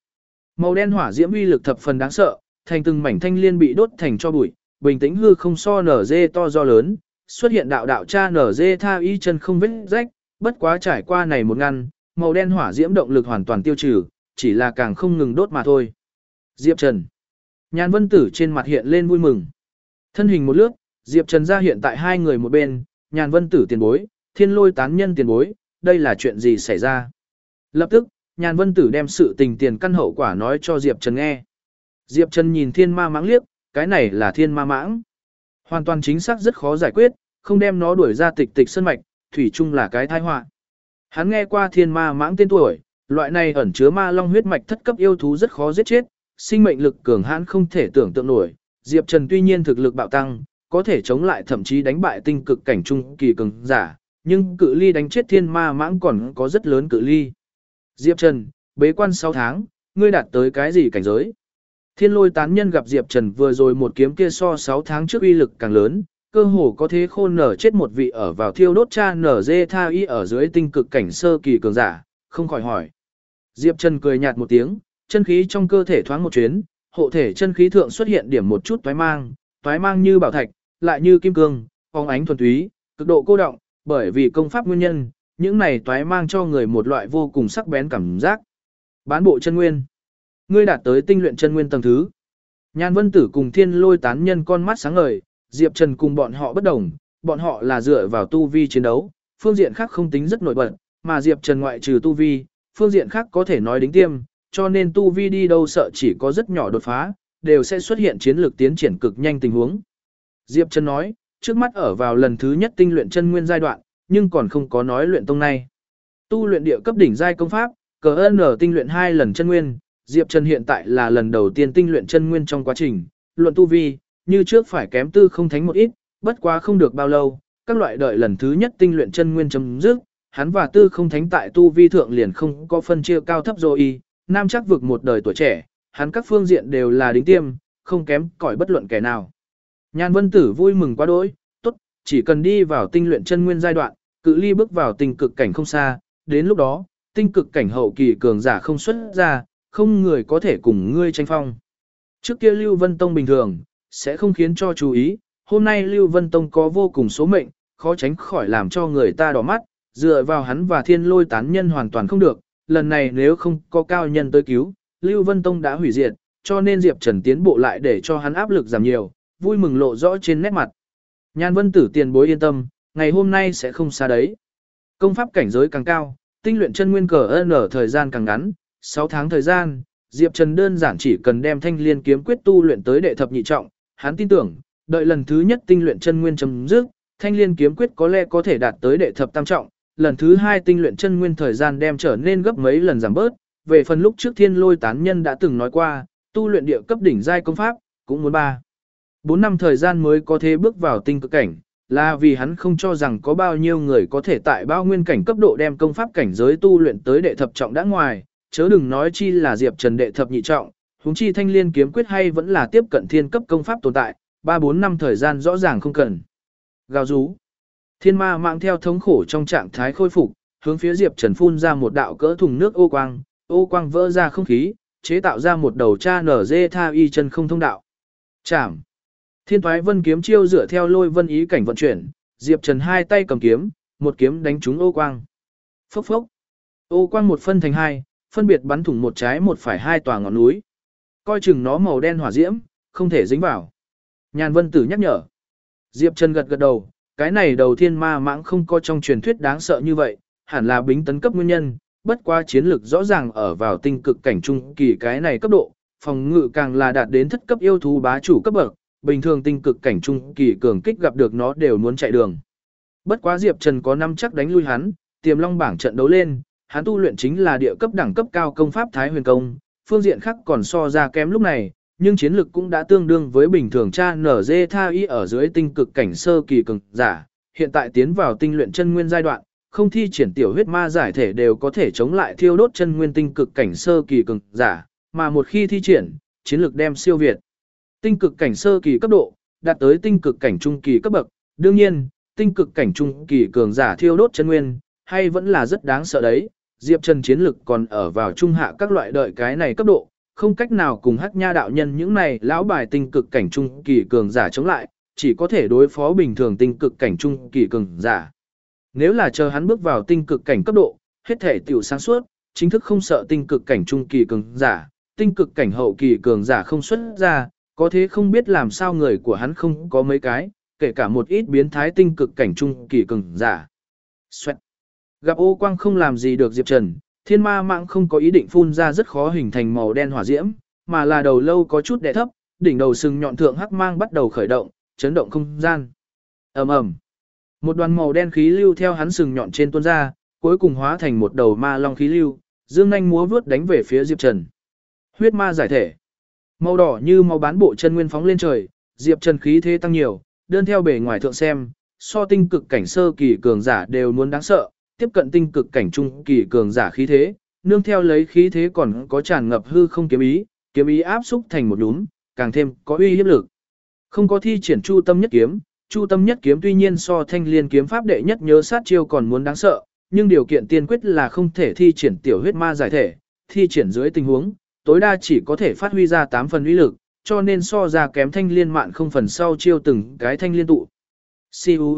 màu đen hỏa diễm uy lực thập phần đáng sợ, thành từng mảnh thanh liên bị đốt thành cho bụi, bình tĩnh hư không so nở dê to do lớn, xuất hiện đạo đạo cha nở dê tha y chân không vết rách, bất quá trải qua này một ngăn, màu đen hỏa diễm động lực hoàn toàn tiêu trừ, chỉ là càng không ngừng đốt mà thôi. Diệp Trần. Nhan Vân Tử trên mặt hiện lên vui mừng. Thân hình một lướt, Diệp Trần ra hiện tại hai người một bên, Nhàn Vân Tử tiền bối, Thiên Lôi tán nhân tiền bối, đây là chuyện gì xảy ra? Lập tức, Nhàn Vân Tử đem sự tình tiền căn hậu quả nói cho Diệp Trần nghe. Diệp Trần nhìn thiên ma mãng liếc, cái này là thiên ma mãng. Hoàn toàn chính xác rất khó giải quyết, không đem nó đuổi ra tịch tịch sân mạch, thủy chung là cái tai họa. Hắn nghe qua thiên ma mãng tên tuổi, loại này ẩn chứa ma long huyết mạch thất cấp yêu thú rất khó giết chết, sinh mệnh lực cường hãn không thể tưởng tượng nổi. Diệp Trần tuy nhiên thực lực bạo tăng, có thể chống lại thậm chí đánh bại tinh cực cảnh trung kỳ cường giả, nhưng cự ly đánh chết thiên ma mãng còn có rất lớn cự ly. Diệp Trần, bế quan 6 tháng, ngươi đạt tới cái gì cảnh giới? Thiên lôi tán nhân gặp Diệp Trần vừa rồi một kiếm kia so 6 tháng trước uy lực càng lớn, cơ hồ có thế khôn nở chết một vị ở vào thiêu đốt cha nở dê tha y ở dưới tinh cực cảnh sơ kỳ cường giả, không khỏi hỏi. Diệp Trần cười nhạt một tiếng, chân khí trong cơ thể thoáng một chuyến, hộ thể chân khí thượng xuất hiện điểm một chút toái mang, toái mang như bảo thạch, lại như kim cương, phóng ánh thuần túy, cực độ cô động, bởi vì công pháp nguyên nhân, những này toái mang cho người một loại vô cùng sắc bén cảm giác. Bán bộ chân nguyên. Ngươi đạt tới tinh luyện chân nguyên tầng thứ. Nhan Vân Tử cùng Thiên Lôi tán nhân con mắt sáng ngời, Diệp Trần cùng bọn họ bất đồng, bọn họ là dựa vào tu vi chiến đấu, phương diện khác không tính rất nổi bật, mà Diệp Trần ngoại trừ tu vi, phương diện khác có thể nói đính tiêm, cho nên tu vi đi đâu sợ chỉ có rất nhỏ đột phá, đều sẽ xuất hiện chiến lược tiến triển cực nhanh tình huống. Diệp Trần nói, trước mắt ở vào lần thứ nhất tinh luyện chân nguyên giai đoạn, nhưng còn không có nói luyện tông này. Tu luyện địa cấp đỉnh giai công pháp, cờ ơn ở tinh luyện hai lần chân nguyên, Diệp Trần hiện tại là lần đầu tiên tinh luyện chân nguyên trong quá trình, luận tu vi, như trước phải kém tư không thánh một ít, bất quá không được bao lâu, các loại đợi lần thứ nhất tinh luyện chân nguyên chấm dứt, hắn và tư không thánh tại tu vi thượng liền không có phân chia cao thấp rồi nam chắc vực một đời tuổi trẻ, hắn các phương diện đều là đính tiêm, không kém cỏi bất luận kẻ nào. Nhan Vân Tử vui mừng quá đỗi, tốt, chỉ cần đi vào tinh luyện chân nguyên giai đoạn, cự ly bước vào tinh cực cảnh không xa, đến lúc đó, tinh cực cảnh hậu kỳ cường giả không xuất ra, không người có thể cùng ngươi tranh phong. Trước kia Lưu Vân Tông bình thường, sẽ không khiến cho chú ý, hôm nay Lưu Vân Tông có vô cùng số mệnh, khó tránh khỏi làm cho người ta đỏ mắt, dựa vào hắn và thiên lôi tán nhân hoàn toàn không được, lần này nếu không có cao nhân tới cứu, Lưu Vân Tông đã hủy diệt, cho nên Diệp Trần tiến bộ lại để cho hắn áp lực giảm nhiều, vui mừng lộ rõ trên nét mặt. Nhan Vân Tử tiền bối yên tâm, ngày hôm nay sẽ không xa đấy. Công pháp cảnh giới càng cao, tinh luyện chân nguyên cờ ơn ở thời gian càng ngắn, 6 tháng thời gian, Diệp Trần đơn giản chỉ cần đem thanh liên kiếm quyết tu luyện tới đệ thập nhị trọng, hắn tin tưởng, đợi lần thứ nhất tinh luyện chân nguyên chấm dứt, thanh liên kiếm quyết có lẽ có thể đạt tới đệ thập tam trọng, lần thứ hai tinh luyện chân nguyên thời gian đem trở nên gấp mấy lần giảm bớt, về phần lúc trước thiên lôi tán nhân đã từng nói qua, tu luyện địa cấp đỉnh giai công pháp, cũng muốn ba bốn năm thời gian mới có thể bước vào tinh cực cảnh, là vì hắn không cho rằng có bao nhiêu người có thể tại bao nguyên cảnh cấp độ đem công pháp cảnh giới tu luyện tới đệ thập trọng đã ngoài, chớ đừng nói chi là Diệp Trần đệ thập nhị trọng, huống chi thanh liên kiếm quyết hay vẫn là tiếp cận thiên cấp công pháp tồn tại, 3-4 năm thời gian rõ ràng không cần. Gào rú. Thiên ma mạng theo thống khổ trong trạng thái khôi phục, hướng phía Diệp Trần phun ra một đạo cỡ thùng nước ô quang, ô quang vỡ ra không khí, chế tạo ra một đầu cha nở dê tha y chân không thông đạo. Chạm. Thiên thoái vân kiếm chiêu dựa theo lôi vân ý cảnh vận chuyển, Diệp Trần hai tay cầm kiếm, một kiếm đánh trúng ô quang. Phốc phốc. Ô quang một phân thành hai, phân biệt bắn thủng một trái một phải hai tòa ngọn núi. Coi chừng nó màu đen hỏa diễm, không thể dính vào. Nhàn vân tử nhắc nhở. Diệp Trần gật gật đầu, cái này đầu thiên ma mãng không có trong truyền thuyết đáng sợ như vậy, hẳn là bính tấn cấp nguyên nhân, bất qua chiến lược rõ ràng ở vào tinh cực cảnh trung kỳ cái này cấp độ, phòng ngự càng là đạt đến thất cấp yêu thú bá chủ cấp bậc, bình thường tinh cực cảnh trung kỳ cường kích gặp được nó đều muốn chạy đường. Bất quá Diệp Trần có năm chắc đánh lui hắn, tiềm long bảng trận đấu lên, hắn tu luyện chính là địa cấp đẳng cấp cao công pháp Thái Huyền Công, phương diện khác còn so ra kém lúc này, nhưng chiến lực cũng đã tương đương với bình thường cha nở dê tha y ở dưới tinh cực cảnh sơ kỳ cường giả, hiện tại tiến vào tinh luyện chân nguyên giai đoạn, không thi triển tiểu huyết ma giải thể đều có thể chống lại thiêu đốt chân nguyên tinh cực cảnh sơ kỳ cường giả, mà một khi thi triển, chiến lực đem siêu việt. Tinh cực cảnh sơ kỳ cấp độ, đạt tới tinh cực cảnh trung kỳ cấp bậc, đương nhiên, tinh cực cảnh trung kỳ cường giả thiêu đốt chân nguyên, hay vẫn là rất đáng sợ đấy. Diệp Trần chiến lực còn ở vào trung hạ các loại đợi cái này cấp độ, không cách nào cùng hắc nha đạo nhân những này lão bài tinh cực cảnh trung kỳ cường giả chống lại, chỉ có thể đối phó bình thường tinh cực cảnh trung kỳ cường giả. Nếu là chờ hắn bước vào tinh cực cảnh cấp độ, hết thể tiểu sáng suốt, chính thức không sợ tinh cực cảnh trung kỳ cường giả, tinh cực cảnh hậu kỳ cường giả không xuất ra, có thế không biết làm sao người của hắn không có mấy cái, kể cả một ít biến thái tinh cực cảnh trung kỳ cường giả. Xoẹt. Gặp ô quang không làm gì được Diệp Trần, thiên ma mạng không có ý định phun ra rất khó hình thành màu đen hỏa diễm, mà là đầu lâu có chút đè thấp, đỉnh đầu sừng nhọn thượng hắc mang bắt đầu khởi động, chấn động không gian. ầm ầm, Một đoàn màu đen khí lưu theo hắn sừng nhọn trên tuôn ra, cuối cùng hóa thành một đầu ma long khí lưu, dương nhanh múa vướt đánh về phía Diệp Trần. Huyết ma giải thể. Màu đỏ như màu bán bộ chân nguyên phóng lên trời, Diệp Trần khí thế tăng nhiều, đơn theo bề ngoài thượng xem, so tinh cực cảnh sơ kỳ cường giả đều muốn đáng sợ, tiếp cận tinh cực cảnh trung kỳ cường giả khí thế, nương theo lấy khí thế còn có tràn ngập hư không kiếm ý, kiếm ý áp xúc thành một đúng, càng thêm có uy hiếp lực. Không có thi triển chu tâm nhất kiếm, chu tâm nhất kiếm tuy nhiên so thanh liên kiếm pháp đệ nhất nhớ sát chiêu còn muốn đáng sợ, nhưng điều kiện tiên quyết là không thể thi triển tiểu huyết ma giải thể, thi triển dưới tình huống, tối đa chỉ có thể phát huy ra 8 phần uy lực, cho nên so ra kém thanh liên mạn không phần sau chiêu từng cái thanh liên tụ. Siu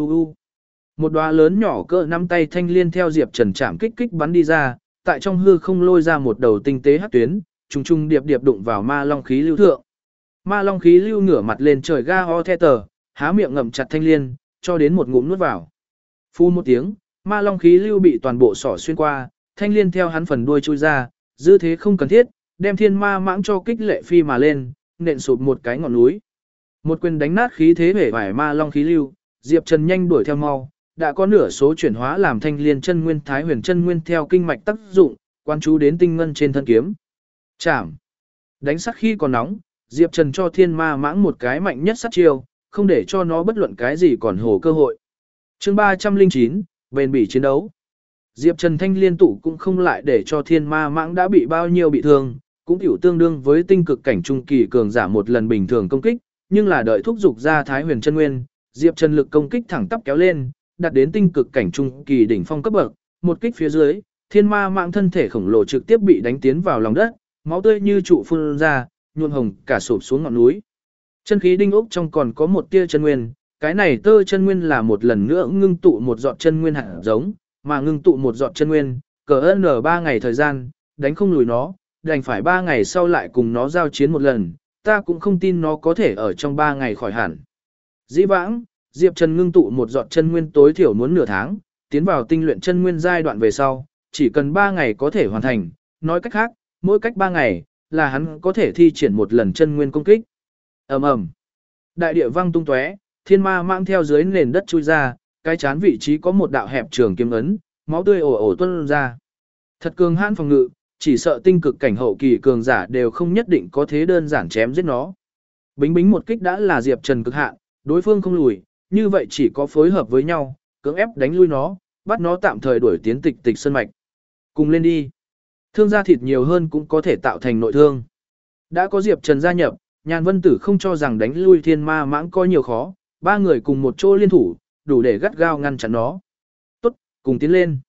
một đóa lớn nhỏ cỡ nắm tay thanh liên theo Diệp Trần chạm kích kích bắn đi ra, tại trong hư không lôi ra một đầu tinh tế hắc tuyến, trùng trùng điệp điệp đụng vào ma long khí lưu thượng. Ma long khí lưu ngửa mặt lên trời ga ho the tờ, há miệng ngậm chặt thanh liên, cho đến một ngụm nuốt vào. Phun một tiếng, ma long khí lưu bị toàn bộ sỏ xuyên qua, thanh liên theo hắn phần đuôi chui ra, dư thế không cần thiết, đem thiên ma mãng cho kích lệ phi mà lên, nện sụp một cái ngọn núi. Một quyền đánh nát khí thế vẻ vải ma long khí lưu, Diệp Trần nhanh đuổi theo mau, đã có nửa số chuyển hóa làm thanh liên chân nguyên thái huyền chân nguyên theo kinh mạch tác dụng, quan chú đến tinh ngân trên thân kiếm. Chạm. Đánh sắc khi còn nóng, Diệp Trần cho thiên ma mãng một cái mạnh nhất sát chiêu, không để cho nó bất luận cái gì còn hồ cơ hội. chương 309, bền bỉ chiến đấu. Diệp Trần Thanh liên tụ cũng không lại để cho thiên ma mãng đã bị bao nhiêu bị thương, cũng tiểu tương đương với tinh cực cảnh trung kỳ cường giả một lần bình thường công kích, nhưng là đợi thúc dục ra Thái Huyền chân nguyên, Diệp Trần lực công kích thẳng tắp kéo lên, đạt đến tinh cực cảnh trung kỳ đỉnh phong cấp bậc, một kích phía dưới, thiên ma mạng thân thể khổng lồ trực tiếp bị đánh tiến vào lòng đất, máu tươi như trụ phun ra, nhuộm hồng cả sụp xuống ngọn núi. Chân khí đinh ốc trong còn có một tia chân nguyên, cái này tơ chân nguyên là một lần nữa ngưng tụ một giọt chân nguyên hạt giống, mà ngưng tụ một giọt chân nguyên, cỡ nở ba ngày thời gian, đánh không lùi nó, đành phải ba ngày sau lại cùng nó giao chiến một lần, ta cũng không tin nó có thể ở trong ba ngày khỏi hẳn. Dĩ vãng, Diệp Trần ngưng tụ một giọt chân nguyên tối thiểu muốn nửa tháng, tiến vào tinh luyện chân nguyên giai đoạn về sau, chỉ cần ba ngày có thể hoàn thành, nói cách khác, mỗi cách ba ngày, là hắn có thể thi triển một lần chân nguyên công kích. ầm ầm, Đại địa vang tung tóe, thiên ma mang theo dưới nền đất chui ra, cái chán vị trí có một đạo hẹp trường kiếm ấn, máu tươi ồ ồ tuôn ra. Thật cường hãn phòng ngự, chỉ sợ tinh cực cảnh hậu kỳ cường giả đều không nhất định có thế đơn giản chém giết nó. Bính bính một kích đã là Diệp Trần cực hạn, đối phương không lùi, như vậy chỉ có phối hợp với nhau, cưỡng ép đánh lui nó, bắt nó tạm thời đuổi tiến tịch tịch sơn mạch. Cùng lên đi. Thương gia thịt nhiều hơn cũng có thể tạo thành nội thương. Đã có Diệp Trần gia nhập, nhàn vân tử không cho rằng đánh lui thiên ma mãng có nhiều khó, ba người cùng một chỗ liên thủ, đủ để gắt gao ngăn chặn nó. Tốt, cùng tiến lên.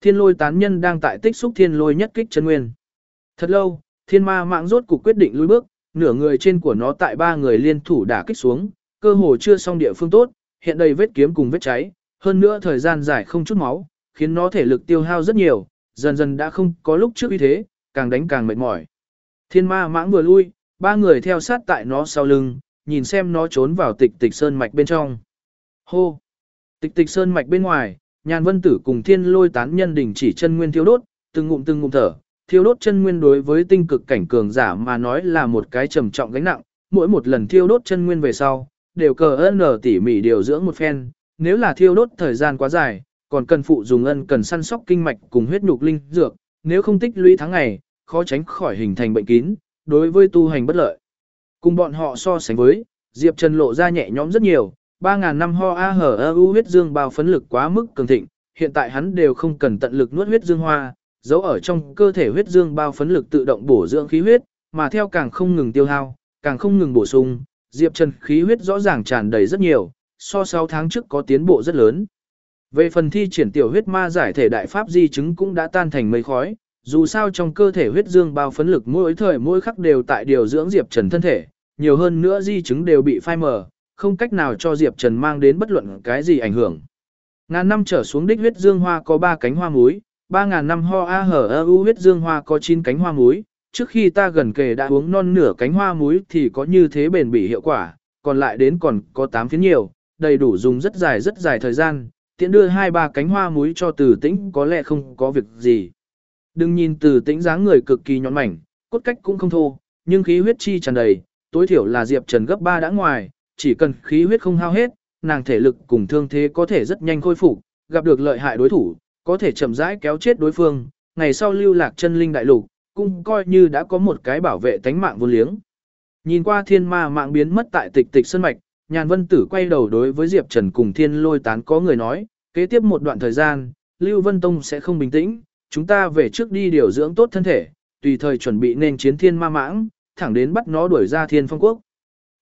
Thiên lôi tán nhân đang tại tích xúc thiên lôi nhất kích chân nguyên. Thật lâu, thiên ma mãng rốt cục quyết định lùi bước, nửa người trên của nó tại ba người liên thủ đả kích xuống, cơ hồ chưa xong địa phương tốt, hiện đầy vết kiếm cùng vết cháy, hơn nữa thời gian dài không chút máu, khiến nó thể lực tiêu hao rất nhiều, dần dần đã không có lúc trước uy thế, càng đánh càng mệt mỏi. Thiên ma mãng vừa lui, ba người theo sát tại nó sau lưng, nhìn xem nó trốn vào tịch tịch sơn mạch bên trong. Hô! Tịch tịch sơn mạch bên ngoài, nhàn vân tử cùng thiên lôi tán nhân đỉnh chỉ chân nguyên thiêu đốt, từng ngụm từng ngụm thở. Thiêu đốt chân nguyên đối với tinh cực cảnh cường giả mà nói là một cái trầm trọng gánh nặng, mỗi một lần thiêu đốt chân nguyên về sau, đều cờ ân nở tỉ mỉ điều dưỡng một phen, nếu là thiêu đốt thời gian quá dài, còn cần phụ dùng ân cần săn sóc kinh mạch cùng huyết nhục linh dược, nếu không tích lũy tháng ngày, khó tránh khỏi hình thành bệnh kín, đối với tu hành bất lợi. Cùng bọn họ so sánh với, Diệp Trần lộ ra nhẹ nhõm rất nhiều, 3000 năm ho a hở a u huyết dương bao phấn lực quá mức cường thịnh, hiện tại hắn đều không cần tận lực nuốt huyết dương hoa, giấu ở trong cơ thể huyết dương bao phấn lực tự động bổ dưỡng khí huyết, mà theo càng không ngừng tiêu hao, càng không ngừng bổ sung, Diệp Trần khí huyết rõ ràng tràn đầy rất nhiều, so 6 tháng trước có tiến bộ rất lớn. Về phần thi triển tiểu huyết ma giải thể đại pháp di chứng cũng đã tan thành mây khói, dù sao trong cơ thể huyết dương bao phấn lực mỗi thời mỗi khắc đều tại điều dưỡng Diệp Trần thân thể, nhiều hơn nữa di chứng đều bị phai mờ, không cách nào cho Diệp Trần mang đến bất luận cái gì ảnh hưởng. Ngàn năm trở xuống đích huyết dương hoa có 3 cánh hoa muối, 3000 năm ho a hở ơ u huyết dương hoa có 9 cánh hoa muối, trước khi ta gần kề đã uống non nửa cánh hoa muối thì có như thế bền bỉ hiệu quả, còn lại đến còn có 8 phiến nhiều, đầy đủ dùng rất dài rất dài thời gian, tiện đưa hai ba cánh hoa muối cho Từ Tĩnh có lẽ không có việc gì. Đừng nhìn Từ Tĩnh dáng người cực kỳ nhọn mảnh, cốt cách cũng không thô, nhưng khí huyết chi tràn đầy, tối thiểu là Diệp Trần gấp 3 đã ngoài, chỉ cần khí huyết không hao hết, nàng thể lực cùng thương thế có thể rất nhanh khôi phục, gặp được lợi hại đối thủ, có thể chậm rãi kéo chết đối phương, ngày sau lưu lạc chân linh đại lục, cũng coi như đã có một cái bảo vệ tánh mạng vô liếng. Nhìn qua thiên ma mạng biến mất tại tịch tịch sân mạch, nhàn vân tử quay đầu đối với Diệp Trần cùng thiên lôi tán có người nói, kế tiếp một đoạn thời gian, Lưu Vân Tông sẽ không bình tĩnh, chúng ta về trước đi điều dưỡng tốt thân thể, tùy thời chuẩn bị nên chiến thiên ma mãng, thẳng đến bắt nó đuổi ra thiên phong quốc.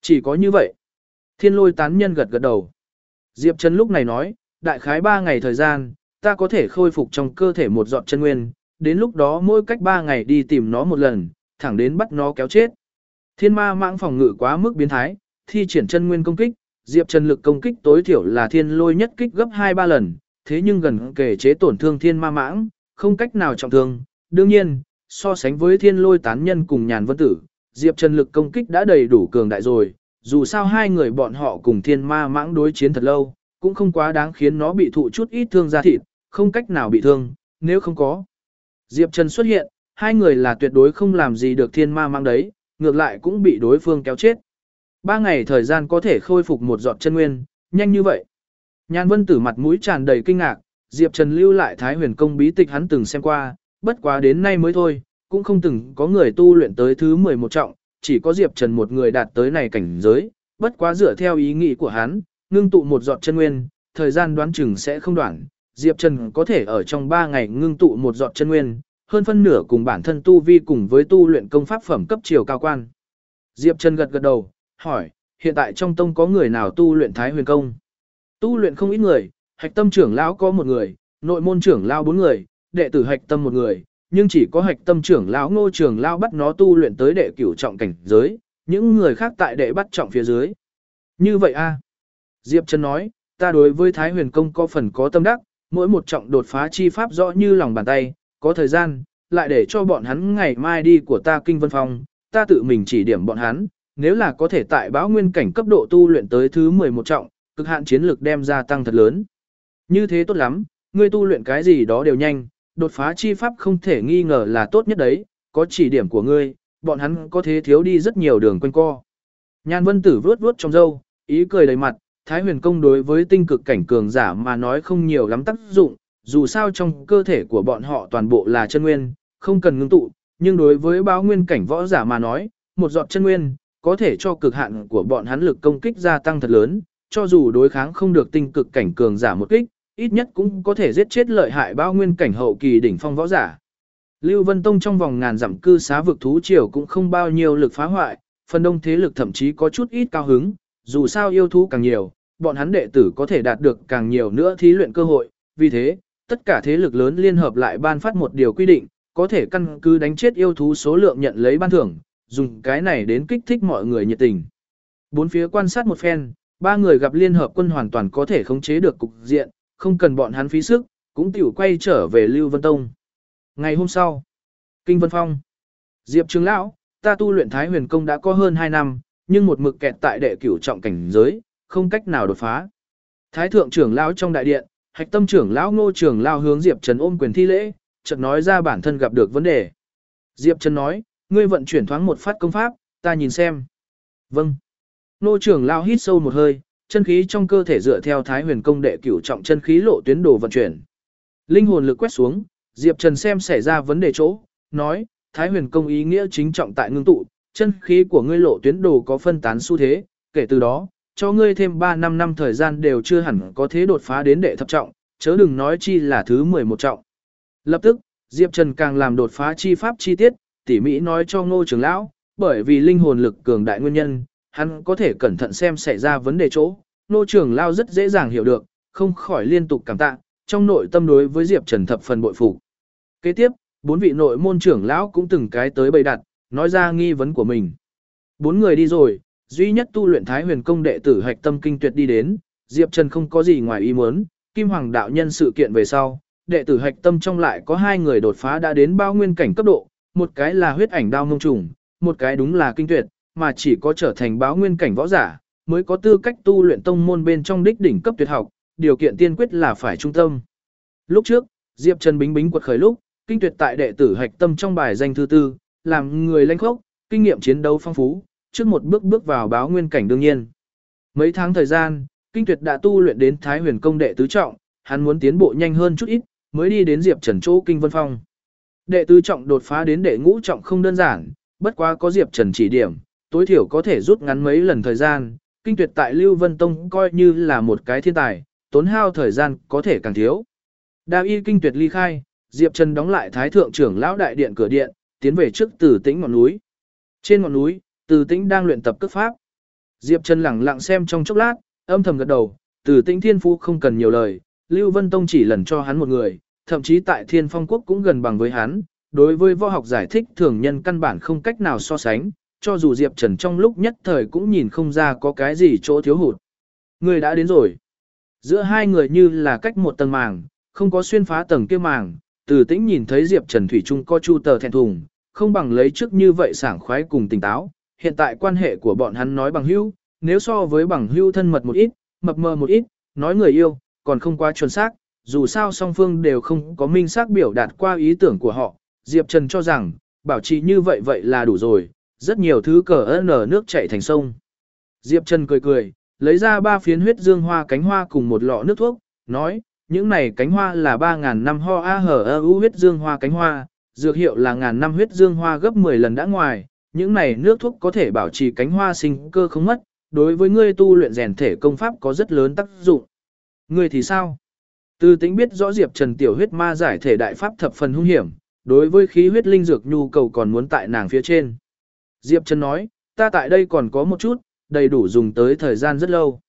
Chỉ có như vậy. Thiên lôi tán nhân gật gật đầu. Diệp Trần lúc này nói, đại khái 3 ngày thời gian, ta có thể khôi phục trong cơ thể một giọt chân nguyên, đến lúc đó mỗi cách 3 ngày đi tìm nó một lần, thẳng đến bắt nó kéo chết. Thiên ma mãng phòng ngự quá mức biến thái, thi triển chân nguyên công kích, Diệp Trần lực công kích tối thiểu là thiên lôi nhất kích gấp 2-3 lần, thế nhưng gần kể chế tổn thương thiên ma mãng, không cách nào trọng thương. Đương nhiên, so sánh với thiên lôi tán nhân cùng nhàn vân tử, Diệp Trần lực công kích đã đầy đủ cường đại rồi, dù sao hai người bọn họ cùng thiên ma mãng đối chiến thật lâu, cũng không quá đáng khiến nó bị thụ chút ít thương ra thịt, không cách nào bị thương, nếu không có. Diệp Trần xuất hiện, hai người là tuyệt đối không làm gì được thiên ma mang đấy, ngược lại cũng bị đối phương kéo chết. Ba ngày thời gian có thể khôi phục một giọt chân nguyên, nhanh như vậy. Nhan vân tử mặt mũi tràn đầy kinh ngạc, Diệp Trần lưu lại Thái huyền công bí tịch hắn từng xem qua, bất quá đến nay mới thôi, cũng không từng có người tu luyện tới thứ 11 trọng, chỉ có Diệp Trần một người đạt tới này cảnh giới, bất quá dựa theo ý nghĩ của hắn, ngưng tụ một giọt chân nguyên, thời gian đoán chừng sẽ không đoạn, Diệp Trần có thể ở trong 3 ngày ngưng tụ một giọt chân nguyên, hơn phân nửa cùng bản thân tu vi cùng với tu luyện công pháp phẩm cấp chiều cao quan. Diệp Trần gật gật đầu, hỏi, hiện tại trong tông có người nào tu luyện Thái Huyền Công? Tu luyện không ít người, hạch tâm trưởng lão có một người, nội môn trưởng lão bốn người, đệ tử hạch tâm một người, nhưng chỉ có hạch tâm trưởng lão ngô trưởng lão bắt nó tu luyện tới đệ cửu trọng cảnh giới, những người khác tại đệ bắt trọng phía dưới. Như vậy a Diệp Trần nói, ta đối với Thái Huyền Công có phần có tâm đắc, mỗi một trọng đột phá chi pháp rõ như lòng bàn tay, có thời gian, lại để cho bọn hắn ngày mai đi của ta kinh vân phong, ta tự mình chỉ điểm bọn hắn, nếu là có thể tại báo nguyên cảnh cấp độ tu luyện tới thứ 11 trọng, cực hạn chiến lực đem ra tăng thật lớn. Như thế tốt lắm, ngươi tu luyện cái gì đó đều nhanh, đột phá chi pháp không thể nghi ngờ là tốt nhất đấy, có chỉ điểm của ngươi, bọn hắn có thể thiếu đi rất nhiều đường quanh co. Nhan vân tử vuốt vuốt trong râu, ý cười đầy mặt, Thái huyền công đối với tinh cực cảnh cường giả mà nói không nhiều lắm tác dụng, dù sao trong cơ thể của bọn họ toàn bộ là chân nguyên, không cần ngưng tụ, nhưng đối với báo nguyên cảnh võ giả mà nói, một giọt chân nguyên, có thể cho cực hạn của bọn hắn lực công kích gia tăng thật lớn, cho dù đối kháng không được tinh cực cảnh cường giả một kích, ít nhất cũng có thể giết chết lợi hại bao nguyên cảnh hậu kỳ đỉnh phong võ giả. Lưu Vân Tông trong vòng ngàn dặm cư xá vực thú triều cũng không bao nhiêu lực phá hoại, phần đông thế lực thậm chí có chút ít cao hứng, dù sao yêu thú càng nhiều, bọn hắn đệ tử có thể đạt được càng nhiều nữa thí luyện cơ hội, vì thế, tất cả thế lực lớn liên hợp lại ban phát một điều quy định, có thể căn cứ đánh chết yêu thú số lượng nhận lấy ban thưởng, dùng cái này đến kích thích mọi người nhiệt tình. Bốn phía quan sát một phen, ba người gặp liên hợp quân hoàn toàn có thể khống chế được cục diện, không cần bọn hắn phí sức, cũng tiểu quay trở về Lưu Vân Tông. Ngày hôm sau, Kinh Vân Phong, Diệp Trường Lão, ta tu luyện Thái Huyền Công đã có hơn 2 năm, nhưng một mực kẹt tại đệ cửu trọng cảnh giới, không cách nào đột phá. Thái thượng trưởng lão trong đại điện, hạch tâm trưởng lão ngô trưởng lão hướng Diệp Trần ôm quyền thi lễ, chợt nói ra bản thân gặp được vấn đề. Diệp Trần nói, ngươi vận chuyển thoáng một phát công pháp, ta nhìn xem. Vâng. Ngô trưởng lão hít sâu một hơi, chân khí trong cơ thể dựa theo Thái Huyền công đệ cửu trọng chân khí lộ tuyến đồ vận chuyển. Linh hồn lực quét xuống, Diệp Trần xem xảy ra vấn đề chỗ, nói, Thái Huyền công ý nghĩa chính trọng tại ngưng tụ, chân khí của ngươi lộ tuyến đồ có phân tán xu thế, kể từ đó, cho ngươi thêm 3 năm năm thời gian đều chưa hẳn có thế đột phá đến đệ thập trọng, chớ đừng nói chi là thứ 11 trọng. Lập tức, Diệp Trần càng làm đột phá chi pháp chi tiết, tỉ mỹ nói cho Ngô trưởng lão, bởi vì linh hồn lực cường đại nguyên nhân, hắn có thể cẩn thận xem xảy ra vấn đề chỗ. Ngô trưởng lão rất dễ dàng hiểu được, không khỏi liên tục cảm tạ, trong nội tâm đối với Diệp Trần thập phần bội phục. Kế tiếp, bốn vị nội môn trưởng lão cũng từng cái tới bày đặt, nói ra nghi vấn của mình. Bốn người đi rồi, duy nhất tu luyện Thái Huyền công đệ tử Hạch Tâm Kinh Tuyệt đi đến, Diệp Trần không có gì ngoài ý muốn, Kim Hoàng đạo nhân sự kiện về sau, đệ tử Hạch Tâm trong lại có hai người đột phá đã đến bao nguyên cảnh cấp độ, một cái là huyết ảnh đao ngông trùng, một cái đúng là kinh tuyệt, mà chỉ có trở thành báo nguyên cảnh võ giả, mới có tư cách tu luyện tông môn bên trong đích đỉnh cấp tuyệt học, điều kiện tiên quyết là phải trung tâm. Lúc trước, Diệp Trần bính bính quật khởi lúc, kinh tuyệt tại đệ tử Hạch Tâm trong bài danh thứ tư, làm người lãnh khốc, kinh nghiệm chiến đấu phong phú, trước một bước bước vào báo nguyên cảnh đương nhiên. Mấy tháng thời gian, Kinh Tuyệt đã tu luyện đến Thái Huyền công đệ tứ trọng, hắn muốn tiến bộ nhanh hơn chút ít, mới đi đến Diệp Trần chỗ Kinh Vân Phong. Đệ tứ trọng đột phá đến đệ ngũ trọng không đơn giản, bất quá có Diệp Trần chỉ điểm, tối thiểu có thể rút ngắn mấy lần thời gian. Kinh Tuyệt tại Lưu Vân Tông coi như là một cái thiên tài, tốn hao thời gian có thể càng thiếu. Đào y Kinh Tuyệt ly khai, Diệp Trần đóng lại Thái Thượng trưởng lão đại điện cửa điện, tiến về trước tử tĩnh ngọn núi. Trên ngọn núi, từ tĩnh đang luyện tập cước pháp. Diệp Trần lẳng lặng xem trong chốc lát, âm thầm gật đầu, từ tĩnh thiên phú không cần nhiều lời, Lưu Vân Tông chỉ lần cho hắn một người, thậm chí tại thiên phong quốc cũng gần bằng với hắn, đối với võ học giải thích thường nhân căn bản không cách nào so sánh, cho dù Diệp Trần trong lúc nhất thời cũng nhìn không ra có cái gì chỗ thiếu hụt. Người đã đến rồi. Giữa hai người như là cách một tầng màng, không có xuyên phá tầng kia màng, từ tĩnh nhìn thấy Diệp Trần Thủy Trung co chu tờ thẹn thùng, không bằng lấy trước như vậy sảng khoái cùng tỉnh táo, hiện tại quan hệ của bọn hắn nói bằng hữu, nếu so với bằng hữu thân mật một ít, mập mờ một ít, nói người yêu, còn không quá chuẩn xác, dù sao song phương đều không có minh xác biểu đạt qua ý tưởng của họ, Diệp Trần cho rằng, bảo trì như vậy vậy là đủ rồi, rất nhiều thứ cờ nở ở nước chảy thành sông. Diệp Trần cười cười, lấy ra ba phiến huyết dương hoa cánh hoa cùng một lọ nước thuốc, nói, những này cánh hoa là 3.000 năm ho a hở ưu u huyết dương hoa cánh hoa, dược hiệu là ngàn năm huyết dương hoa gấp 10 lần đã ngoài, những này nước thuốc có thể bảo trì cánh hoa sinh cơ không mất, đối với ngươi tu luyện rèn thể công pháp có rất lớn tác dụng. Ngươi thì sao? Từ tính biết rõ Diệp Trần tiểu huyết ma giải thể đại pháp thập phần hung hiểm, đối với khí huyết linh dược nhu cầu còn muốn tại nàng phía trên. Diệp Trần nói, ta tại đây còn có một chút, đầy đủ dùng tới thời gian rất lâu.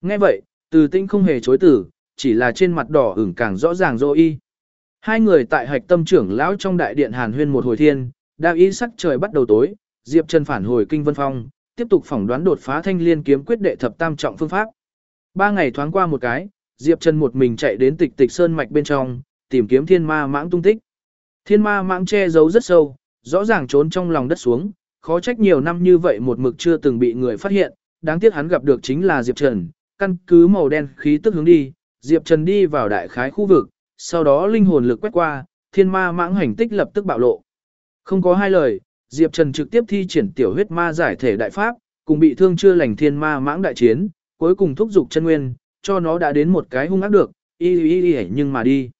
Nghe vậy, từ tinh không hề chối tử, chỉ là trên mặt đỏ ửng càng rõ ràng dô y. Hai người tại hạch tâm trưởng lão trong đại điện hàn huyên một hồi thiên, đa ý sắc trời bắt đầu tối, Diệp Trần phản hồi kinh vân phong, tiếp tục phỏng đoán đột phá thanh liên kiếm quyết đệ thập tam trọng phương pháp. Ba ngày thoáng qua một cái, Diệp Trần một mình chạy đến tịch tịch sơn mạch bên trong, tìm kiếm thiên ma mãng tung tích. Thiên ma mãng che giấu rất sâu, rõ ràng trốn trong lòng đất xuống, khó trách nhiều năm như vậy một mực chưa từng bị người phát hiện, đáng tiếc hắn gặp được chính là Diệp Trần, căn cứ màu đen khí tức hướng đi, Diệp Trần đi vào đại khái khu vực, sau đó linh hồn lực quét qua, thiên ma mãng hành tích lập tức bạo lộ. Không có hai lời, Diệp Trần trực tiếp thi triển tiểu huyết ma giải thể đại pháp, cùng bị thương chưa lành thiên ma mãng đại chiến, cuối cùng thúc giục chân nguyên, cho nó đã đến một cái hung ác được, y y y nhưng mà đi.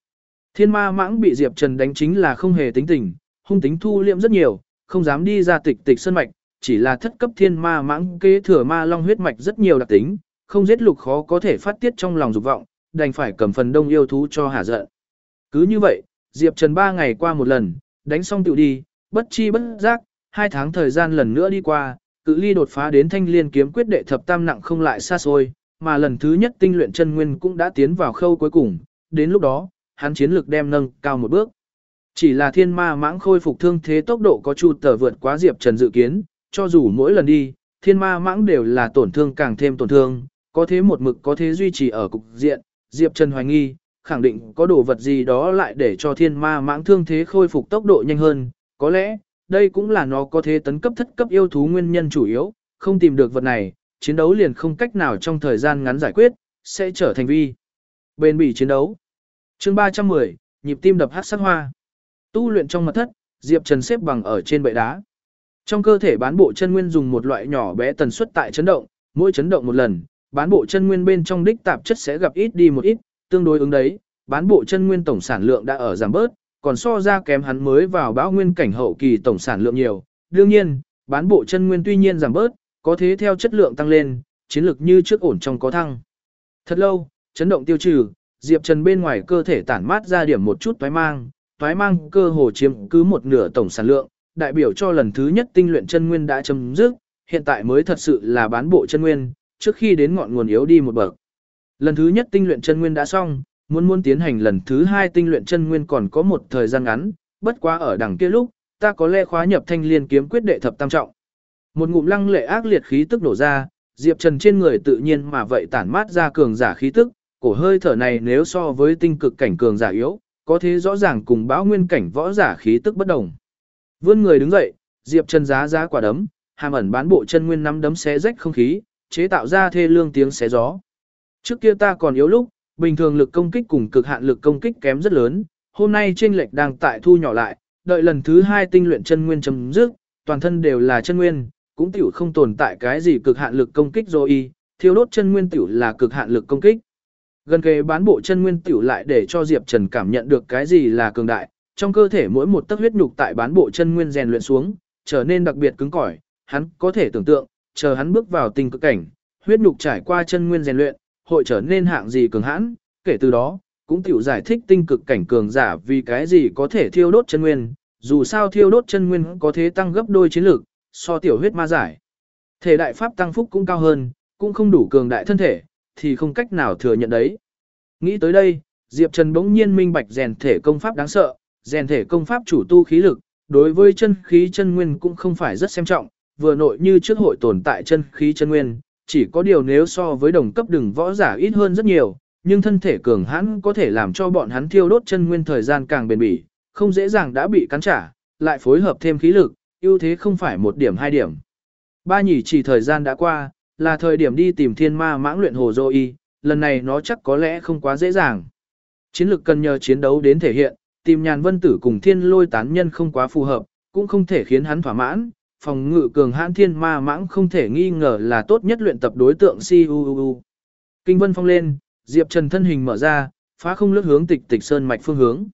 Thiên ma mãng bị Diệp Trần đánh chính là không hề tính tình, hung tính thu liệm rất nhiều, không dám đi ra tịch tịch sân mạch, chỉ là thất cấp thiên ma mãng kế thừa ma long huyết mạch rất nhiều đặc tính, không giết lục khó có thể phát tiết trong lòng dục vọng, đành phải cầm phần đông yêu thú cho hả giận. Cứ như vậy, Diệp Trần ba ngày qua một lần, đánh xong tiểu đi, bất chi bất giác, hai tháng thời gian lần nữa đi qua, cự ly đột phá đến thanh liên kiếm quyết đệ thập tam nặng không lại xa xôi, mà lần thứ nhất tinh luyện chân nguyên cũng đã tiến vào khâu cuối cùng, đến lúc đó, hắn chiến lực đem nâng cao một bước. Chỉ là thiên ma mãng khôi phục thương thế tốc độ có chu tờ vượt quá Diệp Trần dự kiến, cho dù mỗi lần đi, thiên ma mãng đều là tổn thương càng thêm tổn thương, có thế một mực có thế duy trì ở cục diện, Diệp Trần hoài nghi, khẳng định có đồ vật gì đó lại để cho thiên ma mãng thương thế khôi phục tốc độ nhanh hơn, có lẽ, đây cũng là nó có thế tấn cấp thất cấp yêu thú nguyên nhân chủ yếu, không tìm được vật này, chiến đấu liền không cách nào trong thời gian ngắn giải quyết, sẽ trở thành vi. Bền bỉ chiến đấu. chương 310, nhịp tim đập hát sắc hoa. Tu luyện trong mật thất, Diệp Trần xếp bằng ở trên bệ đá. Trong cơ thể bán bộ chân nguyên dùng một loại nhỏ bé tần suất tại chấn động, mỗi chấn động một lần, bán bộ chân nguyên bên trong đích tạp chất sẽ gặp ít đi một ít, tương đối ứng đấy, bán bộ chân nguyên tổng sản lượng đã ở giảm bớt, còn so ra kém hắn mới vào bão nguyên cảnh hậu kỳ tổng sản lượng nhiều. Đương nhiên, bán bộ chân nguyên tuy nhiên giảm bớt, có thế theo chất lượng tăng lên, chiến lực như trước ổn trong có thăng. Thật lâu, chấn động tiêu trừ, Diệp Trần bên ngoài cơ thể tản mát ra điểm một chút toái mang, toái mang cơ hồ chiếm cứ một nửa tổng sản lượng, đại biểu cho lần thứ nhất tinh luyện chân nguyên đã chấm dứt, hiện tại mới thật sự là bán bộ chân nguyên, trước khi đến ngọn nguồn yếu đi một bậc. Lần thứ nhất tinh luyện chân nguyên đã xong, muốn muốn tiến hành lần thứ hai tinh luyện chân nguyên còn có một thời gian ngắn, bất quá ở đằng kia lúc, ta có lẽ khóa nhập thanh liên kiếm quyết đệ thập tam trọng. Một ngụm lăng lệ ác liệt khí tức nổ ra, Diệp Trần trên người tự nhiên mà vậy tản mát ra cường giả khí tức, cổ hơi thở này nếu so với tinh cực cảnh cường giả yếu, có thế rõ ràng cùng bão nguyên cảnh võ giả khí tức bất đồng. Vươn người đứng dậy, Diệp Trần giá giá quả đấm, hàm ẩn bán bộ chân nguyên nắm đấm xé rách không khí, chế tạo ra thê lương tiếng xé gió. Trước kia ta còn yếu lúc, bình thường lực công kích cùng cực hạn lực công kích kém rất lớn, hôm nay chênh lệch đang tại thu nhỏ lại, đợi lần thứ hai tinh luyện chân nguyên chấm dứt, toàn thân đều là chân nguyên, cũng tiểu không tồn tại cái gì cực hạn lực công kích rồi y, thiếu đốt chân nguyên tiểu là cực hạn lực công kích. Gần kề bán bộ chân nguyên tiểu lại để cho Diệp Trần cảm nhận được cái gì là cường đại, trong cơ thể mỗi một tấc huyết nhục tại bán bộ chân nguyên rèn luyện xuống, trở nên đặc biệt cứng cỏi, hắn có thể tưởng tượng, chờ hắn bước vào tình cực cảnh, huyết nhục trải qua chân nguyên rèn luyện, hội trở nên hạng gì cường hãn, kể từ đó, cũng tiểu giải thích tinh cực cảnh cường giả vì cái gì có thể thiêu đốt chân nguyên, dù sao thiêu đốt chân nguyên có thể tăng gấp đôi chiến lược, so tiểu huyết ma giải. Thể đại pháp tăng phúc cũng cao hơn, cũng không đủ cường đại thân thể, thì không cách nào thừa nhận đấy. Nghĩ tới đây, Diệp Trần bỗng nhiên minh bạch rèn thể công pháp đáng sợ, rèn thể công pháp chủ tu khí lực, đối với chân khí chân nguyên cũng không phải rất xem trọng, vừa nội như trước hội tồn tại chân khí chân nguyên, chỉ có điều nếu so với đồng cấp đừng võ giả ít hơn rất nhiều, nhưng thân thể cường hãn có thể làm cho bọn hắn thiêu đốt chân nguyên thời gian càng bền bỉ, không dễ dàng đã bị cắn trả, lại phối hợp thêm khí lực, ưu thế không phải một điểm hai điểm. Ba nhỉ chỉ thời gian đã qua, là thời điểm đi tìm thiên ma mãng luyện hồ dô y, lần này nó chắc có lẽ không quá dễ dàng. Chiến lược cần nhờ chiến đấu đến thể hiện, tìm nhàn vân tử cùng thiên lôi tán nhân không quá phù hợp, cũng không thể khiến hắn thỏa mãn, phòng ngự cường hãn thiên ma mãng không thể nghi ngờ là tốt nhất luyện tập đối tượng CUU. Kinh vân phong lên, Diệp Trần thân hình mở ra, phá không lướt hướng tịch tịch sơn mạch phương hướng.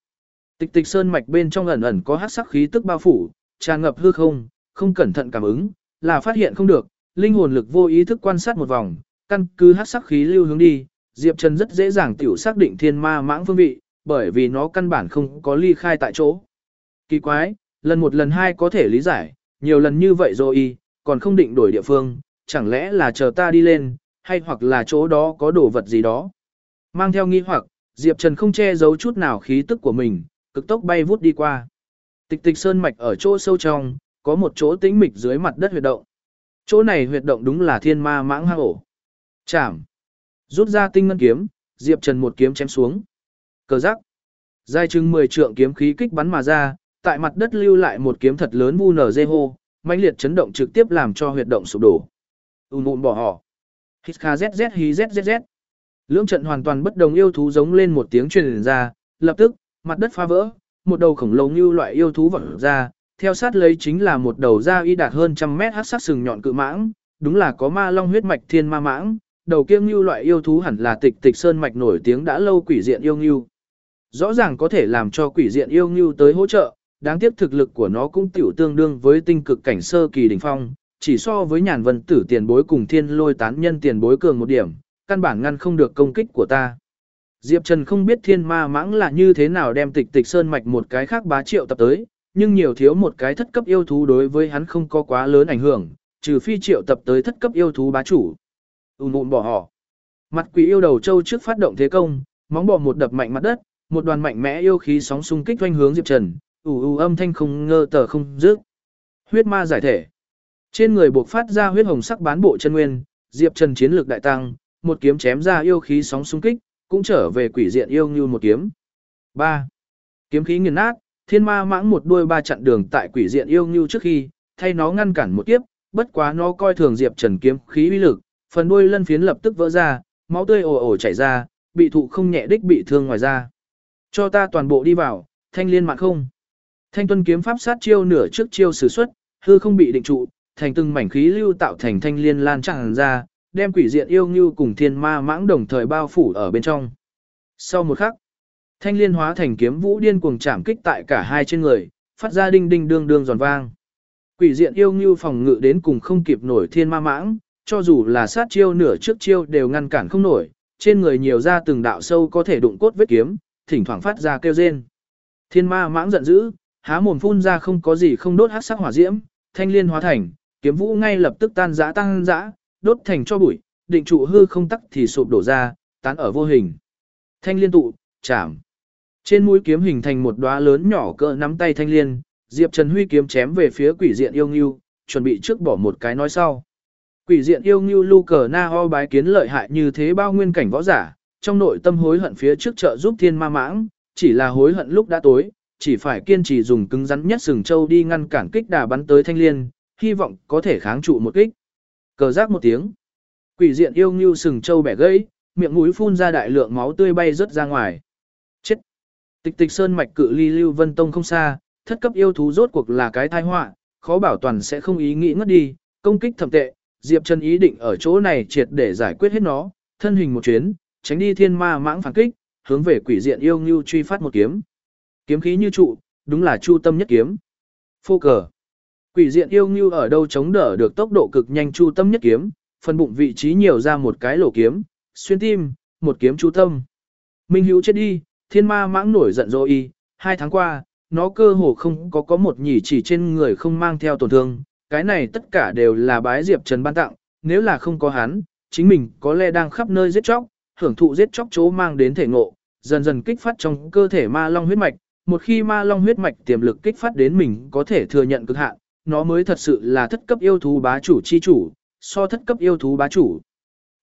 Tịch tịch sơn mạch bên trong ẩn ẩn có hát sắc khí tức bao phủ, tràn ngập hư không, không cẩn thận cảm ứng, là phát hiện không được, linh hồn lực vô ý thức quan sát một vòng, căn cứ hát sắc khí lưu hướng đi, Diệp Trần rất dễ dàng tiểu xác định thiên ma mãng phương vị, bởi vì nó căn bản không có ly khai tại chỗ. Kỳ quái, lần một lần hai có thể lý giải, nhiều lần như vậy rồi còn không định đổi địa phương, chẳng lẽ là chờ ta đi lên, hay hoặc là chỗ đó có đồ vật gì đó. Mang theo nghi hoặc, Diệp Trần không che giấu chút nào khí tức của mình, cực tốc bay vút đi qua. Tịch tịch sơn mạch ở chỗ sâu trong, có một chỗ tĩnh mịch dưới mặt đất huyệt động. Chỗ này huyệt động đúng là thiên ma mãng hang ổ. Chảm. Rút ra tinh ngân kiếm, Diệp Trần một kiếm chém xuống. Cờ rắc. Dài chừng 10 trượng kiếm khí kích bắn mà ra, tại mặt đất lưu lại một kiếm thật lớn vu nở dê hô, mãnh liệt chấn động trực tiếp làm cho huyệt động sụp đổ. Ùn ùn bỏ họ. Hít kha zzz hí zzz. Lưỡng trận hoàn toàn bất đồng yêu thú giống lên một tiếng truyền ra, lập tức, mặt đất phá vỡ, một đầu khổng lồ như loại yêu thú vọt ra, theo sát lấy chính là một đầu da y đạt hơn trăm mét hắc sắc sừng nhọn cự mãng, đúng là có ma long huyết mạch thiên ma mãng, đầu kia như loại yêu thú hẳn là tịch tịch sơn mạch nổi tiếng đã lâu quỷ diện yêu như. Rõ ràng có thể làm cho quỷ diện yêu như tới hỗ trợ, đáng tiếc thực lực của nó cũng tiểu tương đương với tinh cực cảnh sơ kỳ đỉnh phong, chỉ so với nhàn vân tử tiền bối cùng thiên lôi tán nhân tiền bối cường một điểm, căn bản ngăn không được công kích của ta. Diệp Trần không biết thiên ma mãng là như thế nào đem tịch tịch sơn mạch một cái khác bá triệu tập tới, nhưng nhiều thiếu một cái thất cấp yêu thú đối với hắn không có quá lớn ảnh hưởng, trừ phi triệu tập tới thất cấp yêu thú bá chủ. Ún ùn bỏ họ. Mặt quỷ yêu đầu châu trước phát động thế công, móng bỏ một đập mạnh mặt đất, một đoàn mạnh mẽ yêu khí sóng xung kích doanh hướng Diệp Trần, ù ù âm thanh không ngơ tờ không dứt. Huyết ma giải thể. Trên người buộc phát ra huyết hồng sắc bán bộ chân nguyên, Diệp Trần chiến lược đại tăng, một kiếm chém ra yêu khí sóng xung kích, cũng trở về quỷ diện yêu như một kiếm. 3. Kiếm khí nghiền nát, thiên ma mãng một đuôi ba chặn đường tại quỷ diện yêu như trước khi, thay nó ngăn cản một kiếp, bất quá nó coi thường Diệp Trần kiếm khí uy lực, phần đuôi lân phiến lập tức vỡ ra, máu tươi ồ ồ chảy ra, bị thụ không nhẹ đích bị thương ngoài ra. Cho ta toàn bộ đi vào, thanh liên mạng không. Thanh tuân kiếm pháp sát chiêu nửa trước chiêu sử xuất, hư không bị định trụ, thành từng mảnh khí lưu tạo thành thanh liên lan tràn ra, đem quỷ diện yêu như cùng thiên ma mãng đồng thời bao phủ ở bên trong. Sau một khắc, thanh liên hóa thành kiếm vũ điên cuồng chạm kích tại cả hai trên người, phát ra đinh đinh đương đương giòn vang. Quỷ diện yêu như phòng ngự đến cùng không kịp nổi thiên ma mãng, cho dù là sát chiêu nửa trước chiêu đều ngăn cản không nổi, trên người nhiều ra từng đạo sâu có thể đụng cốt vết kiếm, thỉnh thoảng phát ra kêu rên. Thiên ma mãng giận dữ, há mồm phun ra không có gì không đốt hắc sắc hỏa diễm, thanh liên hóa thành, kiếm vũ ngay lập tức tan rã tăng rã, đốt thành cho bụi, định trụ hư không tắc thì sụp đổ ra, tán ở vô hình. Thanh liên tụ, chạm. Trên mũi kiếm hình thành một đóa lớn nhỏ cỡ nắm tay thanh liên, Diệp Trần Huy kiếm chém về phía quỷ diện yêu nghiêu, chuẩn bị trước bỏ một cái nói sau. Quỷ diện yêu nghiêu lu cờ na ho bái kiến lợi hại như thế bao nguyên cảnh võ giả, trong nội tâm hối hận phía trước trợ giúp thiên ma mãng, chỉ là hối hận lúc đã tối, chỉ phải kiên trì dùng cứng rắn nhất sừng châu đi ngăn cản kích đà bắn tới thanh liên, hy vọng có thể kháng trụ một kích. Cờ giác một tiếng. Quỷ diện yêu nghiêu sừng châu bẻ gãy, miệng mũi phun ra đại lượng máu tươi bay rớt ra ngoài. Chết. Tịch tịch sơn mạch cự ly lưu vân tông không xa, thất cấp yêu thú rốt cuộc là cái tai họa, khó bảo toàn sẽ không ý nghĩ ngất đi, công kích thầm tệ, Diệp Trần ý định ở chỗ này triệt để giải quyết hết nó, thân hình một chuyến, tránh đi thiên ma mãng phản kích, hướng về quỷ diện yêu ngưu truy phát một kiếm. Kiếm khí như trụ, đúng là chu tâm nhất kiếm. Phô cờ. Quỷ diện yêu như ở đâu chống đỡ được tốc độ cực nhanh chu tâm nhất kiếm, phần bụng vị trí nhiều ra một cái lỗ kiếm, xuyên tim, một kiếm chu tâm. Minh hữu chết đi, thiên ma mãng nổi giận dỗi y, hai tháng qua, nó cơ hồ không có có một nhỉ chỉ trên người không mang theo tổn thương, cái này tất cả đều là bái Diệp Trần ban tặng, nếu là không có hắn, chính mình có lẽ đang khắp nơi giết chóc, hưởng thụ giết chóc chỗ mang đến thể ngộ, dần dần kích phát trong cơ thể ma long huyết mạch, một khi ma long huyết mạch tiềm lực kích phát đến mình có thể thừa nhận cực hạn, nó mới thật sự là thất cấp yêu thú bá chủ chi chủ, so thất cấp yêu thú bá chủ.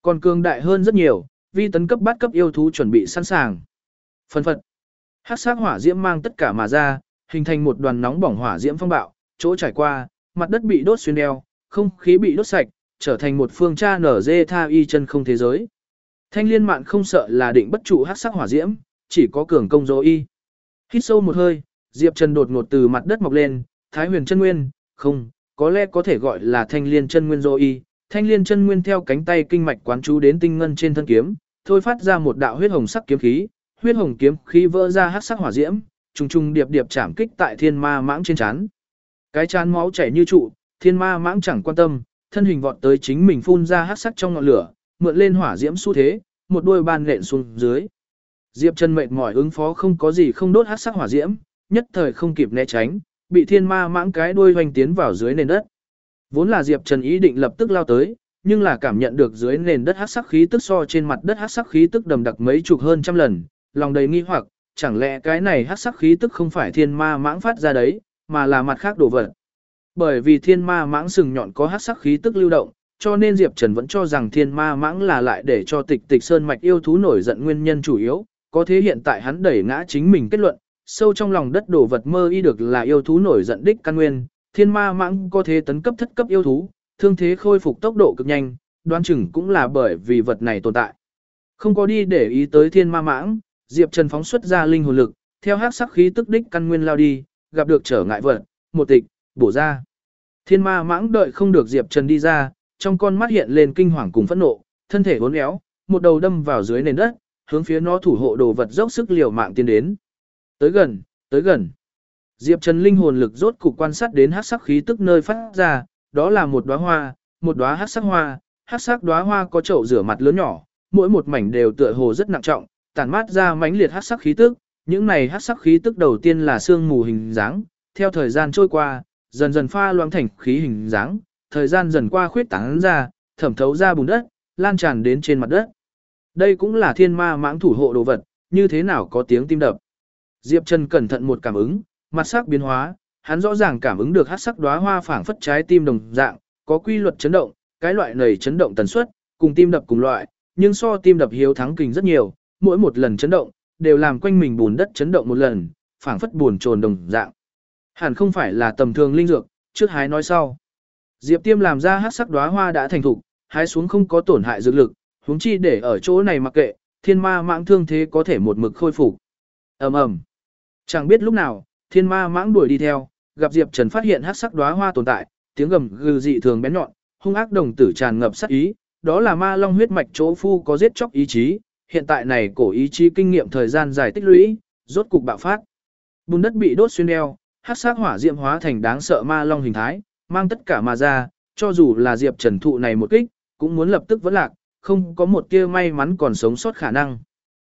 Còn cường đại hơn rất nhiều, vi tấn cấp bát cấp yêu thú chuẩn bị sẵn sàng. Phân phật. Hắc sắc hỏa diễm mang tất cả mà ra, hình thành một đoàn nóng bỏng hỏa diễm phong bạo, chỗ trải qua, mặt đất bị đốt xuyên đeo, không khí bị đốt sạch, trở thành một phương cha nở dê tha y chân không thế giới. Thanh liên mạn không sợ là định bất trụ hắc sắc hỏa diễm, chỉ có cường công dỗ y. Hít sâu một hơi, Diệp Trần đột ngột từ mặt đất mọc lên, Thái Huyền chân nguyên, không, có lẽ có thể gọi là Thanh Liên chân nguyên dỗ y. Thanh Liên chân nguyên theo cánh tay kinh mạch quán chú đến tinh ngân trên thân kiếm, thôi phát ra một đạo huyết hồng sắc kiếm khí, huyết hồng kiếm khí vỡ ra hắc sắc hỏa diễm, trùng trùng điệp điệp chạm kích tại thiên ma mãng trên chán. Cái chán máu chảy như trụ, thiên ma mãng chẳng quan tâm, thân hình vọt tới chính mình phun ra hắc sắc trong ngọn lửa, mượn lên hỏa diễm xu thế, một đuôi ban lện xuống dưới. Diệp Trần mệt mỏi ứng phó không có gì không đốt hắc sắc hỏa diễm, nhất thời không kịp né tránh, bị thiên ma mãng cái đuôi hoành tiến vào dưới nền đất. Vốn là Diệp Trần ý định lập tức lao tới, nhưng là cảm nhận được dưới nền đất hắc sắc khí tức so trên mặt đất hắc sắc khí tức đầm đặc mấy chục hơn trăm lần, lòng đầy nghi hoặc, chẳng lẽ cái này hắc sắc khí tức không phải thiên ma mãng phát ra đấy, mà là mặt khác đồ vật. Bởi vì thiên ma mãng sừng nhọn có hắc sắc khí tức lưu động, cho nên Diệp Trần vẫn cho rằng thiên ma mãng là lại để cho tịch tịch sơn mạch yêu thú nổi giận nguyên nhân chủ yếu, có thế hiện tại hắn đẩy ngã chính mình kết luận, sâu trong lòng đất đổ vật mơ y được là yêu thú nổi giận đích căn nguyên, thiên ma mãng có thế tấn cấp thất cấp yêu thú, thương thế khôi phục tốc độ cực nhanh, đoán chừng cũng là bởi vì vật này tồn tại. Không có đi để ý tới thiên ma mãng, Diệp Trần phóng xuất ra linh hồn lực, theo hắc sắc khí tức đích căn nguyên lao đi, gặp được trở ngại vật, một tịch, bổ ra. Thiên ma mãng đợi không được Diệp Trần đi ra, trong con mắt hiện lên kinh hoàng cùng phẫn nộ, thân thể uốn éo, một đầu đâm vào dưới nền đất, hướng phía nó thủ hộ đồ vật dốc sức liều mạng tiến đến. Tới gần, tới gần. Diệp Trần linh hồn lực rốt cục quan sát đến hắc sắc khí tức nơi phát ra, đó là một đóa hoa, một đóa hắc sắc hoa, hắc sắc đóa hoa có chậu rửa mặt lớn nhỏ, mỗi một mảnh đều tựa hồ rất nặng trọng, tản mát ra mãnh liệt hắc sắc khí tức, những này hắc sắc khí tức đầu tiên là sương mù hình dáng, theo thời gian trôi qua, dần dần pha loãng thành khí hình dáng, thời gian dần qua khuyết tán ra, thẩm thấu ra bùn đất, lan tràn đến trên mặt đất. Đây cũng là thiên ma mãng thủ hộ đồ vật, như thế nào có tiếng tim đập. Diệp Trần cẩn thận một cảm ứng, mặt sắc biến hóa, hắn rõ ràng cảm ứng được hắc sắc đóa hoa phảng phất trái tim đồng dạng, có quy luật chấn động, cái loại này chấn động tần suất, cùng tim đập cùng loại, nhưng so tim đập hiếu thắng kình rất nhiều, mỗi một lần chấn động, đều làm quanh mình bùn đất chấn động một lần, phảng phất buồn trồn đồng dạng. Hẳn không phải là tầm thường linh dược, trước hái nói sau. Diệp Tiêm làm ra hắc sắc đóa hoa đã thành thục, hái xuống không có tổn hại dược lực, huống chi để ở chỗ này mặc kệ, thiên ma mãng thương thế có thể một mực khôi phục. Ầm ầm. Chẳng biết lúc nào, thiên ma mãng đuổi đi theo, gặp Diệp Trần phát hiện hắc sắc đóa hoa tồn tại, tiếng gầm gừ dị thường bén nhọn, hung ác đồng tử tràn ngập sát ý, đó là ma long huyết mạch chỗ phu có giết chóc ý chí, hiện tại này cổ ý chí kinh nghiệm thời gian dài tích lũy, rốt cục bạo phát. Bùn đất bị đốt xuyên đeo, hắc sắc hỏa diệm hóa thành đáng sợ ma long hình thái, mang tất cả mà ra, cho dù là Diệp Trần thụ này một kích, cũng muốn lập tức vẫn lạc, không có một tia may mắn còn sống sót khả năng.